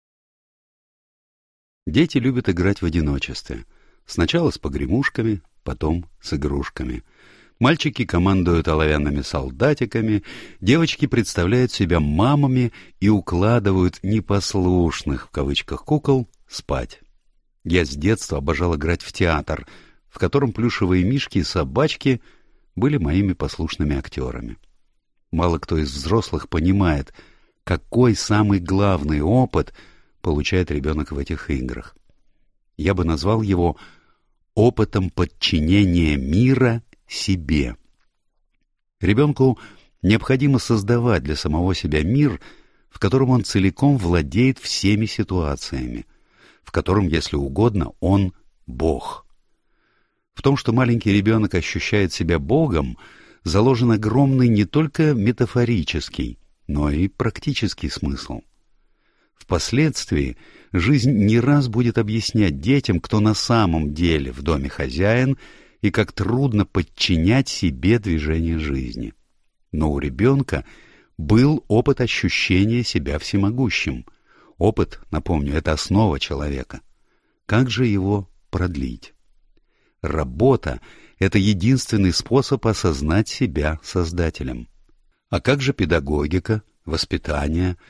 Дети любят играть в одиночестве. Сначала с погремушками, потом с игрушками – Мальчики командуют оловянными солдатиками, девочки представляют себя мамами и укладывают «непослушных» в кавычках кукол спать. Я с детства обожал играть в театр, в котором плюшевые мишки и собачки были моими послушными актерами. Мало кто из взрослых понимает, какой самый главный опыт получает ребенок в этих играх. Я бы назвал его опытом подчинения мира себе. Ребенку необходимо создавать для самого себя мир, в котором он целиком владеет всеми ситуациями, в котором, если угодно, он Бог. В том, что маленький ребенок ощущает себя Богом, заложен огромный не только метафорический, но и практический смысл. Впоследствии жизнь не раз будет объяснять детям, кто на самом деле в доме хозяин и как трудно подчинять себе движение жизни. Но у ребенка был опыт ощущения себя всемогущим. Опыт, напомню, это основа человека. Как же его продлить? Работа — это единственный способ осознать себя создателем. А как же педагогика, воспитание —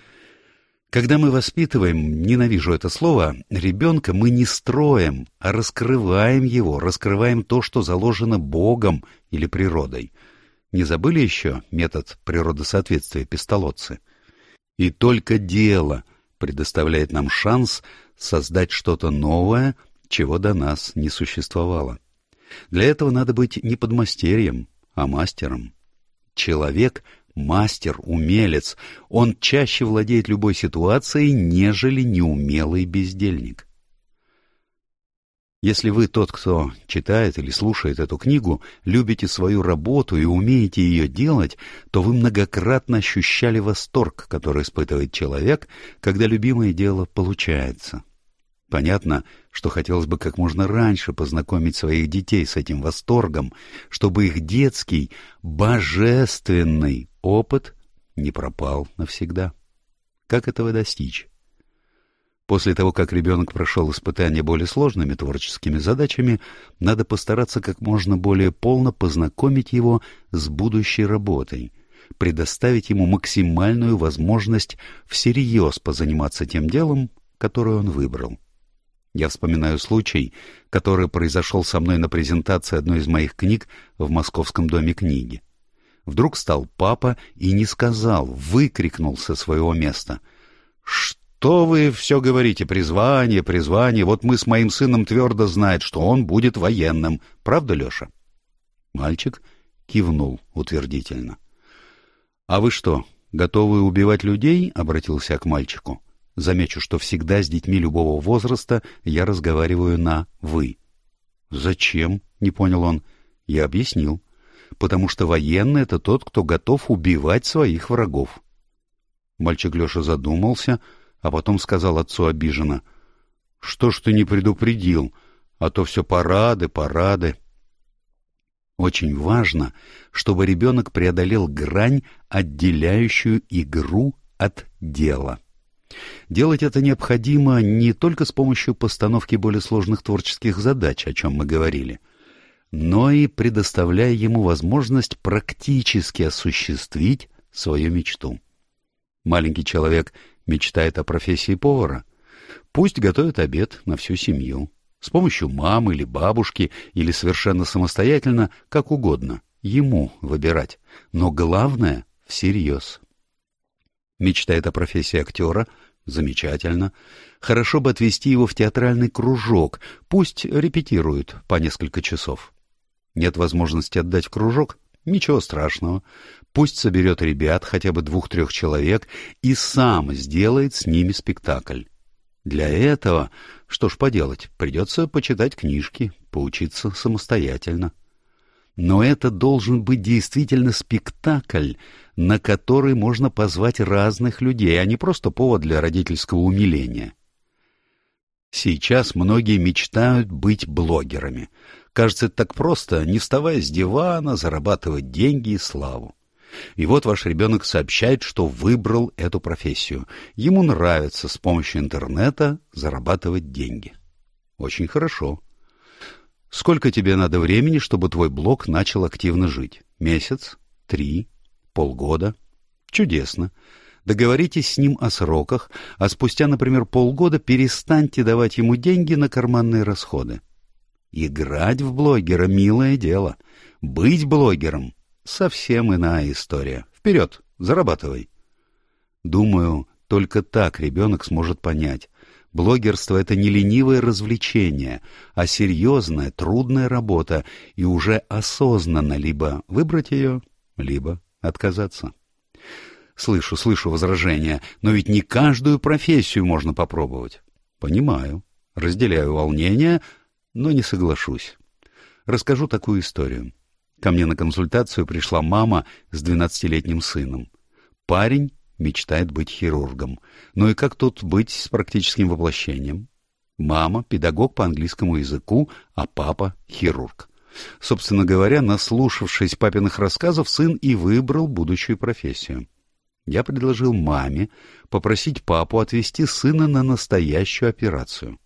когда мы воспитываем, ненавижу это слово, ребенка, мы не строим, а раскрываем его, раскрываем то, что заложено Богом или природой. Не забыли еще метод природосоответствия пистолотцы? И только дело предоставляет нам шанс создать что-то новое, чего до нас не существовало. Для этого надо быть не подмастерьем, а мастером. Человек мастер, умелец, он чаще владеет любой ситуацией, нежели неумелый бездельник. Если вы тот, кто читает или слушает эту книгу, любите свою работу и умеете ее делать, то вы многократно ощущали восторг, который испытывает человек, когда любимое дело получается. Понятно, что хотелось бы как можно раньше познакомить своих детей с этим восторгом, чтобы их детский, божественный опыт не пропал навсегда. Как этого достичь? После того, как ребенок прошел испытание более сложными творческими задачами, надо постараться как можно более полно познакомить его с будущей работой, предоставить ему максимальную возможность всерьез позаниматься тем делом, которое он выбрал. Я вспоминаю случай, который произошел со мной на презентации одной из моих книг в Московском доме книги. Вдруг стал папа и не сказал, выкрикнул со своего места. «Что вы все говорите? Призвание, призвание. Вот мы с моим сыном твердо знаем, что он будет военным. Правда, Леша?» Мальчик кивнул утвердительно. «А вы что, готовы убивать людей?» — обратился к мальчику. Замечу, что всегда с детьми любого возраста я разговариваю на «вы». «Зачем?» — не понял он. Я объяснил. «Потому что военный — это тот, кто готов убивать своих врагов». Мальчик Леша задумался, а потом сказал отцу обиженно. «Что ж ты не предупредил? А то все парады, парады». Очень важно, чтобы ребенок преодолел грань, отделяющую игру от дела. Делать это необходимо не только с помощью постановки более сложных творческих задач, о чем мы говорили, но и предоставляя ему возможность практически осуществить свою мечту. Маленький человек мечтает о профессии повара. Пусть готовит обед на всю семью, с помощью мамы или бабушки, или совершенно самостоятельно, как угодно, ему выбирать. Но главное — всерьез. Мечтает о профессии актера — Замечательно. Хорошо бы отвезти его в театральный кружок. Пусть репетирует по несколько часов. Нет возможности отдать в кружок? Ничего страшного. Пусть соберет ребят, хотя бы двух-трех человек, и сам сделает с ними спектакль. Для этого, что ж поделать, придется почитать книжки, поучиться самостоятельно. Но это должен быть действительно спектакль, на который можно позвать разных людей, а не просто повод для родительского умиления. Сейчас многие мечтают быть блогерами. Кажется, это так просто, не вставая с дивана, зарабатывать деньги и славу. И вот ваш ребенок сообщает, что выбрал эту профессию. Ему нравится с помощью интернета зарабатывать деньги. Очень хорошо. Сколько тебе надо времени, чтобы твой блог начал активно жить? Месяц? Три? Полгода? Чудесно. Договоритесь с ним о сроках, а спустя, например, полгода перестаньте давать ему деньги на карманные расходы. Играть в блогера — милое дело. Быть блогером — совсем иная история. Вперед, зарабатывай. Думаю, только так ребенок сможет понять. Блогерство — это не ленивое развлечение, а серьезная, трудная работа, и уже осознанно либо выбрать ее, либо отказаться. Слышу, слышу возражения, но ведь не каждую профессию можно попробовать. Понимаю, разделяю волнение, но не соглашусь. Расскажу такую историю. Ко мне на консультацию пришла мама с двенадцатилетним сыном. Парень мечтает быть хирургом. Ну и как тут быть с практическим воплощением? Мама — педагог по английскому языку, а папа — хирург. Собственно говоря, наслушавшись папиных рассказов, сын и выбрал будущую профессию. Я предложил маме попросить папу отвезти сына на настоящую операцию.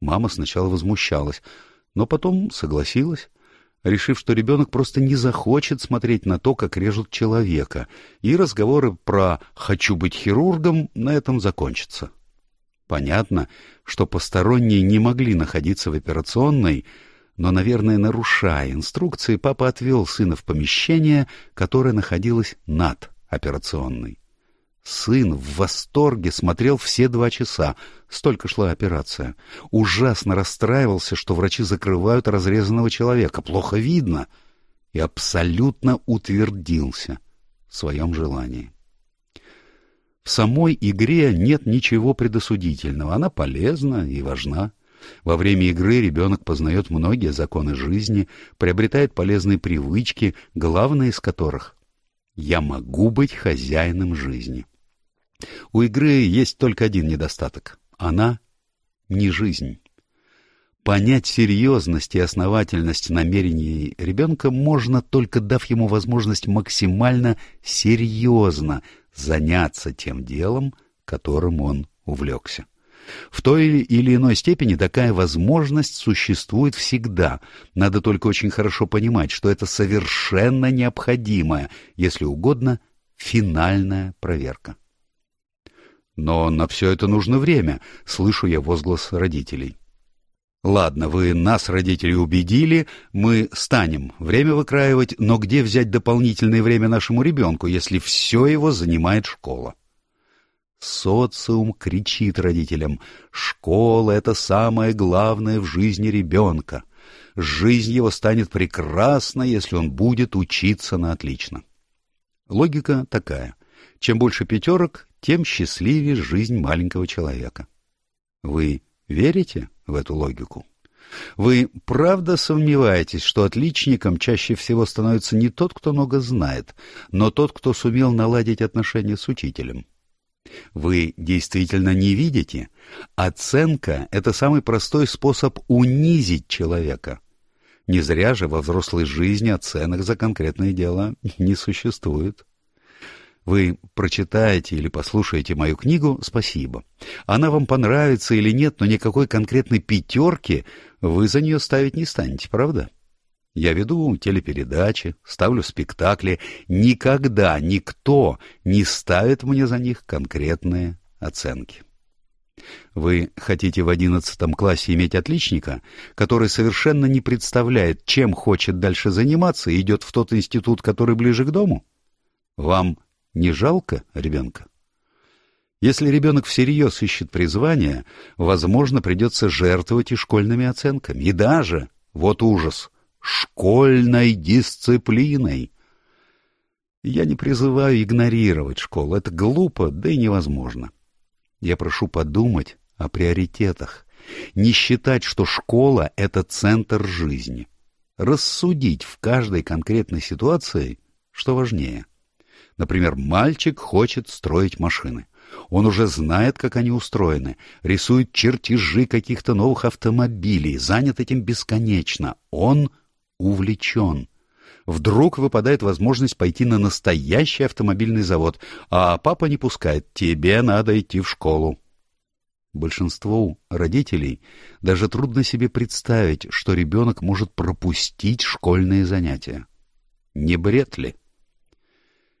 Мама сначала возмущалась, но потом согласилась решив, что ребенок просто не захочет смотреть на то, как режут человека, и разговоры про «хочу быть хирургом» на этом закончатся. Понятно, что посторонние не могли находиться в операционной, но, наверное, нарушая инструкции, папа отвел сына в помещение, которое находилось над операционной. Сын в восторге смотрел все два часа. Столько шла операция. Ужасно расстраивался, что врачи закрывают разрезанного человека. Плохо видно. И абсолютно утвердился в своем желании. В самой игре нет ничего предосудительного. Она полезна и важна. Во время игры ребенок познает многие законы жизни, приобретает полезные привычки, главное из которых — «я могу быть хозяином жизни». У игры есть только один недостаток. Она не жизнь. Понять серьезность и основательность намерений ребенка можно только дав ему возможность максимально серьезно заняться тем делом, которым он увлекся. В той или иной степени такая возможность существует всегда. Надо только очень хорошо понимать, что это совершенно необходимая, если угодно, финальная проверка. Но на все это нужно время, слышу я возглас родителей. Ладно, вы нас, родителей, убедили, мы станем время выкраивать, но где взять дополнительное время нашему ребенку, если все его занимает школа? Социум кричит родителям, школа — это самое главное в жизни ребенка. Жизнь его станет прекрасна, если он будет учиться на отлично. Логика такая. Чем больше пятерок, тем счастливее жизнь маленького человека. Вы верите в эту логику? Вы правда сомневаетесь, что отличником чаще всего становится не тот, кто много знает, но тот, кто сумел наладить отношения с учителем? Вы действительно не видите? Оценка — это самый простой способ унизить человека. Не зря же во взрослой жизни оценок за конкретное дело не существует. Вы прочитаете или послушаете мою книгу, спасибо. Она вам понравится или нет, но никакой конкретной пятерки вы за нее ставить не станете, правда? Я веду телепередачи, ставлю спектакли. Никогда никто не ставит мне за них конкретные оценки. Вы хотите в одиннадцатом классе иметь отличника, который совершенно не представляет, чем хочет дальше заниматься и идет в тот институт, который ближе к дому? Вам не жалко ребенка? Если ребенок всерьез ищет призвание, возможно, придется жертвовать и школьными оценками, и даже, вот ужас, школьной дисциплиной. Я не призываю игнорировать школу, это глупо, да и невозможно. Я прошу подумать о приоритетах, не считать, что школа — это центр жизни, рассудить в каждой конкретной ситуации, что важнее — Например, мальчик хочет строить машины. Он уже знает, как они устроены, рисует чертежи каких-то новых автомобилей, занят этим бесконечно. Он увлечен. Вдруг выпадает возможность пойти на настоящий автомобильный завод, а папа не пускает, тебе надо идти в школу. Большинству родителей даже трудно себе представить, что ребенок может пропустить школьные занятия. Не бред ли?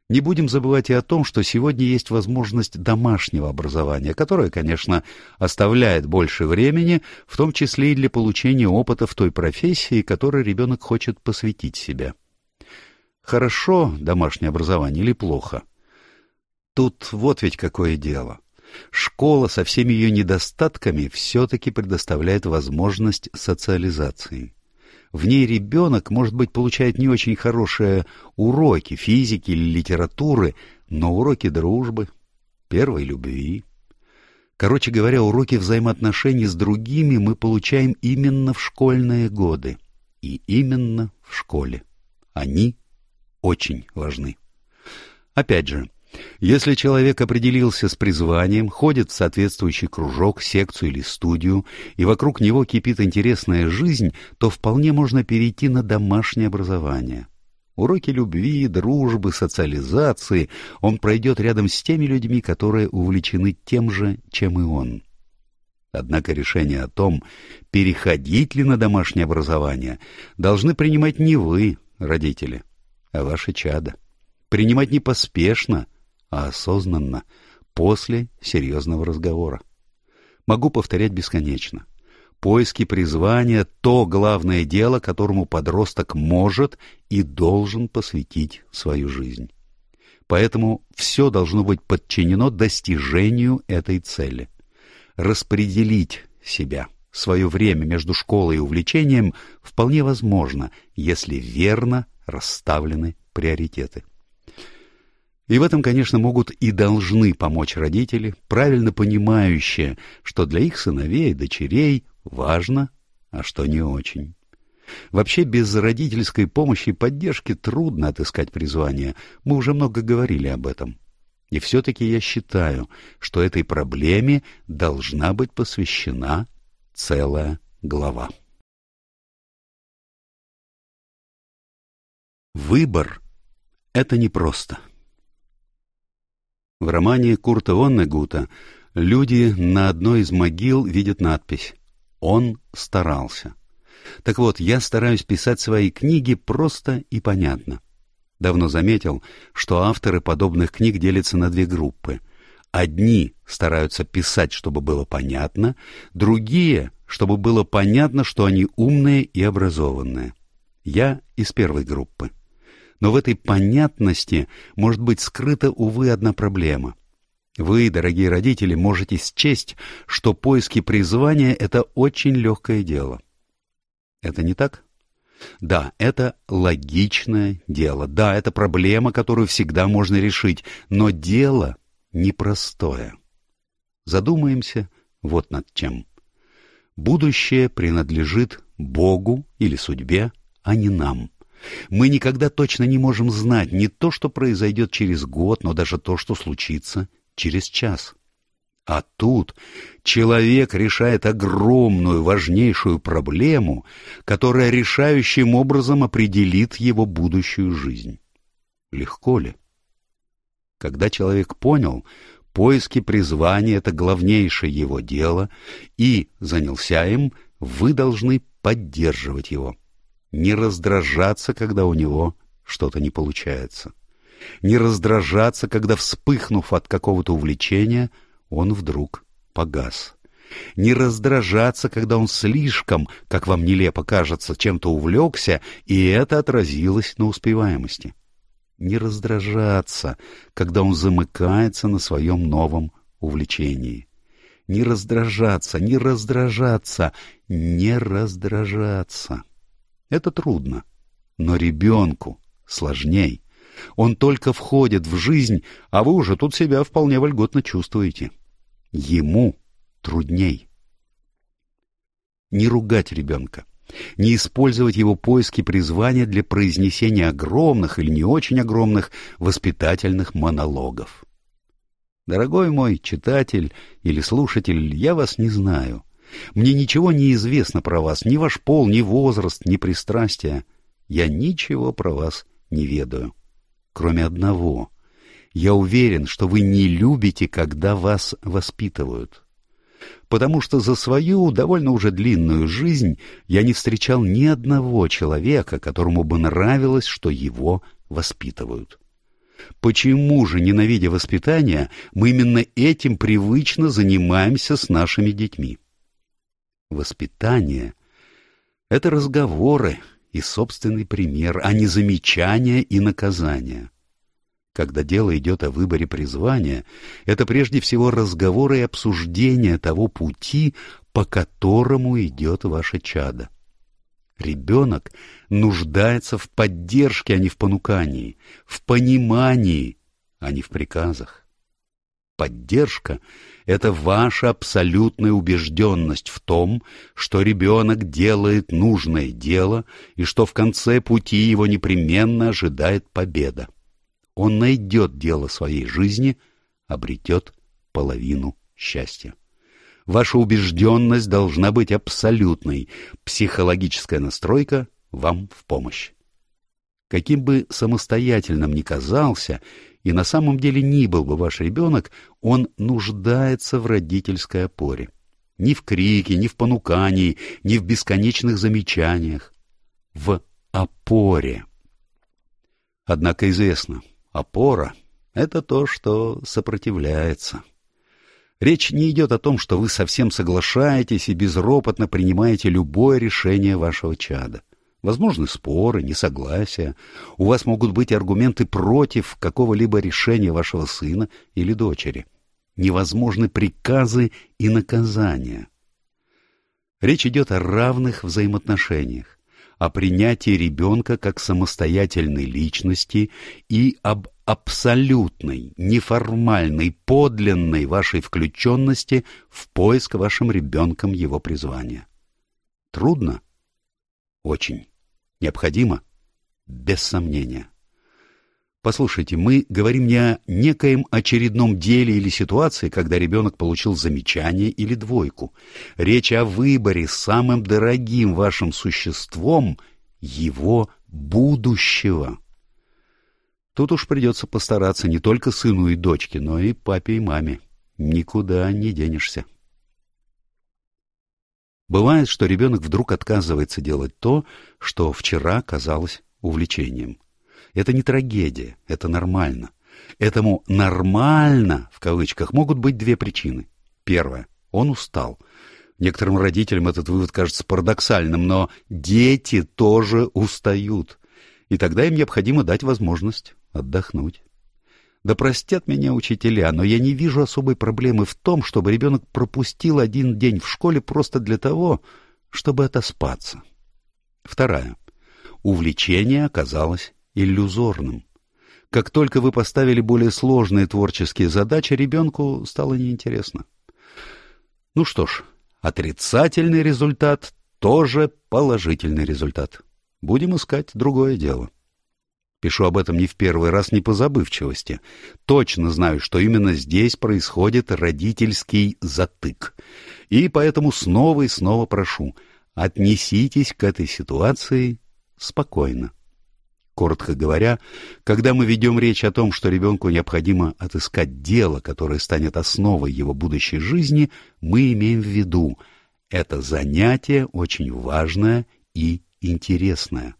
Не будем забывать и о том, что сегодня есть возможность домашнего образования, которое, конечно, оставляет больше времени, в том числе и для получения опыта в той профессии, которой ребенок хочет посвятить себя. Хорошо домашнее образование или плохо? Тут вот ведь какое дело. Школа со всеми ее недостатками все-таки предоставляет возможность социализации. В ней ребенок, может быть, получает не очень хорошие уроки физики или литературы, но уроки дружбы, первой любви. Короче говоря, уроки взаимоотношений с другими мы получаем именно в школьные годы. И именно в школе. Они очень важны. Опять же, если человек определился с призванием, ходит в соответствующий кружок, секцию или студию, и вокруг него кипит интересная жизнь, то вполне можно перейти на домашнее образование. Уроки любви, дружбы, социализации он пройдет рядом с теми людьми, которые увлечены тем же, чем и он. Однако решение о том, переходить ли на домашнее образование, должны принимать не вы, родители, а ваши чада. Принимать не поспешно, а осознанно, после серьезного разговора. Могу повторять бесконечно. Поиски призвания — то главное дело, которому подросток может и должен посвятить свою жизнь. Поэтому все должно быть подчинено достижению этой цели. Распределить себя, свое время между школой и увлечением вполне возможно, если верно расставлены приоритеты. И в этом, конечно, могут и должны помочь родители, правильно понимающие, что для их сыновей и дочерей важно, а что не очень. Вообще без родительской помощи и поддержки трудно отыскать призвание, мы уже много говорили об этом. И все-таки я считаю, что этой проблеме должна быть посвящена целая глава. Выбор — это непросто. В романе Курта Воннегута люди на одной из могил видят надпись «Он старался». Так вот, я стараюсь писать свои книги просто и понятно. Давно заметил, что авторы подобных книг делятся на две группы. Одни стараются писать, чтобы было понятно, другие, чтобы было понятно, что они умные и образованные. Я из первой группы. Но в этой понятности может быть скрыта, увы, одна проблема. Вы, дорогие родители, можете счесть, что поиски призвания — это очень легкое дело. Это не так? Да, это логичное дело. Да, это проблема, которую всегда можно решить. Но дело непростое. Задумаемся вот над чем. Будущее принадлежит Богу или судьбе, а не нам. Мы никогда точно не можем знать не то, что произойдет через год, но даже то, что случится через час. А тут человек решает огромную, важнейшую проблему, которая решающим образом определит его будущую жизнь. Легко ли? Когда человек понял, поиски призвания — это главнейшее его дело, и занялся им, вы должны поддерживать его не раздражаться, когда у него что-то не получается, не раздражаться, когда, вспыхнув от какого-то увлечения, он вдруг погас, не раздражаться, когда он слишком, как вам нелепо кажется, чем-то увлекся, и это отразилось на успеваемости. Не раздражаться, когда он замыкается на своем новом увлечении. Не раздражаться, не раздражаться, не раздражаться. Это трудно. Но ребенку сложней. Он только входит в жизнь, а вы уже тут себя вполне вольготно чувствуете. Ему трудней. Не ругать ребенка, не использовать его поиски призвания для произнесения огромных или не очень огромных воспитательных монологов. Дорогой мой читатель или слушатель, я вас не знаю. Мне ничего не известно про вас, ни ваш пол, ни возраст, ни пристрастия. Я ничего про вас не ведаю. Кроме одного. Я уверен, что вы не любите, когда вас воспитывают. потому что за свою довольно уже длинную жизнь я не встречал ни одного человека, которому бы нравилось, что его воспитывают. Почему же, ненавидя воспитание, мы именно этим привычно занимаемся с нашими детьми? Воспитание — это разговоры и собственный пример, а не замечания и наказания. Когда дело идет о выборе призвания, это прежде всего разговоры и обсуждение того пути, по которому идет ваше чадо. Ребенок нуждается в поддержке, а не в понукании, в понимании, а не в приказах. Поддержка — это ваша абсолютная убежденность в том, что ребенок делает нужное дело и что в конце пути его непременно ожидает победа он найдет дело своей жизни, обретет половину счастья. Ваша убежденность должна быть абсолютной, психологическая настройка вам в помощь. Каким бы самостоятельным ни казался, и на самом деле ни был бы ваш ребенок, он нуждается в родительской опоре. Ни в крике, ни в понукании, ни в бесконечных замечаниях. В опоре. Однако известно, Опора — это то, что сопротивляется. Речь не идет о том, что вы совсем соглашаетесь и безропотно принимаете любое решение вашего чада. Возможны споры, несогласия. У вас могут быть аргументы против какого-либо решения вашего сына или дочери. Невозможны приказы и наказания. Речь идет о равных взаимоотношениях о принятии ребенка как самостоятельной личности и об абсолютной, неформальной, подлинной вашей включенности в поиск вашим ребенком его призвания. Трудно? Очень. Необходимо? Без сомнения. Послушайте, мы говорим не о некоем очередном деле или ситуации, когда ребенок получил замечание или двойку. Речь о выборе самым дорогим вашим существом его будущего. Тут уж придется постараться не только сыну и дочке, но и папе и маме. Никуда не денешься. Бывает, что ребенок вдруг отказывается делать то, что вчера казалось увлечением. Это не трагедия, это нормально. Этому «нормально» в кавычках могут быть две причины. Первая — он устал. Некоторым родителям этот вывод кажется парадоксальным, но дети тоже устают. И тогда им необходимо дать возможность отдохнуть. Да простят меня учителя, но я не вижу особой проблемы в том, чтобы ребенок пропустил один день в школе просто для того, чтобы отоспаться. Вторая. Увлечение оказалось иллюзорным. Как только вы поставили более сложные творческие задачи, ребенку стало неинтересно. Ну что ж, отрицательный результат тоже положительный результат. Будем искать другое дело. Пишу об этом не в первый раз не по забывчивости. Точно знаю, что именно здесь происходит родительский затык. И поэтому снова и снова прошу, отнеситесь к этой ситуации спокойно. Коротко говоря, когда мы ведем речь о том, что ребенку необходимо отыскать дело, которое станет основой его будущей жизни, мы имеем в виду, это занятие очень важное и интересное.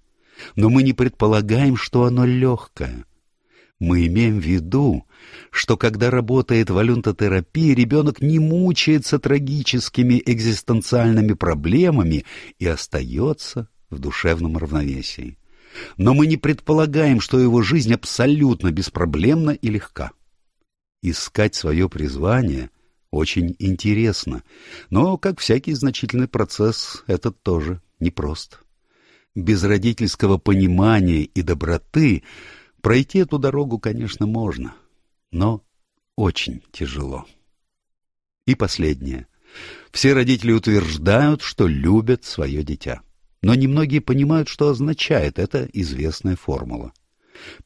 Но мы не предполагаем, что оно легкое. Мы имеем в виду, что когда работает валюнтотерапия, ребенок не мучается трагическими экзистенциальными проблемами и остается в душевном равновесии но мы не предполагаем, что его жизнь абсолютно беспроблемна и легка. Искать свое призвание очень интересно, но, как всякий значительный процесс, это тоже непросто. Без родительского понимания и доброты пройти эту дорогу, конечно, можно, но очень тяжело. И последнее. Все родители утверждают, что любят свое дитя но немногие понимают, что означает эта известная формула.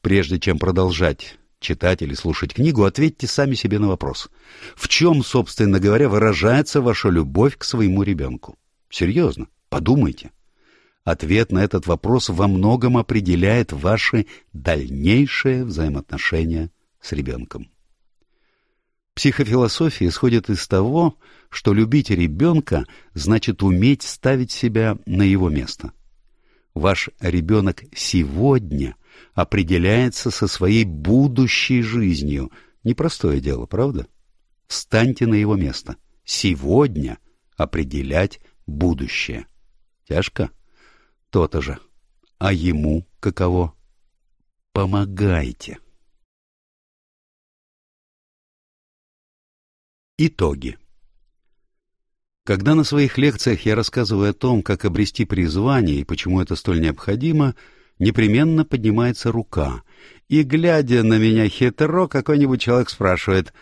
Прежде чем продолжать читать или слушать книгу, ответьте сами себе на вопрос. В чем, собственно говоря, выражается ваша любовь к своему ребенку? Серьезно, подумайте. Ответ на этот вопрос во многом определяет ваши дальнейшие взаимоотношения с ребенком. Психофилософия исходит из того, что любить ребенка значит уметь ставить себя на его место. Ваш ребенок сегодня определяется со своей будущей жизнью. Непростое дело, правда? Встаньте на его место. Сегодня определять будущее. Тяжко? То-то же. А ему каково? Помогайте. Итоги. Когда на своих лекциях я рассказываю о том, как обрести призвание и почему это столь необходимо, непременно поднимается рука, и, глядя на меня хитро, какой-нибудь человек спрашивает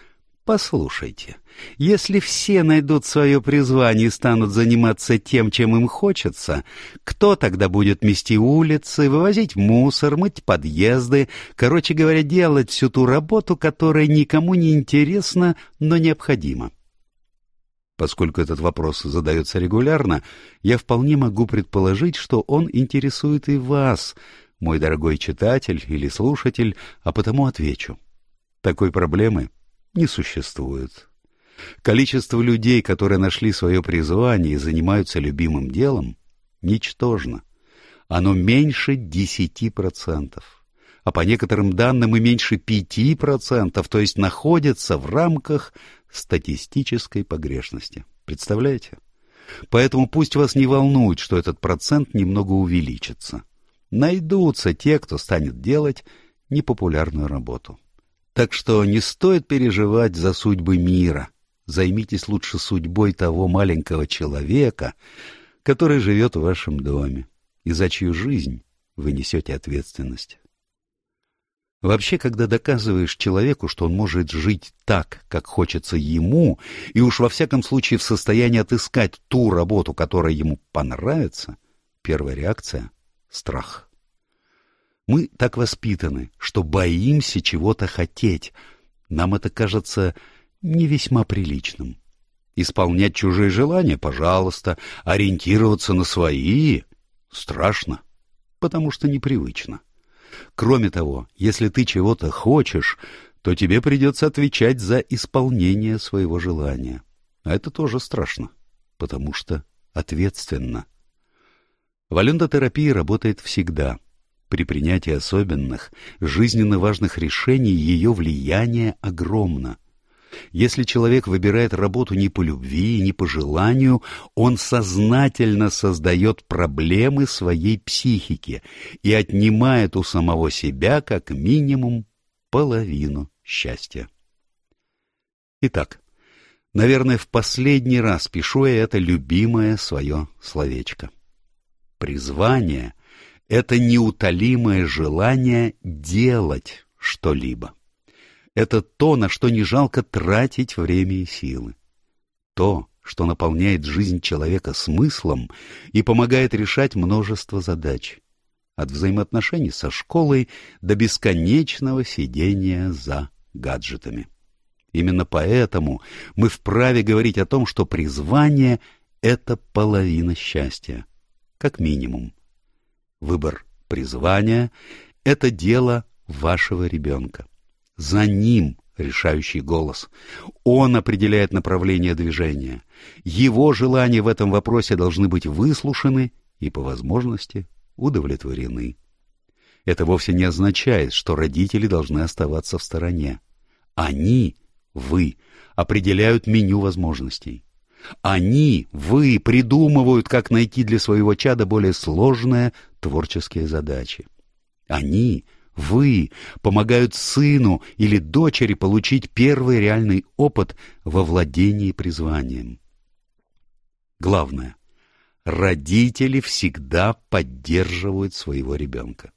«Послушайте, если все найдут свое призвание и станут заниматься тем, чем им хочется, кто тогда будет мести улицы, вывозить мусор, мыть подъезды, короче говоря, делать всю ту работу, которая никому не интересна, но необходима?» Поскольку этот вопрос задается регулярно, я вполне могу предположить, что он интересует и вас, мой дорогой читатель или слушатель, а потому отвечу. Такой проблемы не существует. Количество людей, которые нашли свое призвание и занимаются любимым делом, ничтожно. Оно меньше десяти процентов а по некоторым данным и меньше пяти процентов, то есть находятся в рамках статистической погрешности. Представляете? Поэтому пусть вас не волнует, что этот процент немного увеличится. Найдутся те, кто станет делать непопулярную работу. Так что не стоит переживать за судьбы мира. Займитесь лучше судьбой того маленького человека, который живет в вашем доме, и за чью жизнь вы несете ответственность. Вообще, когда доказываешь человеку, что он может жить так, как хочется ему, и уж во всяком случае в состоянии отыскать ту работу, которая ему понравится, первая реакция — страх. Мы так воспитаны, что боимся чего-то хотеть. Нам это кажется не весьма приличным. Исполнять чужие желания — пожалуйста, ориентироваться на свои — страшно, потому что непривычно. Кроме того, если ты чего-то хочешь, то тебе придется отвечать за исполнение своего желания. А это тоже страшно, потому что ответственно. Валентотерапия работает всегда. При принятии особенных, жизненно важных решений ее влияние огромно — если человек выбирает работу не по любви, не по желанию, он сознательно создает проблемы своей психики и отнимает у самого себя как минимум половину счастья. Итак, наверное, в последний раз пишу я это любимое свое словечко. Призвание — это неутолимое желание делать что-либо. Это то, на что не жалко тратить время и силы. То, что наполняет жизнь человека смыслом и помогает решать множество задач. От взаимоотношений со школой до бесконечного сидения за гаджетами. Именно поэтому мы вправе говорить о том, что призвание — это половина счастья, как минимум. Выбор призвания — это дело вашего ребенка. За ним решающий голос. Он определяет направление движения. Его желания в этом вопросе должны быть выслушаны и, по возможности, удовлетворены. Это вовсе не означает, что родители должны оставаться в стороне. Они, вы, определяют меню возможностей. Они, вы, придумывают, как найти для своего чада более сложные творческие задачи. Они — вы помогают сыну или дочери получить первый реальный опыт во владении призванием. Главное, родители всегда поддерживают своего ребенка.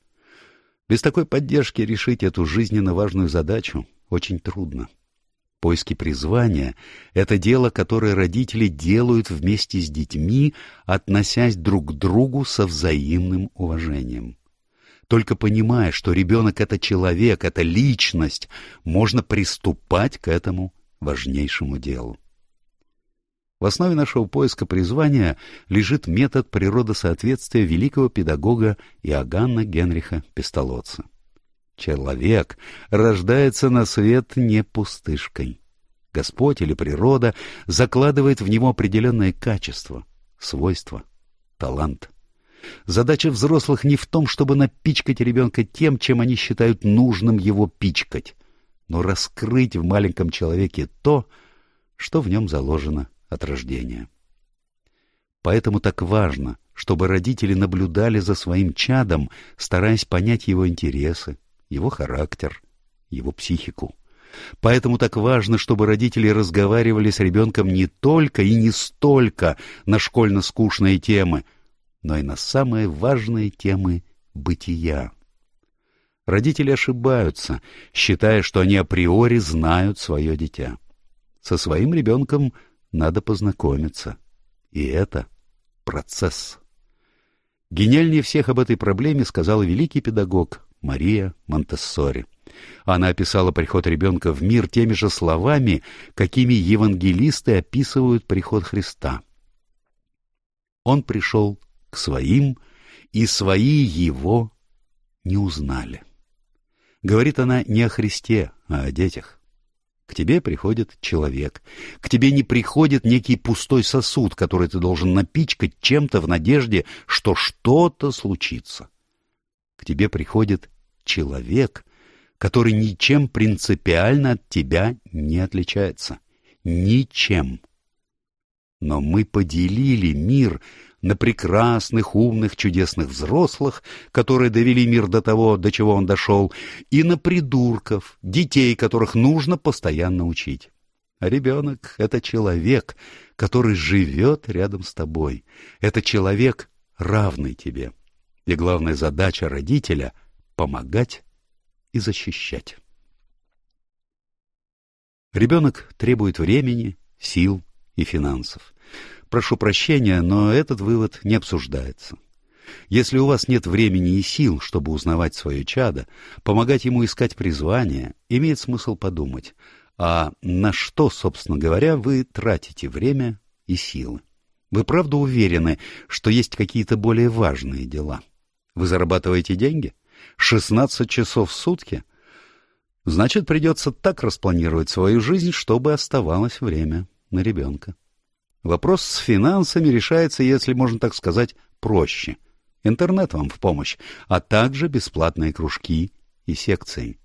Без такой поддержки решить эту жизненно важную задачу очень трудно. Поиски призвания — это дело, которое родители делают вместе с детьми, относясь друг к другу со взаимным уважением. Только понимая, что ребенок — это человек, это личность, можно приступать к этому важнейшему делу. В основе нашего поиска призвания лежит метод природосоответствия великого педагога Иоганна Генриха Пестолоца. Человек рождается на свет не пустышкой. Господь или природа закладывает в него определенное качество, свойство, талант. Задача взрослых не в том, чтобы напичкать ребенка тем, чем они считают нужным его пичкать, но раскрыть в маленьком человеке то, что в нем заложено от рождения. Поэтому так важно, чтобы родители наблюдали за своим чадом, стараясь понять его интересы, его характер, его психику. Поэтому так важно, чтобы родители разговаривали с ребенком не только и не столько на школьно-скучные темы, но и на самые важные темы бытия. Родители ошибаются, считая, что они априори знают свое дитя. Со своим ребенком надо познакомиться. И это процесс. Гениальнее всех об этой проблеме сказал великий педагог Мария Монтессори. Она описала приход ребенка в мир теми же словами, какими евангелисты описывают приход Христа. Он пришел к своим, и свои его не узнали. Говорит она не о Христе, а о детях. К тебе приходит человек. К тебе не приходит некий пустой сосуд, который ты должен напичкать чем-то в надежде, что что-то случится. К тебе приходит человек, который ничем принципиально от тебя не отличается. Ничем. Но мы поделили мир на прекрасных, умных, чудесных взрослых, которые довели мир до того, до чего он дошел, и на придурков, детей, которых нужно постоянно учить. А ребенок — это человек, который живет рядом с тобой. Это человек, равный тебе. И главная задача родителя — помогать и защищать. Ребенок требует времени, сил и финансов. Прошу прощения, но этот вывод не обсуждается. Если у вас нет времени и сил, чтобы узнавать свое чадо, помогать ему искать призвание, имеет смысл подумать, а на что, собственно говоря, вы тратите время и силы? Вы правда уверены, что есть какие-то более важные дела? Вы зарабатываете деньги? 16 часов в сутки? Значит, придется так распланировать свою жизнь, чтобы оставалось время на ребенка. Вопрос с финансами решается, если можно так сказать, проще. Интернет вам в помощь, а также бесплатные кружки и секции.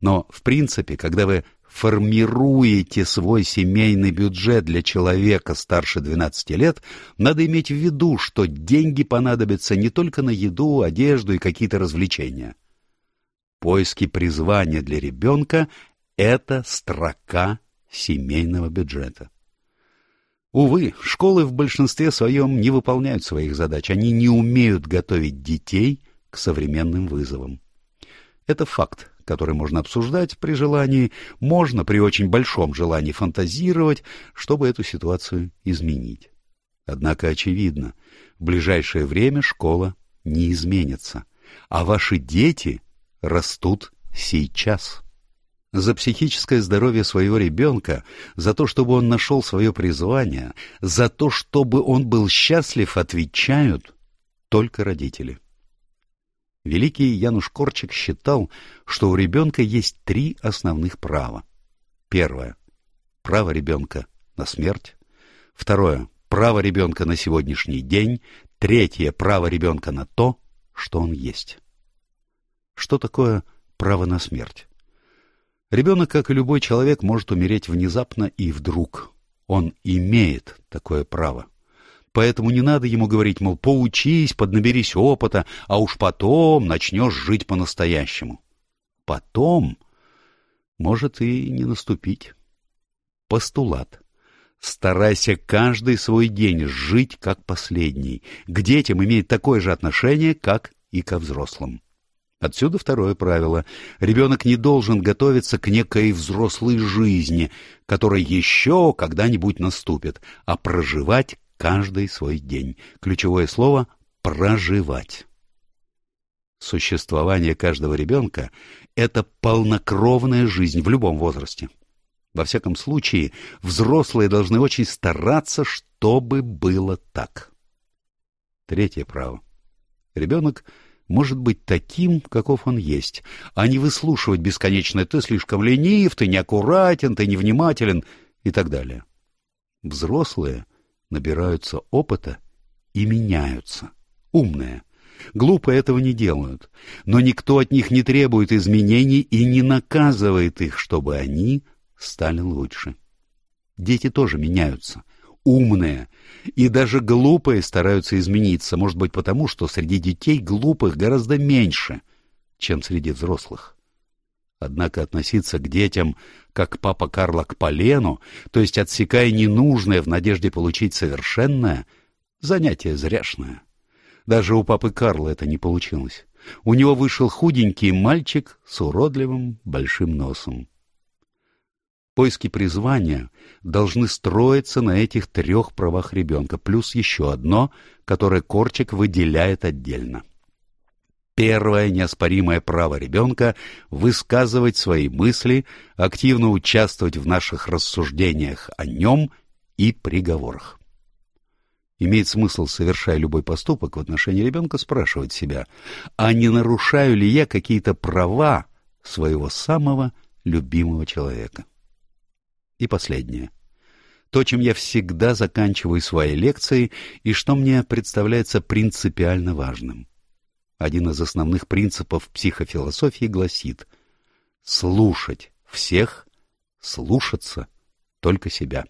Но, в принципе, когда вы формируете свой семейный бюджет для человека старше 12 лет, надо иметь в виду, что деньги понадобятся не только на еду, одежду и какие-то развлечения. Поиски призвания для ребенка – это строка семейного бюджета. Увы, школы в большинстве своем не выполняют своих задач, они не умеют готовить детей к современным вызовам. Это факт, который можно обсуждать при желании, можно при очень большом желании фантазировать, чтобы эту ситуацию изменить. Однако очевидно, в ближайшее время школа не изменится, а ваши дети растут сейчас за психическое здоровье своего ребенка, за то, чтобы он нашел свое призвание, за то, чтобы он был счастлив, отвечают только родители. Великий Януш Корчик считал, что у ребенка есть три основных права. Первое – право ребенка на смерть. Второе – право ребенка на сегодняшний день. Третье – право ребенка на то, что он есть. Что такое право на смерть? Ребенок, как и любой человек, может умереть внезапно и вдруг. Он имеет такое право. Поэтому не надо ему говорить, мол, поучись, поднаберись опыта, а уж потом начнешь жить по-настоящему. Потом может и не наступить. Постулат. Старайся каждый свой день жить как последний. К детям имеет такое же отношение, как и ко взрослым. Отсюда второе правило. Ребенок не должен готовиться к некой взрослой жизни, которая еще когда-нибудь наступит, а проживать каждый свой день. Ключевое слово «проживать». Существование каждого ребенка — это полнокровная жизнь в любом возрасте. Во всяком случае, взрослые должны очень стараться, чтобы было так. Третье право. Ребенок — может быть таким, каков он есть, а не выслушивать бесконечно «ты слишком ленив, ты неаккуратен, ты невнимателен» и так далее. Взрослые набираются опыта и меняются. Умные. Глупые этого не делают, но никто от них не требует изменений и не наказывает их, чтобы они стали лучше. Дети тоже меняются, умные, и даже глупые стараются измениться, может быть потому, что среди детей глупых гораздо меньше, чем среди взрослых. Однако относиться к детям, как папа Карла к полену, то есть отсекая ненужное в надежде получить совершенное, занятие зряшное. Даже у папы Карла это не получилось. У него вышел худенький мальчик с уродливым большим носом. Поиски призвания должны строиться на этих трех правах ребенка, плюс еще одно, которое Корчик выделяет отдельно. Первое неоспоримое право ребенка — высказывать свои мысли, активно участвовать в наших рассуждениях о нем и приговорах. Имеет смысл, совершая любой поступок в отношении ребенка, спрашивать себя, а не нарушаю ли я какие-то права своего самого любимого человека? И последнее. То, чем я всегда заканчиваю свои лекции и что мне представляется принципиально важным. Один из основных принципов психофилософии гласит «слушать всех, слушаться только себя».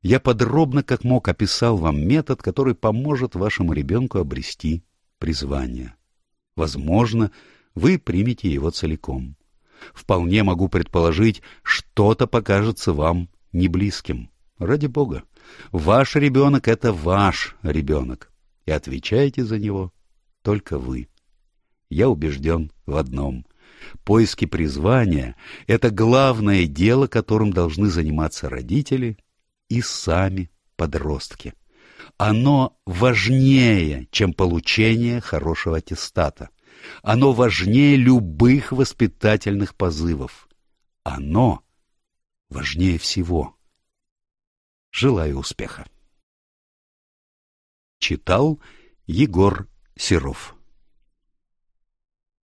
Я подробно, как мог, описал вам метод, который поможет вашему ребенку обрести призвание. Возможно, вы примете его целиком. Вполне могу предположить, что-то покажется вам неблизким. Ради Бога, ваш ребенок — это ваш ребенок, и отвечаете за него только вы. Я убежден в одном. Поиски призвания — это главное дело, которым должны заниматься родители и сами подростки. Оно важнее, чем получение хорошего аттестата. Оно важнее любых воспитательных позывов. Оно важнее всего. Желаю успеха. Читал Егор Серов